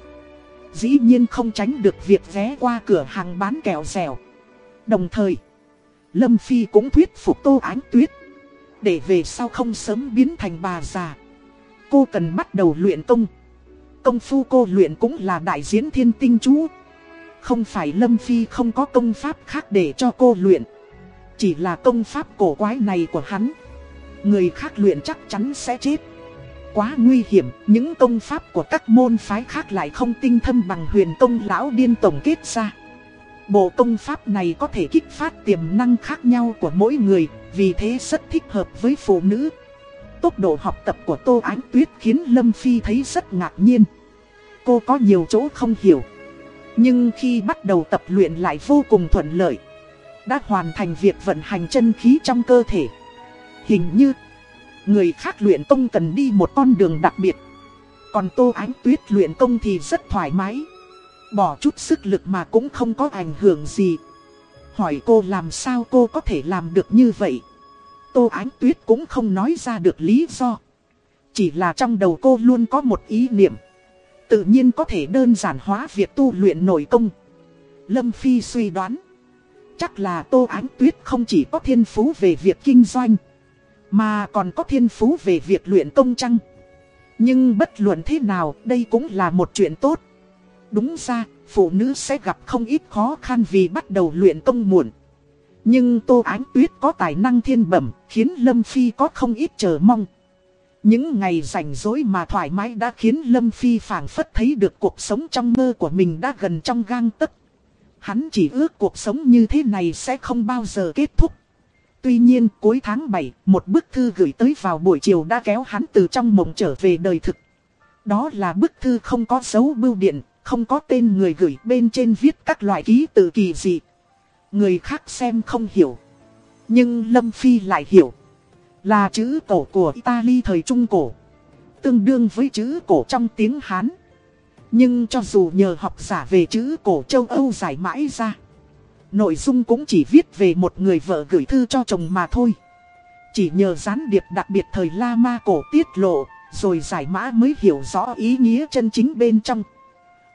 Dĩ nhiên không tránh được việc ghé qua cửa hàng bán kẹo dẻo. Đồng thời, Lâm Phi cũng thuyết phục Tô Ánh Tuyết. Để về sau không sớm biến thành bà già. Cô cần bắt đầu luyện công. Công phu cô luyện cũng là đại diễn thiên tinh chú. Không phải Lâm Phi không có công pháp khác để cho cô luyện. Chỉ là công pháp cổ quái này của hắn. Người khác luyện chắc chắn sẽ chết. Quá nguy hiểm, những công pháp của các môn phái khác lại không tinh thâm bằng huyền công lão điên tổng kết ra. Bộ công pháp này có thể kích phát tiềm năng khác nhau của mỗi người, vì thế rất thích hợp với phụ nữ. Tốc độ học tập của Tô Ánh Tuyết khiến Lâm Phi thấy rất ngạc nhiên. Cô có nhiều chỗ không hiểu. Nhưng khi bắt đầu tập luyện lại vô cùng thuận lợi. Đã hoàn thành việc vận hành chân khí trong cơ thể. Hình như, người khác luyện công cần đi một con đường đặc biệt. Còn Tô Ánh Tuyết luyện công thì rất thoải mái. Bỏ chút sức lực mà cũng không có ảnh hưởng gì. Hỏi cô làm sao cô có thể làm được như vậy. Tô Ánh Tuyết cũng không nói ra được lý do. Chỉ là trong đầu cô luôn có một ý niệm. Tự nhiên có thể đơn giản hóa việc tu luyện nội công. Lâm Phi suy đoán. Chắc là Tô Ánh Tuyết không chỉ có thiên phú về việc kinh doanh. Mà còn có thiên phú về việc luyện công chăng. Nhưng bất luận thế nào đây cũng là một chuyện tốt. Đúng ra, phụ nữ sẽ gặp không ít khó khăn vì bắt đầu luyện công muộn. Nhưng Tô Ánh Tuyết có tài năng thiên bẩm, khiến Lâm Phi có không ít chờ mong. Những ngày rảnh rỗi mà thoải mái đã khiến Lâm Phi phảng phất thấy được cuộc sống trong mơ của mình đã gần trong gang tấc. Hắn chỉ ước cuộc sống như thế này sẽ không bao giờ kết thúc. Tuy nhiên cuối tháng 7, một bức thư gửi tới vào buổi chiều đã kéo hắn từ trong mộng trở về đời thực. Đó là bức thư không có dấu bưu điện, không có tên người gửi bên trên viết các loại ký tự kỳ dị. Người khác xem không hiểu. Nhưng Lâm Phi lại hiểu. Là chữ cổ của Italy thời Trung Cổ. Tương đương với chữ cổ trong tiếng Hán. Nhưng cho dù nhờ học giả về chữ cổ châu Âu giải mãi ra. Nội dung cũng chỉ viết về một người vợ gửi thư cho chồng mà thôi. Chỉ nhờ gián điệp đặc biệt thời La Ma cổ tiết lộ, rồi giải mã mới hiểu rõ ý nghĩa chân chính bên trong.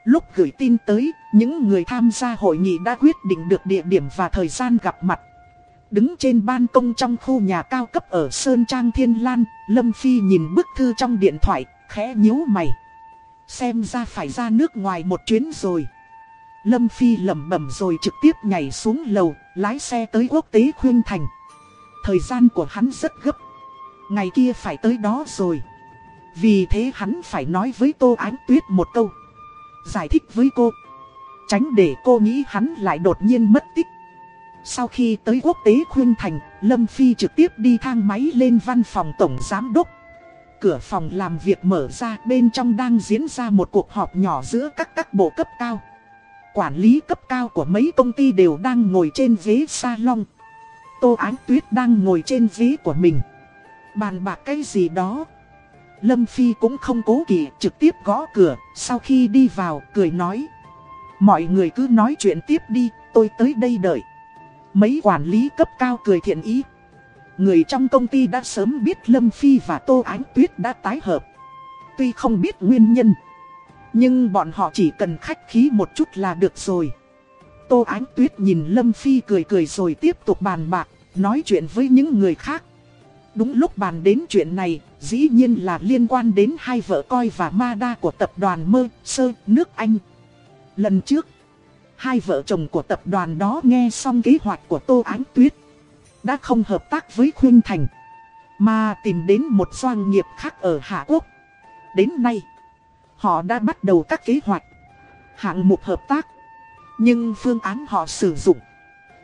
Lúc gửi tin tới, những người tham gia hội nghị đã quyết định được địa điểm và thời gian gặp mặt. Đứng trên ban công trong khu nhà cao cấp ở Sơn Trang Thiên Lan, Lâm Phi nhìn bức thư trong điện thoại, khẽ nhíu mày. Xem ra phải ra nước ngoài một chuyến rồi. Lâm Phi lầm bẩm rồi trực tiếp nhảy xuống lầu, lái xe tới quốc tế Khuyên Thành. Thời gian của hắn rất gấp. Ngày kia phải tới đó rồi. Vì thế hắn phải nói với Tô Ánh Tuyết một câu. Giải thích với cô. Tránh để cô nghĩ hắn lại đột nhiên mất tích. Sau khi tới quốc tế Khuyên Thành, Lâm Phi trực tiếp đi thang máy lên văn phòng tổng giám đốc. Cửa phòng làm việc mở ra bên trong đang diễn ra một cuộc họp nhỏ giữa các các bộ cấp cao. Quản lý cấp cao của mấy công ty đều đang ngồi trên ghế salon. Tô Ánh Tuyết đang ngồi trên ghế của mình. Bàn bạc cái gì đó. Lâm Phi cũng không cố kỵ trực tiếp gõ cửa, sau khi đi vào, cười nói. Mọi người cứ nói chuyện tiếp đi, tôi tới đây đợi. Mấy quản lý cấp cao cười thiện ý. Người trong công ty đã sớm biết Lâm Phi và Tô Ánh Tuyết đã tái hợp. Tuy không biết nguyên nhân, nhưng bọn họ chỉ cần khách khí một chút là được rồi. Tô Ánh Tuyết nhìn Lâm Phi cười cười rồi tiếp tục bàn bạc, nói chuyện với những người khác. Đúng lúc bàn đến chuyện này, dĩ nhiên là liên quan đến hai vợ coi và ma đa của tập đoàn Mơ, Sơ, nước Anh. Lần trước, hai vợ chồng của tập đoàn đó nghe xong kế hoạch của Tô Ánh Tuyết. Đã không hợp tác với Khuyên Thành, mà tìm đến một doanh nghiệp khác ở Hạ Quốc. Đến nay, họ đã bắt đầu các kế hoạch, hạng mục hợp tác. Nhưng phương án họ sử dụng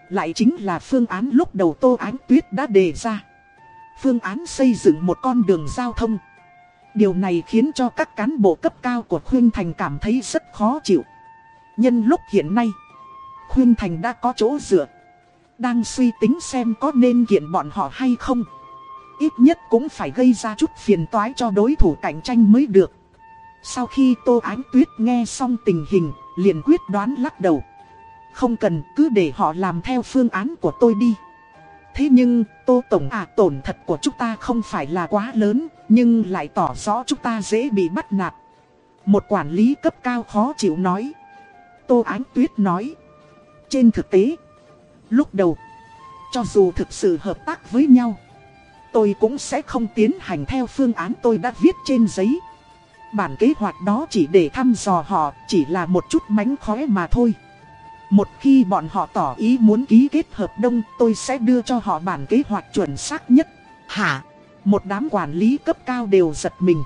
lại chính là phương án lúc đầu Tô Ánh Tuyết đã đề ra. Phương án xây dựng một con đường giao thông. Điều này khiến cho các cán bộ cấp cao của Khuyên Thành cảm thấy rất khó chịu. Nhân lúc hiện nay, Khuyên Thành đã có chỗ dựa. Đang suy tính xem có nên kiện bọn họ hay không. Ít nhất cũng phải gây ra chút phiền toái cho đối thủ cạnh tranh mới được. Sau khi Tô Ánh Tuyết nghe xong tình hình, liền quyết đoán lắc đầu. Không cần cứ để họ làm theo phương án của tôi đi. Thế nhưng, Tô Tổng à tổn thật của chúng ta không phải là quá lớn, nhưng lại tỏ rõ chúng ta dễ bị bắt nạt. Một quản lý cấp cao khó chịu nói. Tô Ánh Tuyết nói. Trên thực tế, lúc đầu, cho dù thực sự hợp tác với nhau, tôi cũng sẽ không tiến hành theo phương án tôi đã viết trên giấy. Bản kế hoạch đó chỉ để thăm dò họ, chỉ là một chút mánh khóe mà thôi. Một khi bọn họ tỏ ý muốn ký kết hợp đồng tôi sẽ đưa cho họ bản kế hoạch chuẩn xác nhất. Hả? Một đám quản lý cấp cao đều giật mình.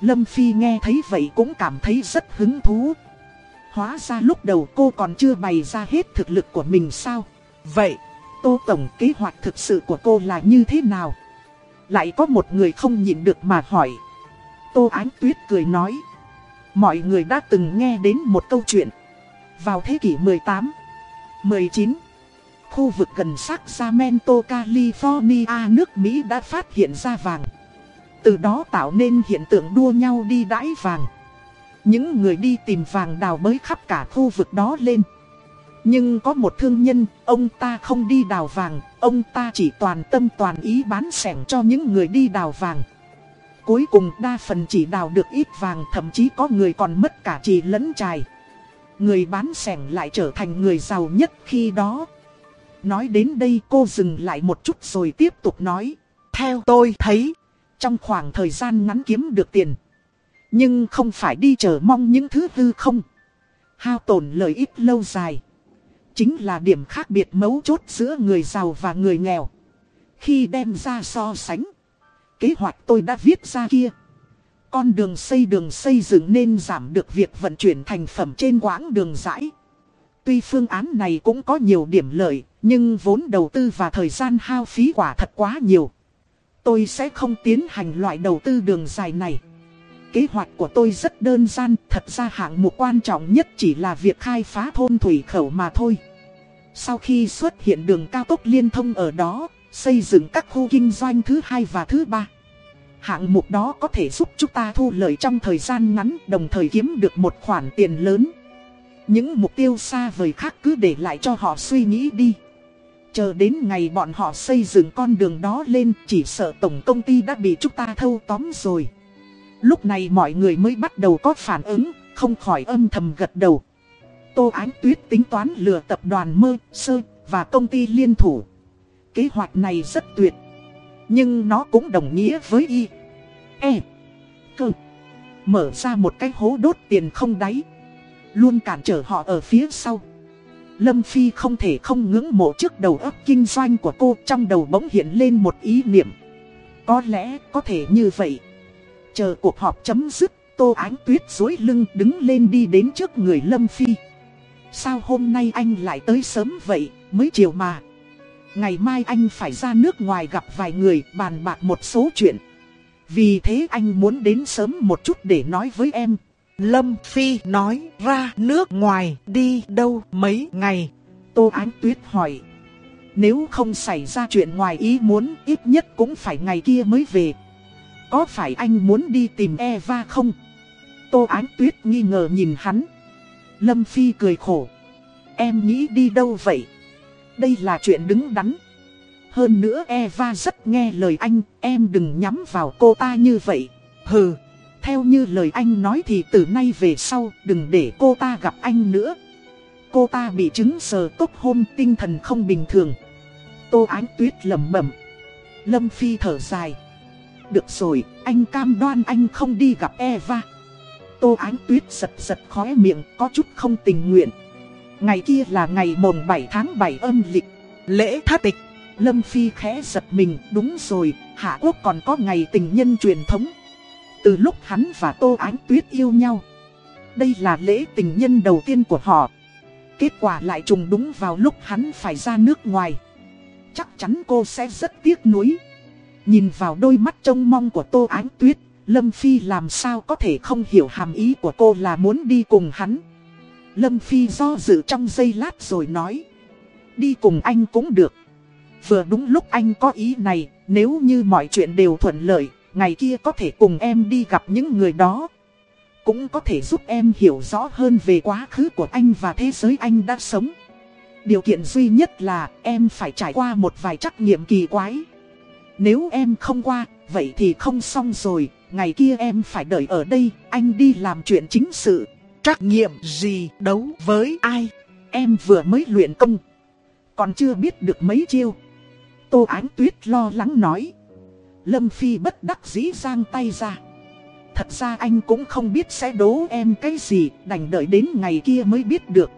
Lâm Phi nghe thấy vậy cũng cảm thấy rất hứng thú. Hóa ra lúc đầu cô còn chưa bày ra hết thực lực của mình sao? Vậy, Tô Tổng kế hoạch thực sự của cô là như thế nào? Lại có một người không nhịn được mà hỏi. Tô Ánh Tuyết cười nói. Mọi người đã từng nghe đến một câu chuyện. Vào thế kỷ 18, 19, khu vực gần Sacramento, California, nước Mỹ đã phát hiện ra vàng. Từ đó tạo nên hiện tượng đua nhau đi đãi vàng. Những người đi tìm vàng đào bới khắp cả khu vực đó lên. Nhưng có một thương nhân, ông ta không đi đào vàng, ông ta chỉ toàn tâm toàn ý bán sẻng cho những người đi đào vàng. Cuối cùng đa phần chỉ đào được ít vàng thậm chí có người còn mất cả chỉ lẫn trài. Người bán sẻng lại trở thành người giàu nhất khi đó. Nói đến đây cô dừng lại một chút rồi tiếp tục nói. Theo tôi thấy, trong khoảng thời gian ngắn kiếm được tiền. Nhưng không phải đi chờ mong những thứ hư không. Hao tổn lợi ích lâu dài. Chính là điểm khác biệt mấu chốt giữa người giàu và người nghèo. Khi đem ra so sánh. Kế hoạch tôi đã viết ra kia. Con đường xây đường xây dựng nên giảm được việc vận chuyển thành phẩm trên quãng đường rãi. Tuy phương án này cũng có nhiều điểm lợi, nhưng vốn đầu tư và thời gian hao phí quả thật quá nhiều. Tôi sẽ không tiến hành loại đầu tư đường dài này. Kế hoạch của tôi rất đơn giản, thật ra hạng mục quan trọng nhất chỉ là việc khai phá thôn thủy khẩu mà thôi. Sau khi xuất hiện đường cao tốc liên thông ở đó, xây dựng các khu kinh doanh thứ hai và thứ ba. Hạng mục đó có thể giúp chúng ta thu lợi trong thời gian ngắn đồng thời kiếm được một khoản tiền lớn. Những mục tiêu xa vời khác cứ để lại cho họ suy nghĩ đi. Chờ đến ngày bọn họ xây dựng con đường đó lên chỉ sợ tổng công ty đã bị chúng ta thâu tóm rồi. Lúc này mọi người mới bắt đầu có phản ứng, không khỏi âm thầm gật đầu. Tô Ánh Tuyết tính toán lừa tập đoàn Mơ, Sơ và công ty liên thủ. Kế hoạch này rất tuyệt. Nhưng nó cũng đồng nghĩa với Y. E. Cơ Mở ra một cái hố đốt tiền không đáy. Luôn cản trở họ ở phía sau. Lâm Phi không thể không ngưỡng mộ trước đầu óc kinh doanh của cô, Trong đầu bỗng hiện lên một ý niệm. Có lẽ có thể như vậy. Chờ cuộc họp chấm dứt, Tô Ánh Tuyết dối lưng đứng lên đi đến trước người Lâm Phi. Sao hôm nay anh lại tới sớm vậy? Mới chiều mà. Ngày mai anh phải ra nước ngoài gặp vài người, bàn bạc một số chuyện. Vì thế anh muốn đến sớm một chút để nói với em. Lâm Phi nói, ra nước ngoài đi đâu mấy ngày. Tô Ánh Tuyết hỏi. Nếu không xảy ra chuyện ngoài ý muốn, ít nhất cũng phải ngày kia mới về. Có phải anh muốn đi tìm Eva không? Tô Ánh Tuyết nghi ngờ nhìn hắn. Lâm Phi cười khổ. Em nghĩ đi đâu vậy? Đây là chuyện đứng đắn. Hơn nữa Eva rất nghe lời anh, em đừng nhắm vào cô ta như vậy. Hừ, theo như lời anh nói thì từ nay về sau đừng để cô ta gặp anh nữa. Cô ta bị chứng sờ tốc hôm tinh thần không bình thường. Tô Ánh Tuyết lẩm bẩm. Lâm Phi thở dài. Được rồi, anh cam đoan anh không đi gặp Eva. Tô Ánh Tuyết giật giật khóe miệng có chút không tình nguyện. Ngày kia là ngày mồng 7 tháng 7 âm lịch, lễ thất tịch. Lâm Phi khẽ giật mình, đúng rồi, Hạ Quốc còn có ngày tình nhân truyền thống. Từ lúc hắn và Tô Ánh Tuyết yêu nhau, đây là lễ tình nhân đầu tiên của họ. Kết quả lại trùng đúng vào lúc hắn phải ra nước ngoài. Chắc chắn cô sẽ rất tiếc nuối. Nhìn vào đôi mắt trông mong của Tô Ánh Tuyết, Lâm Phi làm sao có thể không hiểu hàm ý của cô là muốn đi cùng hắn. Lâm Phi do dự trong giây lát rồi nói. Đi cùng anh cũng được. Vừa đúng lúc anh có ý này, nếu như mọi chuyện đều thuận lợi, ngày kia có thể cùng em đi gặp những người đó. Cũng có thể giúp em hiểu rõ hơn về quá khứ của anh và thế giới anh đã sống. Điều kiện duy nhất là em phải trải qua một vài trắc nghiệm kỳ quái. Nếu em không qua, vậy thì không xong rồi, ngày kia em phải đợi ở đây, anh đi làm chuyện chính sự. Trắc nghiệm gì đấu với ai? Em vừa mới luyện công, còn chưa biết được mấy chiêu. Tô Ánh Tuyết lo lắng nói. Lâm Phi bất đắc dĩ giang tay ra. Thật ra anh cũng không biết sẽ đố em cái gì, đành đợi đến ngày kia mới biết được.